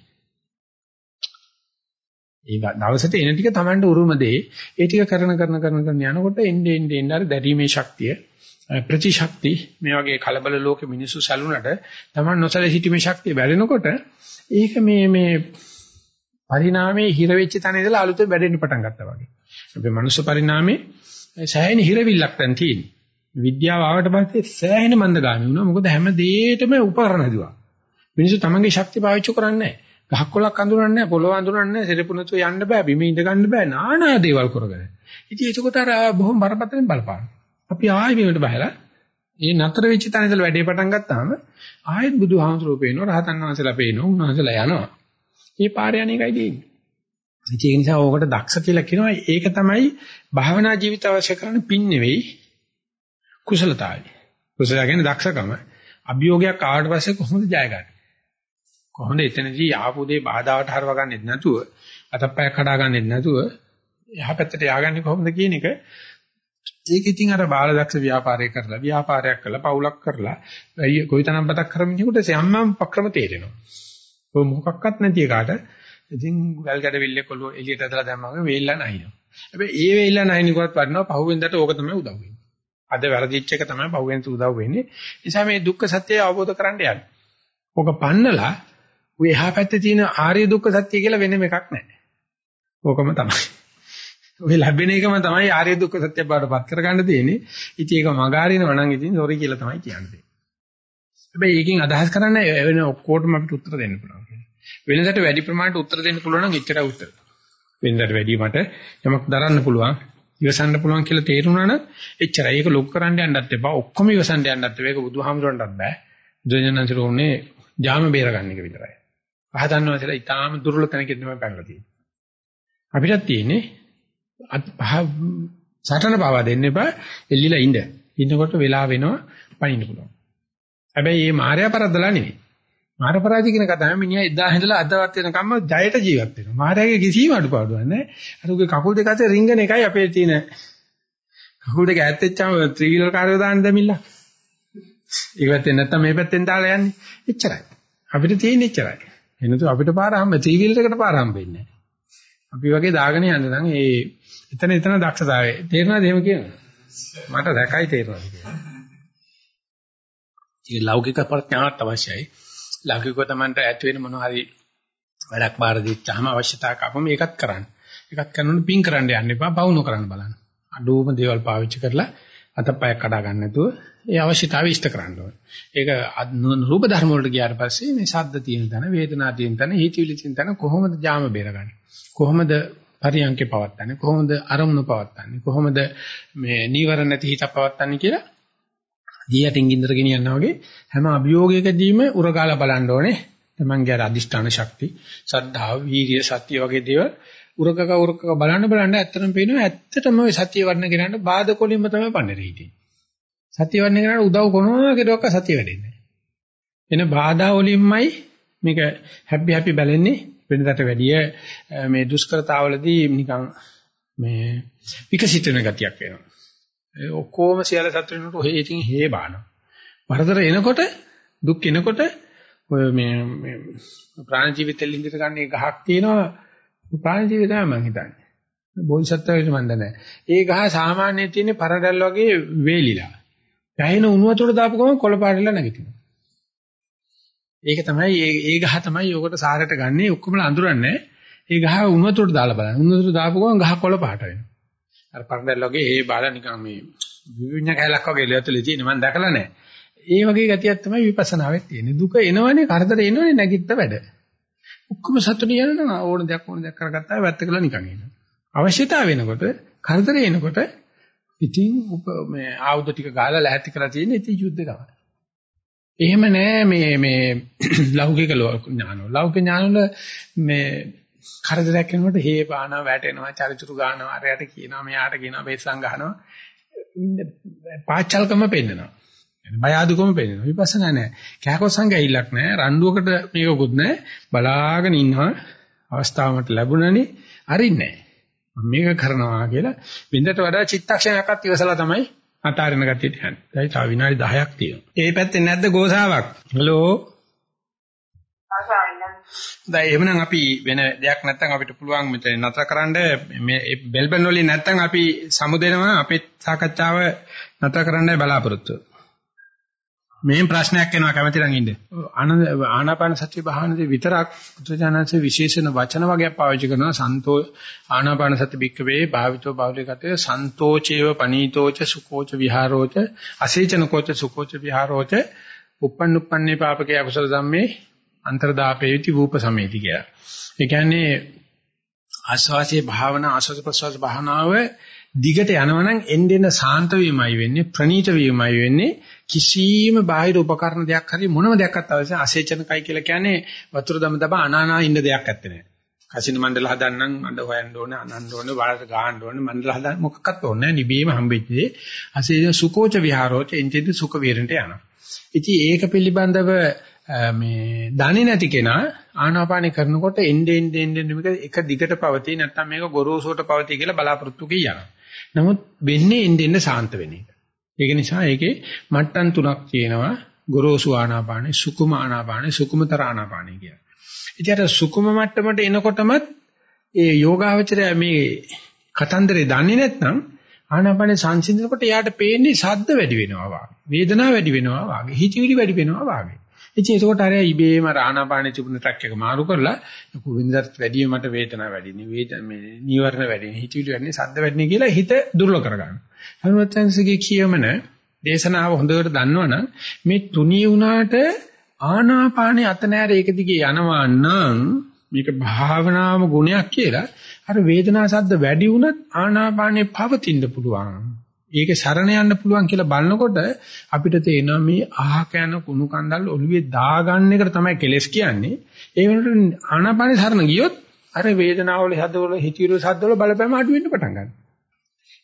ඒ දවසට එන ටික Tamanට උරුම දෙයි. ඒ ටික කරන කරන කරන කරන යනකොට එන්නේ එන්නේ එන්නේ අර දැරීමේ ශක්තිය ප්‍රතිශක්ති මේ වගේ කලබල ලෝකෙ මිනිස්සු සැලුනට Taman නොසැල සිටීමේ ශක්තිය වැඩෙනකොට ඒක මේ මේ පරිණාමයේ හිර වෙච්ච තැන ඉඳලා අලුතෙන් වැඩෙන්න පටන් ගත්තා වගේ. අපි මනුස්ස පරිණාමයේ සෑහෙන හිරවිල්ලක් දැන් තියෙන්නේ. විද්‍යාව ආවට පස්සේ සෑහෙන මන්දගාමී වුණා. මොකද හැම දෙයකටම උපකරණ හදුවා. මිනිස්සු තමන්ගේ ශක්තිය පාවිච්චි කරන්නේ නැහැ. ගහක් කොලක් අඳුරන්නේ නැහැ, පොළොව අඳුරන්නේ නැහැ, සිරපුණතු යන්න බෑ, බිම ඉඳ ගන්න බෑ, নানা දේවල් කරගෙන. ඉතින් ඒකකට අර බොහොම බරපතලෙන් බලපාන. අපි ආයෙ මේකට බහලා ඒ නතර වෙච්ච තැන ඉඳලා වැඩේ පටන් ගත්තාම ආයෙත් බුදුහාමුදුරුවෝ පේනවා, රහතන් වහන්සේලා පේනවා, උන්වහන්සේලා යනවා. මේ පාර යන එකයි තියෙන්නේ. ඒ නිසා ඕකට දක්ෂ කියලා කියනවා. ඒක තමයි භාවනා ජීවිත අවශ්‍ය කරන පින් නෙවෙයි කුසලතාවය. කුසල කියන්නේ දක්ෂකම. අභියෝගයක් ආවට පස්සේ කොහොමද ජය ගන්නේ? කොහොමද එතනදී ආපු දේ බාධාවට හරව ගන්නෙත් නැතුව අතප්පය කඩා ගන්නෙත් නැතුව එහා පැත්තට ය아가න්නේ කොහොමද කියන එක ඒක ඉතින් අර බාලදක්ෂ ව්‍යාපාරය කරලා ව්‍යාපාරයක් කරලා පවුලක් කරලා කොයිතරම් බතක් කරමිනෙකුට සම්මම් පක්‍රම තේරෙනවා. ඔය මොකක්වත් නැති එකාට ඉතින් වැල් ගැඩවිල්ලේ කොළු එළියට ඇදලා දැම්මම වේල්ලා නැහිනවා. හැබැයි ඒ වේල්ලා නැහිනකොට වඩනවා පහුවෙන්දට ඕක තමයි උදව් වෙන්නේ. අද වැරදිච්ච එක තමයි පහුවෙන්ද උදව් වෙන්නේ. නිසා මේ දුක්ඛ සත්‍යය අවබෝධ කරගන්න යන්නේ. ඕක පන්නලා ඔය එහා පැත්තේ තියෙන ආර්ය දුක්ඛ සත්‍ය කියලා වෙනම එකක් නැහැ. ඕකම තමයි. ඔය ලැබෙන එකම තමයි ආර්ය දුක්ඛ සත්‍ය බවට පත් කරගන්න තියෙන්නේ. ඉතින් ඒක මගාරිනවා නම් ඉතින් සෝරි කියලා තමයි කියන්නේ. හැබැයි ඒකෙන් අදහස් කරන්නේ වෙන ඔක්කොටම අපිට උත්තර දෙන්න පුළුවන්. වෙනදට වැඩි ප්‍රමාණයට උත්තර දෙන්න පුළුවන් නම් එච්චරයි උත්තර. වෙනදට වැඩි මට යමක් දරන්න පුළුවන්, ඉවසන්න පුළුවන් කියලා තේරුණා නම් එච්චරයි. ඒක ලොක් කරන්න යන්නත් එපා. ඔක්කොම ඉවසන්න යන්නත් එපා. ඒක බුදුහාමුදුරන්ටත් බෑ. බුදුජනන්තර උනේ ජාම බේරගන්න එක විතරයි. රහතන් වහන්සේලා ඊටාම දුර්වල තැනකින් තමයි පැනලා තියෙන්නේ. අපිටත් තියෙන්නේ සටන පාවා දෙන්න එපා එල්ලිලා ඉන්න. ඉන්නකොට වෙලා වෙනවා පනින්න පුළුවන්. හැබැයි මේ මායя පරද්දලා නෙවෙයි. මාර පරාජය කියන කතාව මිනිහා එදා හිඳලා අදවත් වෙනකම්ම ජයට ජීවත් වෙනවා. මායාවේ කිසිම අඩුපාඩුවක් නැහැ. අර උගේ කකුල් දෙක අතර රින්ගන එකයි අපේ තියෙන කකුල් දෙක ඈත්ෙච්චාම ත්‍රිවිලර් කාර්යය දාන්න දෙමිල්ල. ඒක පැත්තෙන් නැත්තම් මේ පැත්තෙන් දාලා යන්නේ. එච්චරයි. අපිට තියෙන්නේ එච්චරයි. එනතු අපිට පාර හම්බ ත්‍රිවිලර් එකට පාර හම්බෙන්නේ නැහැ. අපි වගේ දාගෙන යන්න නම් ඒ එතන එතන දක්ෂතාවය. තේරෙනවද එහෙම කියනවා? මට දැකයි තේරෙනවා කියලා. ඒ ලෞකික ප්‍රඥාවක් අවශ්‍යයි. ලෞකිකව තමන්ට ඇති වෙන මොන හරි වැඩක් බාර දීච්චාම අවශ්‍යතාවක අපම ඒකත් කරන්න. ඒකත් කරනොත් පින් කරන්න යන්න එපා, පවුන කරන්න බලන්න. අඩුවම දේවල් පාවිච්චි කරලා අතපය කඩා ගන්න නැතුව ඒ අවශ්‍යතාවය ඉෂ්ට කරන්න ඕනේ. ඒක රූප ධර්ම වලට ගියාට පස්සේ මේ ශබ්ද තියෙන තැන, වේදනා තියෙන තැන, හිතවිලි තියෙන තැන කොහොමද ජාම බේරගන්නේ? කොහොමද පරියන්කේ පවත්තන්නේ? කොහොමද අරමුණු පවත්තන්නේ? කොහොමද මේ නීවරණ නැති හිත පවත්තන්නේ කියලා දියටින් ගින්දර ගෙනියනවා වගේ හැම අභියෝගයකදීම උරගාලා බලන්න ඕනේ. තමන්ගේ අර අදිෂ්ඨාන ශක්ති, සද්ධාව, වීරිය, සත්‍ය වගේ දේවල් උරකක උරකක බලන්න බලන්න ඇත්තටම පේනවා ඇත්තටම ওই සත්‍ය වර්ණ ගෙනන්න බාධක වලින්ම තමයි පන්නරේ හිටියේ. සත්‍ය වර්ණ ගෙනන්න උදව් කරනවා කියලාක සත්‍ය වෙන්නේ එන බාධා වලින්මයි මේක හැපි හැපි බැලෙන්නේ වෙනදට වැඩිය මේ දුෂ්කරතාවලදී නිකන් මේ විකසිත වෙන ගතියක් වෙනවා. ඔක්කොම සියල්ල සතුට වෙනකොට ඔහේ ඉතින් හේ බානවා. වරදර එනකොට දුක් එනකොට ඔය මේ මේ ප්‍රාණ ජීවිතෙල් ඉඳිට ගන්න ගහක් තියෙනවා ප්‍රාණ ජීවිතය මම හිතන්නේ. බෝධිසත්වයෙ මන් දන්නේ. ඒ ගහ සාමාන්‍යයෙන් තියෙන පරඩල් වගේ වේලිලා. පැහින උණු වතුර දාපු ගමන් කොළ පාටලා නැගිටිනවා. ඒක තමයි ඒ ගහ තමයි යෝකට සාරයට ගන්නේ ඔක්කොම අඳුරන්නේ. ඒ ගහ උණු වතුරට දාලා බලන්න. උණු වතුර දාපු ගමන් ගහ කොළ පාට වෙනවා. අර පරඩල් වගේ ඒ බාල නිකන් මේ විවිඤ්ඤා කැලක් වගේ ලෙයතුලේ තියෙන මම දැකලා නැහැ. ඒ වගේ ගතියක් තමයි විපස්සනාවෙත් තියෙන්නේ. දුක එනවනේ කරදර එනවනේ නැගිට වැඩ. ඔක්කොම සතුටින් යනවා ඕන දෙයක් ඕන දෙයක් කරගත්තා වැත්ත කළා නිකන් ඉන්නවා. අවශ්‍යතාව වෙනකොට කරදර එනකොට ඉතින් මේ ආයුධ ටික ගාලා ලැහැත්ති කරලා තියෙන ඉතින් යුද්ධ තමයි. එහෙම නෑ මේ මේ ලෞකික ඥානවල. ලෞකික ඥානවල මේ කරදරයක් වෙනකොට හේ පානවා වැටෙනවා චරිචුරු ගන්නවා අරයට කියනවා මෙයාට කියනවා බේසම් ගන්නවා පාචල්කම පෙන්නනවා. බය අදුකම පෙන්නනවා. විපස්සනා නෑ. කෑකොත් සංගයILLක් නෑ. රණ්ඩුවකට මේකකුත් නෑ. බලාගෙන ඉන්නවා. අවස්ථාවකට ලැබුණනේ අරින්නේ නෑ. මේක කරනවා කියලා විඳට වඩා චිත්තක්ෂණයක්වත් ඉවසලා තමයි අතාරින ගතියට යන්නේ. දැන් තව විනාඩි 10ක් තියෙනවා. ඒ පැත්තේ නැද්ද ගෝසාවක්? හලෝ. දැන් එහෙමනම් අපි වෙන දෙයක් නැත්නම් අපිට පුළුවන් මෙතන නතර කරන්න මේ බෙල්බන් වලින් නැත්නම් අපි සමුදෙනවා අපේ සාකච්ඡාව නතර කරන්නයි බලාපොරොත්තු වෙන්නේ. මේ ප්‍රශ්නයක් එනවා කැමති නම් ඉන්න. ආනාපාන සතිය භාවනාවේ විතරක් බුදුජානන්සේ විශේෂණ වචන වගේක් පාවිච්චි කරනවා සන්තෝ ආනාපාන සති බික්කවේ භාවිතෝ බාහුලිකතේ සන්තෝචේව පනීතෝච සුකෝච විහාරෝච අසීචනකෝච සුකෝච විහාරෝච uppන් uppන්නේ පාපකේ අකුසල ධම්මේ අන්තරදාපේති වූප සමේති කියලා. ඒ කියන්නේ ආස්වාසේ භාවනා ආස්වාද ප්‍රසවාස භාවනාව දිගට යනවනම් එන්නෙන සාන්ත වීමයි වෙන්නේ ප්‍රනීත වීමයි වෙන්නේ කිසියම් බාහිර උපකරණ දෙයක් හරි මොනම දෙයක්වත් අවශ්‍ය අසේචනකයි කියලා කියන්නේ වතුර දම දබ අනානා ඉන්න දෙයක් ඇත්තේ නැහැ. කසින මණ්ඩල හදන්නම් අඬ හොයන්න ඕනේ අනන්න ඕනේ වලට ගහන්න ඕනේ මණ්ඩල හදන්න මොකක්වත් ඕනේ නැහැ නිබීම හම්බෙච්ච දේ. අසේ සුකෝච විහාරෝච එන්ජෙදි සුඛ වීරන්ට යනවා. ඉතින් ඒක පිළිබඳව මේ දන්නේ නැති කෙනා ආනාපානෙ කරනකොට එන්නේ එන්නේ එන්නේ මේක එක දිගට පවතී නැත්නම් මේක ගොරෝසුවට පවතී කියලා බලාපොරොත්තු කියනවා. නමුත් වෙන්නේ එන්නේ එන්නේ සාන්ත වෙන එක. ඒක නිසා ඒකේ මට්ටම් තුනක් තියෙනවා. ගොරෝසු ආනාපානෙ, සුකුම ආනාපානෙ, සුකුමතර ආනාපානෙ කියලා. ඉතින් අර සුකුම මට්ටමට එනකොටමත් ඒ යෝගාවචරය මේ කතන්දරේ දන්නේ නැත්නම් ආනාපානෙ සංසිඳනකොට යාට පේන්නේ ශබ්ද වැඩි වෙනවා වාගේ. වේදනාව වැඩි වෙනවා වාගේ. හිතවිලි වැඩි වෙනවා වාගේ. ඉතින් ඒකට අර ඉබේම ආනාපානෙ තිබුණ ට්‍රැක් එක මාරු කරලා කුවින්දත් වැඩි මට වේදනාව වැඩි නේ වේද මේ නීවරණ වැඩි නේ හිතවිලි වැඩි නේ සද්ද වැඩි නේ කියලා හිත දුර්වල කරගන්න. හනුවත්යන්සගේ කියමන දේශනාව හොඳට දන්නවනම් මේ තුනී වුණාට ආනාපානෙ අත නෑර ඒක දිගේ යනවා නම් මේක භාවනාවම ගුණයක් කියලා අර වේදනා සද්ද වැඩි වුණත් ආනාපානෙ පවතින්න පුළුවන්. ඒකේ සරණ යන්න පුළුවන් කියලා බලනකොට අපිට තේරෙනවා මේ අහක යන කුණු කන්දල් ඔළුවේ දාගන්න එකට තමයි කෙලස් කියන්නේ. ඒ වෙනකොට ආනාපානේ සරණ ගියොත් අර වේදනාවල හදවල හිතිවිල සද්දවල බලපෑම අඩු වෙන්න පටන් ගන්නවා.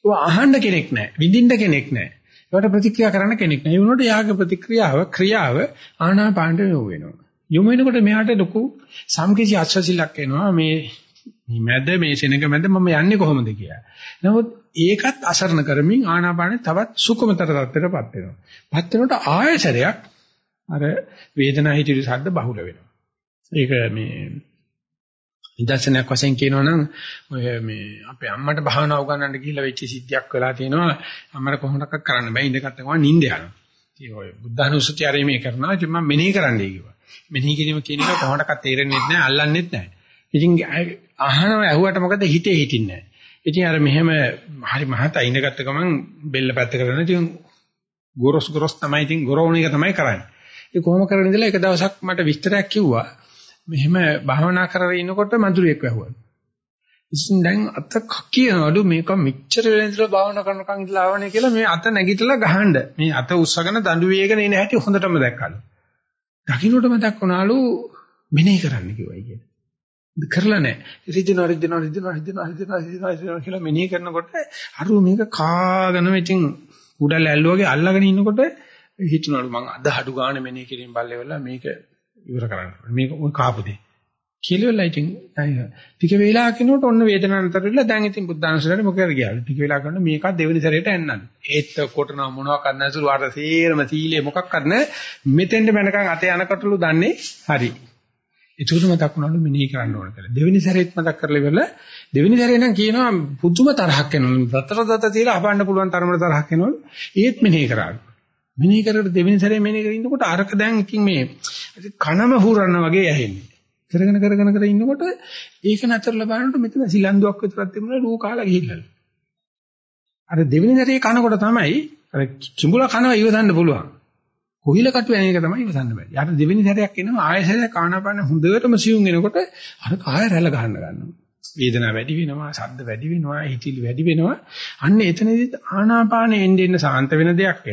ඒක අහන්න කෙනෙක් නැහැ. විඳින්න කෙනෙක් නැහැ. ඒකට ප්‍රතික්‍රියා කරන්න කෙනෙක් නැහැ. ඒ වුණොත් යාගේ ප්‍රතික්‍රියාව ක්‍රියාව ආනාපානට යොමු වෙනවා. යොමු වෙනකොට මෙයාට ලොකු සම්කිසි අස්වැසිලක් එනවා මේ මේ මැද මේ සෙනඟ මැද මම යන්නේ කොහොමද කියලා. නමුත් ඒකත් අසරණ කරමින් ආනාපානෙ තවත් සුකුමතර තත්ත්වයටපත් වෙනවා. පත් වෙනකොට ආයසරයක් අර වේදනා හිතිරි ශබ්ද බහුල වෙනවා. ඒක මේ නිදර්ශනයක් වශයෙන් කියනවා නම් ඔය මේ අපේ අම්මට භාවනා උගන්වන්න ගිහිල්ලා වෙච්ච සිද්ධියක් වෙලා තියෙනවා. අම්මට කොහොමදක් කරන්න බෑ ඉඳගත්ත ගමන් නිින්ද යනවා. ඉතින් ඔය බුද්ධානුස්සතිය ආරෙමේ කරනවා. ඉතින් මම මෙනෙහි කරන්නයි කිව්වා. මෙනෙහි කිරීම කියන එක කොහොමඩක්වත් තේරෙන්නේ නැහැ, අල්ලන්නෙත් නැහැ. ඉතින් අහනව ඇහුවට මොකද හිතේ හිටින්නේ නැහැ. ඉතින් අර මෙහෙම හරි මහතා ඉඳගත්ත ගමන් බෙල්ල පැත්ත කරගෙන ඉතින් ගොරොස් ගොරොස් තමයි ඉතින් ගොරවණ එක තමයි කරන්නේ. ඒ කොහොම කරගෙන ඉඳලා එක දවසක් මට විස්තරයක් කිව්වා. මෙහෙම භාවනා කරගෙන ඉනකොට මధుරියක් වැහුවා. ඉතින් දැන් අත කියනවලු මේක මෙච්චර වෙලා ඉඳලා භාවනා කරනකන් ඉඳලා ආවනේ කියලා මේ අත නැගිටලා ගහන්න. මේ අත උස්සගෙන දඬු වේගෙන එන හැටි හොඳටම දැක්කලු. දකින්නටම දැක්කොනාලු මෙනෙහි කරන්න කිව්වයි කියලා. කරලා නැහැ. රිදිනවා රිදිනවා රිදිනවා රිදිනවා රිදිනවා රිදිනවා කියලා මෙනෙහි කරනකොට අර මේක කාගෙනම ඉතින් උඩල් ඇල්ලුවගේ අල්ලගෙන ඉන්නකොට හිතුණලු මං අද හඩු ගානේ මෙනෙහි කිරීම බල්ලේවලා මේක ඉවර කරන්න ඕනේ. මේක ඔය කාපුදේ. කියලා ඉතින් ටික වෙලා කිනකොට ඔන්න වේදනාව නතර වෙලා දැන් ඉතින් බුද්ධානුස්සරයට මොකද ගියාලු. ටික වෙලා කරන මේක දෙවෙනි සැරේට එන්නද. ඒත් කොටන මොනවක් කරන්න නැසුළු ආට සීරම සීලේ මොකක්වත් නැහැ. මෙතෙන්ට මැනකන් අතේ යනකොටලු දන්නේ හරි. ඒකට මතක් වුණාලු මෙනෙහි කරන්න ඕන කියලා. දෙවෙනි සැරේත් මතක් කරලා ඉවරලා දෙවෙනි සැරේ නම් කියනවා පුදුම තරහක් එනවලු. දතර දත තියලා අපන්න පුළුවන් තරමට තරහක් එනවලු. ඒත් මෙනෙහි කරාලු. මෙනෙහි කරලා දෙවෙනි සැරේ මෙනෙහි කරගෙන ඉන්නකොට අරක දැන් ඉතින් මේ කනම හුරන්න වගේ ඇහෙන්නේ. කරගෙන කරගෙන කර ඉන්නකොට ඒක නතරලා බලනකොට මෙතන සිලන්දුවක් විතරක් තිබුණා රූ කාලා ගිහිල්ලා. අර දෙවෙනි සැරේ කනකොට තමයි අර කිඹුල කනවා ඉවසන්න පුළුවන්. කොහිල කටු වෙන එක තමයි ඉවසන්න බැරි. යාට දෙවෙනි සැරයක් එනවා ආයෙසරයක් කානපාන හොඳටම සියුම් එනකොට අර කාය රැළ ගන්න ගන්නවා. වේදනාව වැඩි වෙනවා, ශබ්ද වැඩි වෙනවා, හිතිලි වැඩි වෙනවා. අන්න එතනදී ආනාපානෙ එන්න එන්න සාන්ත වෙන දෙයක්.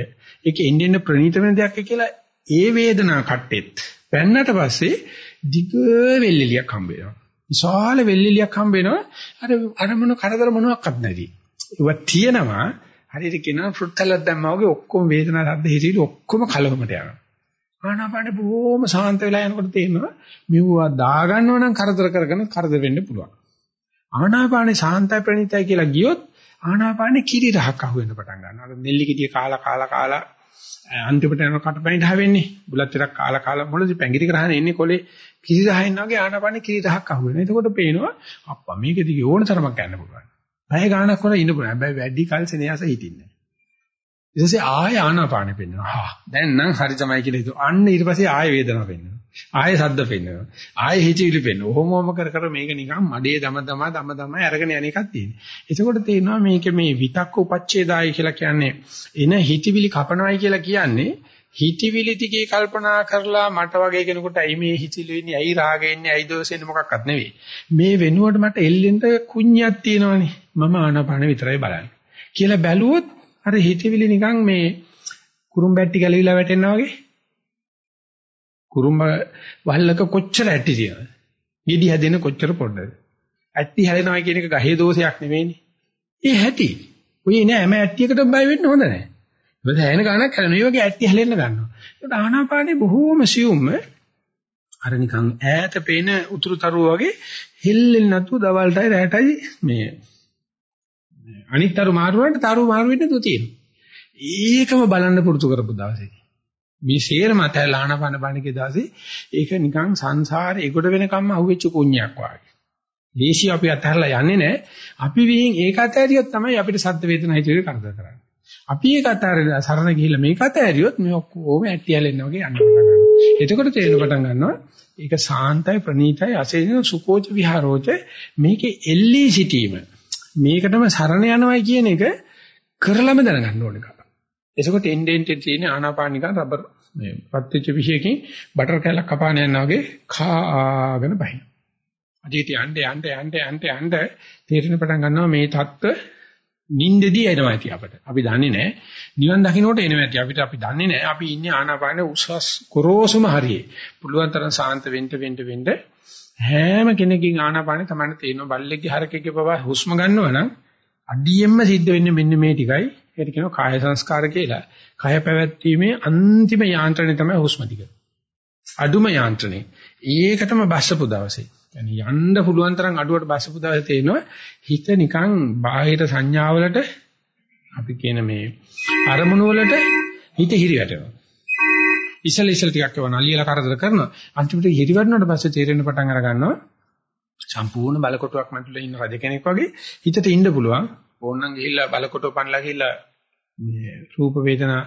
ඒක එන්න එන්න ප්‍රණීත වෙන දෙයක් කියලා ඒ වේදනා කට්ටෙත් පැන්නට පස්සේ දිග වෙල්ලිලියක් හම්බ වෙනවා. විශාල වෙල්ලිලියක් හම්බ වෙනවා. අර අරමුණ කරදර මොනවත් නැති. ඒක තියෙනවා හරියට කියනවා ෆෘට් සලාඩ් දැම්මා වගේ ඔක්කොම වේදනා සද්ද හිතිලි ඔක්කොම කලවමට යනවා. ආනාපානෙ බොහොම සාන්ත වෙලා යනකොට තේරෙනවා මෙවුවා දාගන්නව නම් කරදර කරගෙන කරදර වෙන්න පුළුවන්. ආනාපානෙ සාන්තයි ප්‍රණීතයි කියලා ගියොත් ආනාපානෙ කිරි රහක් අහු වෙන්න පටන් ගන්නවා. අර නෙල්ලි කිඩිය කාලා කාලා කාලා අන්තිමට යන කටපයින් dah වෙන්නේ. බුලත් ටිකක් කාලා කාලා මොළදි පැංගිරි කරහන එන්නේ කොලේ කිරි රහින් වගේ ආනාපානෙ කිරි රහක් අහු වෙනවා. එතකොට පේනවා අප්පා මේක දිගේ ඕන තරමක් යන්න පුළුවන්. පැය ගාණක් වල ඉන්න පුළුවන්. හැබැයි වැඩි කල් සෙනෙහස හිටින්නේ නැහැ. ඊට පස්සේ ආය ආනාපානෙ පෙන්වනවා. හා දැන් නම් හරි තමයි කියලා හිතුවා. අන්න ඊට පස්සේ ආය වේදනාව පෙන්වනවා. ආය සද්ද පෙන්වනවා. ආය හිතවිලි පෙන්වනවා. ඔහොම ඔහොම කර කර මේක නිකන් මඩේ දම දම දම දම අරගෙන යන එකක් තියෙනවා. එතකොට තේරෙනවා මේක මේ විතක්ක උපච්ඡේදායි කියලා කියන්නේ එන හිතවිලි කපනවායි කියලා කියන්නේ හිතවිලි ටිකේ කල්පනා කරලා මට වගේ කෙනෙකුට ඇයි මේ හිතවිලි වෙන්නේ ඇයි රාගෙ එන්නේ ඇයි දෝෂෙ එන්නේ මොකක්වත් නෙවෙයි මේ වෙනුවට මට එල්ලෙන්න කුණ්‍යක් තියෙනවනේ මම ආනාපාන විතරයි බලන්නේ කියලා බැලුවොත් අර හිතවිලි නිකන් මේ කුරුම්බැට්ටි ගැලවිලා වැටෙනවා වගේ. කුරුම්බ වහල්ලක කොච්චර ඇටි තියෙනවද? ගෙඩි හැදෙන කොච්චර පොඩ්ඩද ඇටි හැදෙනවා කියන එක ගහේ දෝෂයක් නෙවෙයිනේ ඒ හැටි. ඔය නෑ හැම ඇට්ටියකටම බය වෙන්න හොඳ නෑ මොකද හැෙන ගානක් හැලෙනවා. මේ වගේ ඇටි හැලෙන්න ගන්නවා. ඒකට ආනාපානේ බොහෝම සියුම්ම අර නිකන් ඈත පේන උතුරු තරුව වගේ හෙල්ලෙන්නේ නැතුව දවල්ටයි රැටයි මේ අනිත් තරු මාරු වලට තරු මාරු වෙන්නේ තු තියෙනවා. ඒකම බලන්න පුරුදු කරපු දවසේ. මේ සේරම තැල ආනාපාන බණකේ දවසේ ඒක නිකන් සංසාරේ ඒකට වෙනකම්ම අහුවෙච්ච කුණ්‍යක් වගේ. දේශී අපි අතහැරලා යන්නේ නැහැ. අපි විහිං ඒක අතහැරියොත් තමයි අපිට සද්ද වේදනා හිතේ කරදර කරන්නේ. අපි ඒක අතාරලා සරණ ගිහිල්ලා මේක අතෑරියොත් මේ ඔක්කොම ඇට්ටියලෙන්න වගේ යන්න පටන් ගන්නවා. එතකොට තේරෙන පටන් ගන්නවා ඒක සාන්තයි ප්‍රණීතයි අසේන සුකෝච විහාරෝච මේකේ එල්ලී සිටීම මේකටම සරණ යනවයි කියන එක කරලම දැනගන්න ඕන එකක්. එසකොට එන්ඩෙන්ටේ තියෙන ආනාපානිකන් රබර් මේ පත්‍ත්‍ච විශයකින් බටර් කැලක් කපාන යනවා වගේ කාගෙන බහින. අජීත යන්න යන්න යන්න යන්න යන්න තීරණ පටන් ගන්නවා මේ தত্ত্ব නිින්දෙදී එනවා ඇති අපිට. අපි දන්නේ නැහැ. නිවන් දකින්නට එනවා ඇති. අපිට අපි දන්නේ නැහැ. අපි ඉන්නේ ආනාපාන උසස් ගොරෝසුම හරියේ. පුළුවන් තරම් සාන්ත වෙන්න වෙන්න වෙන්න හැම කෙනෙකුගේ ආනාපානේ තමයි තේරෙනවා. බල්ලෙක්ගේ හරකෙක්ගේ පවා හුස්ම ගන්නවා නම් අඩියෙන්ම සිද්ධ වෙන්නේ මෙන්න මේ ටිකයි. ඒකට කියනවා කාය සංස්කාර කියලා. කය පැවැත්වීමේ අන්තිම යාන්ත්‍රණය තමයි හුස්ම ටික. අඩුම යාන්ත්‍රණය. ඒකටම බස්සපු දවසේ. يعني යන්න පුළුවන් තරම් අඩුවට බස්සපු දවසේ තේනවා හිත නිකන් බාහිර සංඥාවලට අපි කියන මේ අරමුණු වලට හිත හිරි වැටෙනවා. ඉසල ඉසල ටිකක් වුණා අලියලා කරදර කරනවා. අන්තිමට හිරි වැටුණාට පස්සේ තේරෙන්න පටන් අර ගන්නවා. සම්පූර්ණ බලකොටුවක් මැදලා ඉන්න රජ කෙනෙක් වගේ හිතට ඉන්න පුළුවන්. ඕනනම් ගිහිල්ලා බලකොටුව පනලා ගිහිල්ලා මේ රූප වේදනා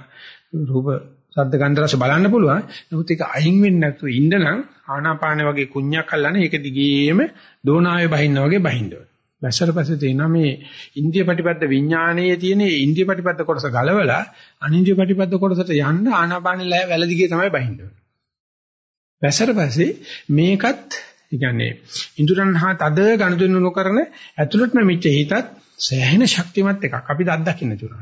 රූප සද්ද ගන්ධ රස බලන්න පුළුවන්. නමුත් ඒක අයින් වෙන්නේ නැතුව ඉන්න නම් ආනාපාන වගේ කුණ්‍යක් අල්ලන්නේ ඒක දිගේම දෝනාවේ බහින්න වගේ බහින්න ඕනේ. වැස්සට පස්සේ තියෙනවා මේ ඉන්දිය ප්‍රතිපද විඥානයේ තියෙන ඉන්දිය ප්‍රතිපද කොටස ගලවලා අනින්දිය ප්‍රතිපද කොටසට යන්න ආනාපානෙ වැලදිගේ තමයි බහින්න ඕනේ. වැස්සට පස්සේ මේකත් කියන්නේ ඉන්ද්‍රයන් හා තද ගනුදෙනු නොකරන ඇතුළටම මිච්ච හිතත් සෑහෙන ශක්තිමත් එකක්. අපි දක්දකින්න තුනක්.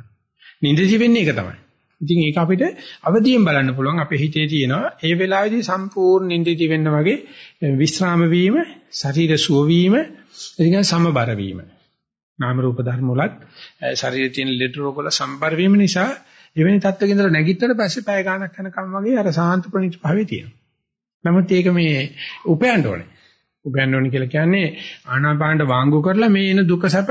නින්දජී වෙන්නේ ඒක තමයි. ඉතින් ඒක අපිට අවදියෙන් බලන්න පුළුවන් අපේ හිතේ තියෙනවා ඒ වෙලාවේදී සම්පූර්ණ නිින්දටි වෙන්න වගේ විස්්‍රාම වීම, ශරීර සුව වීම, එනිකන් සමබර වීම. නාම රූප ධර්ම වලත් ශරීරයේ තියෙන ලෙඩ රෝග වල සම්බර වීම නිසා එවැනි තත්ත්වයක ඉඳලා නැගිටතර පස්සේ පැය ගාණක් යනකම් වගේ අර සාන්ත ප්‍රණීත භාවයේ තියෙනවා. නමුත් ඒක මේ උපයන්න ඕනේ. උපයන්න ඕනේ කියලා කියන්නේ ආනාපානට වාංගු කරලා මේ එන දුක සැප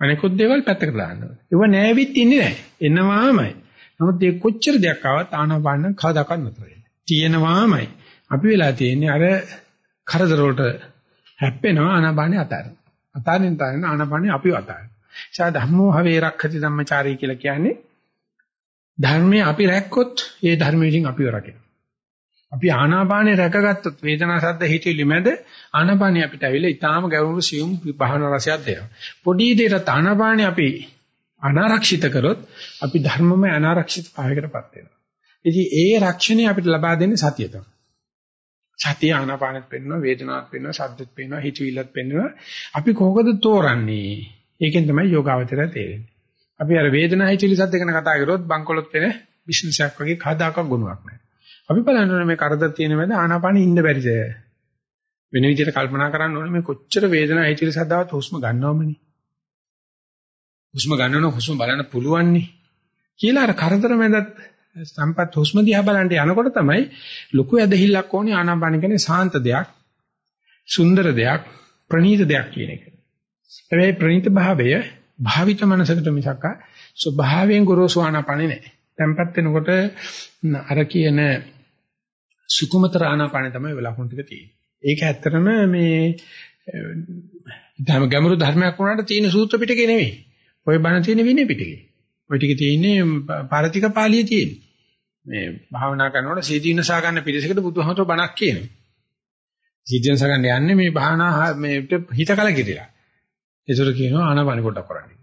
අනිකුත් දේවල් පැත්තකට දාන්න ඕනේ. ඒව නෑවිත් ඉන්නේ නෑ. එනවාමයි. නමුත් ඒ කොච්චර දෙයක් ආවත් ආනාපාන කවදාකවත් නතර වෙන්නේ. තියෙනවාමයි. අපි වෙලා තියෙන්නේ අර කරදර වලට හැප්පෙනවා ආනාපානේ අතාරින. අතාරින් තාරින ආනාපානේ අපිව අතාරින. සා ධම්මෝ හවේ රක්ඛති ධම්මචාරී කියලා කියන්නේ ධර්මයේ අපි රැක්කොත් ඒ ධර්මයෙන් අපිව රකිනවා. අපි ආනාපානේ රැකගත්තොත් වේදනා සද්ද හිතවිලි මැද ආනාපානේ අපිට ඇවිල්ලා ඊටාම ගැඹුරු සියුම් භාවනා රසයක් දෙනවා. පොඩි දෙයකට ආනාපානේ අපි අනාරක්ෂිත කරොත් අපි ධර්මමය අනාරක්ෂිත භාවයකටපත් වෙනවා. ඉතින් ඒ රක්ෂණය අපිට ලබා දෙන්නේ සතිය තමයි. සතිය ආනාපානෙත් පෙන්වනවා, වේදනාවත් පෙන්වනවා, ශබ්දෙත් පෙන්වනවා, හිතවිල්ලත් පෙන්වනවා. අපි කොහොමද තෝරන්නේ? ඒකෙන් තමයි යෝගාවචරය තේරෙන්නේ. අපි අර වේදනා හිතවිලි සද්ද ගැන කතා කරොත් බංකොලොත් වෙන බිස්නස් එකක් වගේ කවදාකවත් ගුණයක් නැහැ. අපි බලන්න ඕනේ මේ කරදර තියෙන මැද ආනාපානෙ ඉන්න බැරිද? වෙන විදිහට කල්පනා කරන්න ඕනේ මේ කොච්චර වේදනාව හිතවිලි සද්දාවත් හුස්ම ගන්නවමනේ. හුස්ම ගන්නව හුස්ම බලන්න පුළුවන්නේ කියලා අර කරදර මැදත් සම්පත් හුස්ම දිහා බලන්න යනකොට තමයි ලොකු ඇදහිල්ලක් ඕනේ ආනාපාන කියන්නේ සාන්ත දෙයක් සුන්දර දෙයක් ප්‍රණීත දෙයක් කියන එක. හැබැයි ප්‍රණීත භාවය භාවිත මනසකට මිසක් ස්වභාවයෙන් ගොරෝසු ආනාපානේ නැහැ. tempat වෙනකොට අර කියන සුකුමතර ආනාපානේ තමයි ලකුණු ටික තියෙන්නේ. ඒක ඇත්තටම මේ ධර්ම ගැඹුරු ධර්මයක් වුණාට තියෙන සූත්‍ර පිටකේ නෙවෙයි. ඔය බණ තියෙන විනය පිටකේ. ඔය ටික තියෙන්නේ පාරතික පාළියේ තියෙන්නේ. මේ භාවනා කරනකොට සීදීනසා ගන්න පිළිසෙකට බුදුහමතෝ බණක් කියනවා. සීදීනසා ගන්න යන්නේ මේ භාවනා මේ හිත කලකිරිලා. ඒතර කියනවා ආනාපාන පොඩක් කරන්න.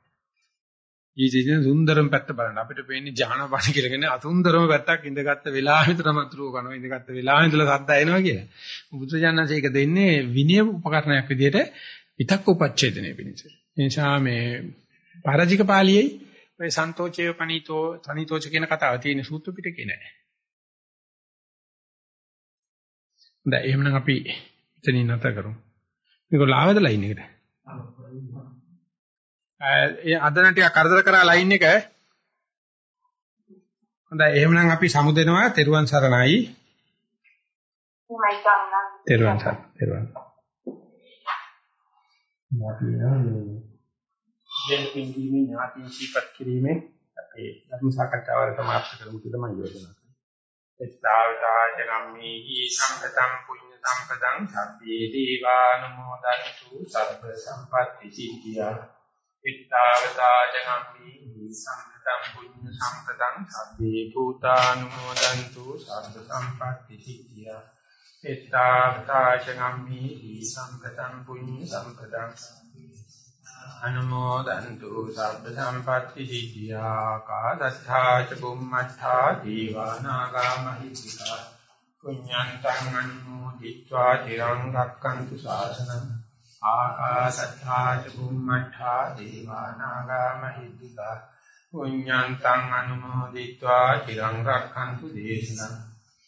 ඊජින සුන්දරම පැත්ත බලන්න අපිට පේන්නේ ජානපාන කියලා කියන්නේ අසුන්දරම පැත්තක් ඉඳගත්ත වෙලාව විතරම අතුරු කරනවා ඉඳගත්ත වෙලාව ඉඳලා සද්ද එනවා කියලා. බුදුජානනාංශ ඒක දෙන්නේ විනය උපකරණයක් විදිහට විතක් උපච්ඡේදනය පිණිස. ඒ නිසා මේ පාරජික පාළියේ ඔය සන්තෝෂය පනීතෝ තනිතෝච කියන කතාව තියෙන සූත්‍ර පිටකේ නෑ. හොඳයි එහෙනම් අපි එතනින් නැත කරමු. මේක ලාවදලා ඉන්න එකට. ඒ අදන ටික කරදර කරා ලයින් එක හොඳයි එහෙනම් අපි සමුදෙනවා තෙරුවන් සරණයි. තෙරුවන් සරණයි. තෙරුවන්. මාතිනා දෙල් පින්දීමේ ඥාතින් සීපත් කිරීමෙන් අපේ ධර්ම සාකච්ඡාව සමාප්ත කරමු කියලා මම යෝජනා කරනවා. එත්තාවතාජගම්මේහි සම්පතං පුඤ්ඤ සම්පතං සබ්බේ දීවානුමෝදන්තු සබ්බ සම්පත්‍ති සිද්ධියා. එත්තාවතාජගම්මේහි සම්පතං පුඤ්ඤ සම්පතං සබ්බේ භූතානුමෝදන්තු සබ්බ සම්පත්‍ති සිද්ධියා. එත්තාවතාජගම්මේහි සම්පතං පුඤ්ඤ සම්පතං අනුමෝදන්තු සබ්බ සම්පatti සිද්ධා කාදස්ථා ච බුම්මත්ථා දීවානාගා මහිත්‍තිකා පුඤ්ඤන්තං අනුමෝදිत्वा තිරං රක්칸තු ශාසනං ආකාශත්ථා ච බුම්මත්ථා දීවානාගා මහිත්‍තිකා පුඤ්ඤන්තං අනුමෝදිत्वा තිරං රක්칸තු දේශනං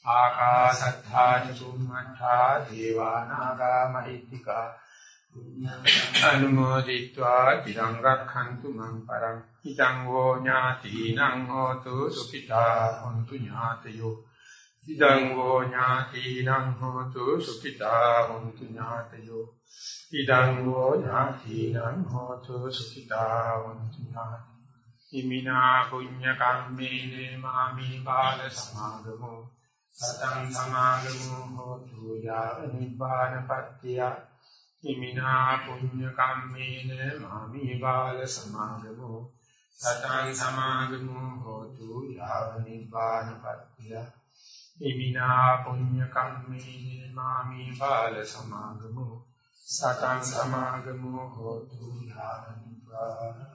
ආකාශත්ථා ච බුම්මත්ථා දීවානාගා මහිත්‍තිකා අනුමෝදිत्वा තිරං රක්ඛන්තු මං පරං ඉදං හෝ ඥාතිනං හෝතු සුඛිතා හොන්තු ඥාතයෝ ඉදං හෝ ඥාතිනං හෝතු සුඛිතා හොන්තු ඥාතයෝ ඉදං හෝ ඥාතිනං හෝතු සුඛිතා හොන්තු ඥාතයෝ ඉමිනා පුඤ්ඤ කම්මේන මාමි බාල සමාගමෝ සතං සමාගමෝ හෝතු යාව නිබ්බානපත්තිය ඉමිනා පුඤ්ඤ කම්මේන මාමි බාල සමාගමෝ සතං සමාගමෝ හෝතු යාව නිබ්බානපත්තිය ඉමිනා පුඤ්ඤ කම්මේන මාමි බාල සමාගමෝ සතං සමාගමෝ හෝතු යාව නිබ්බාන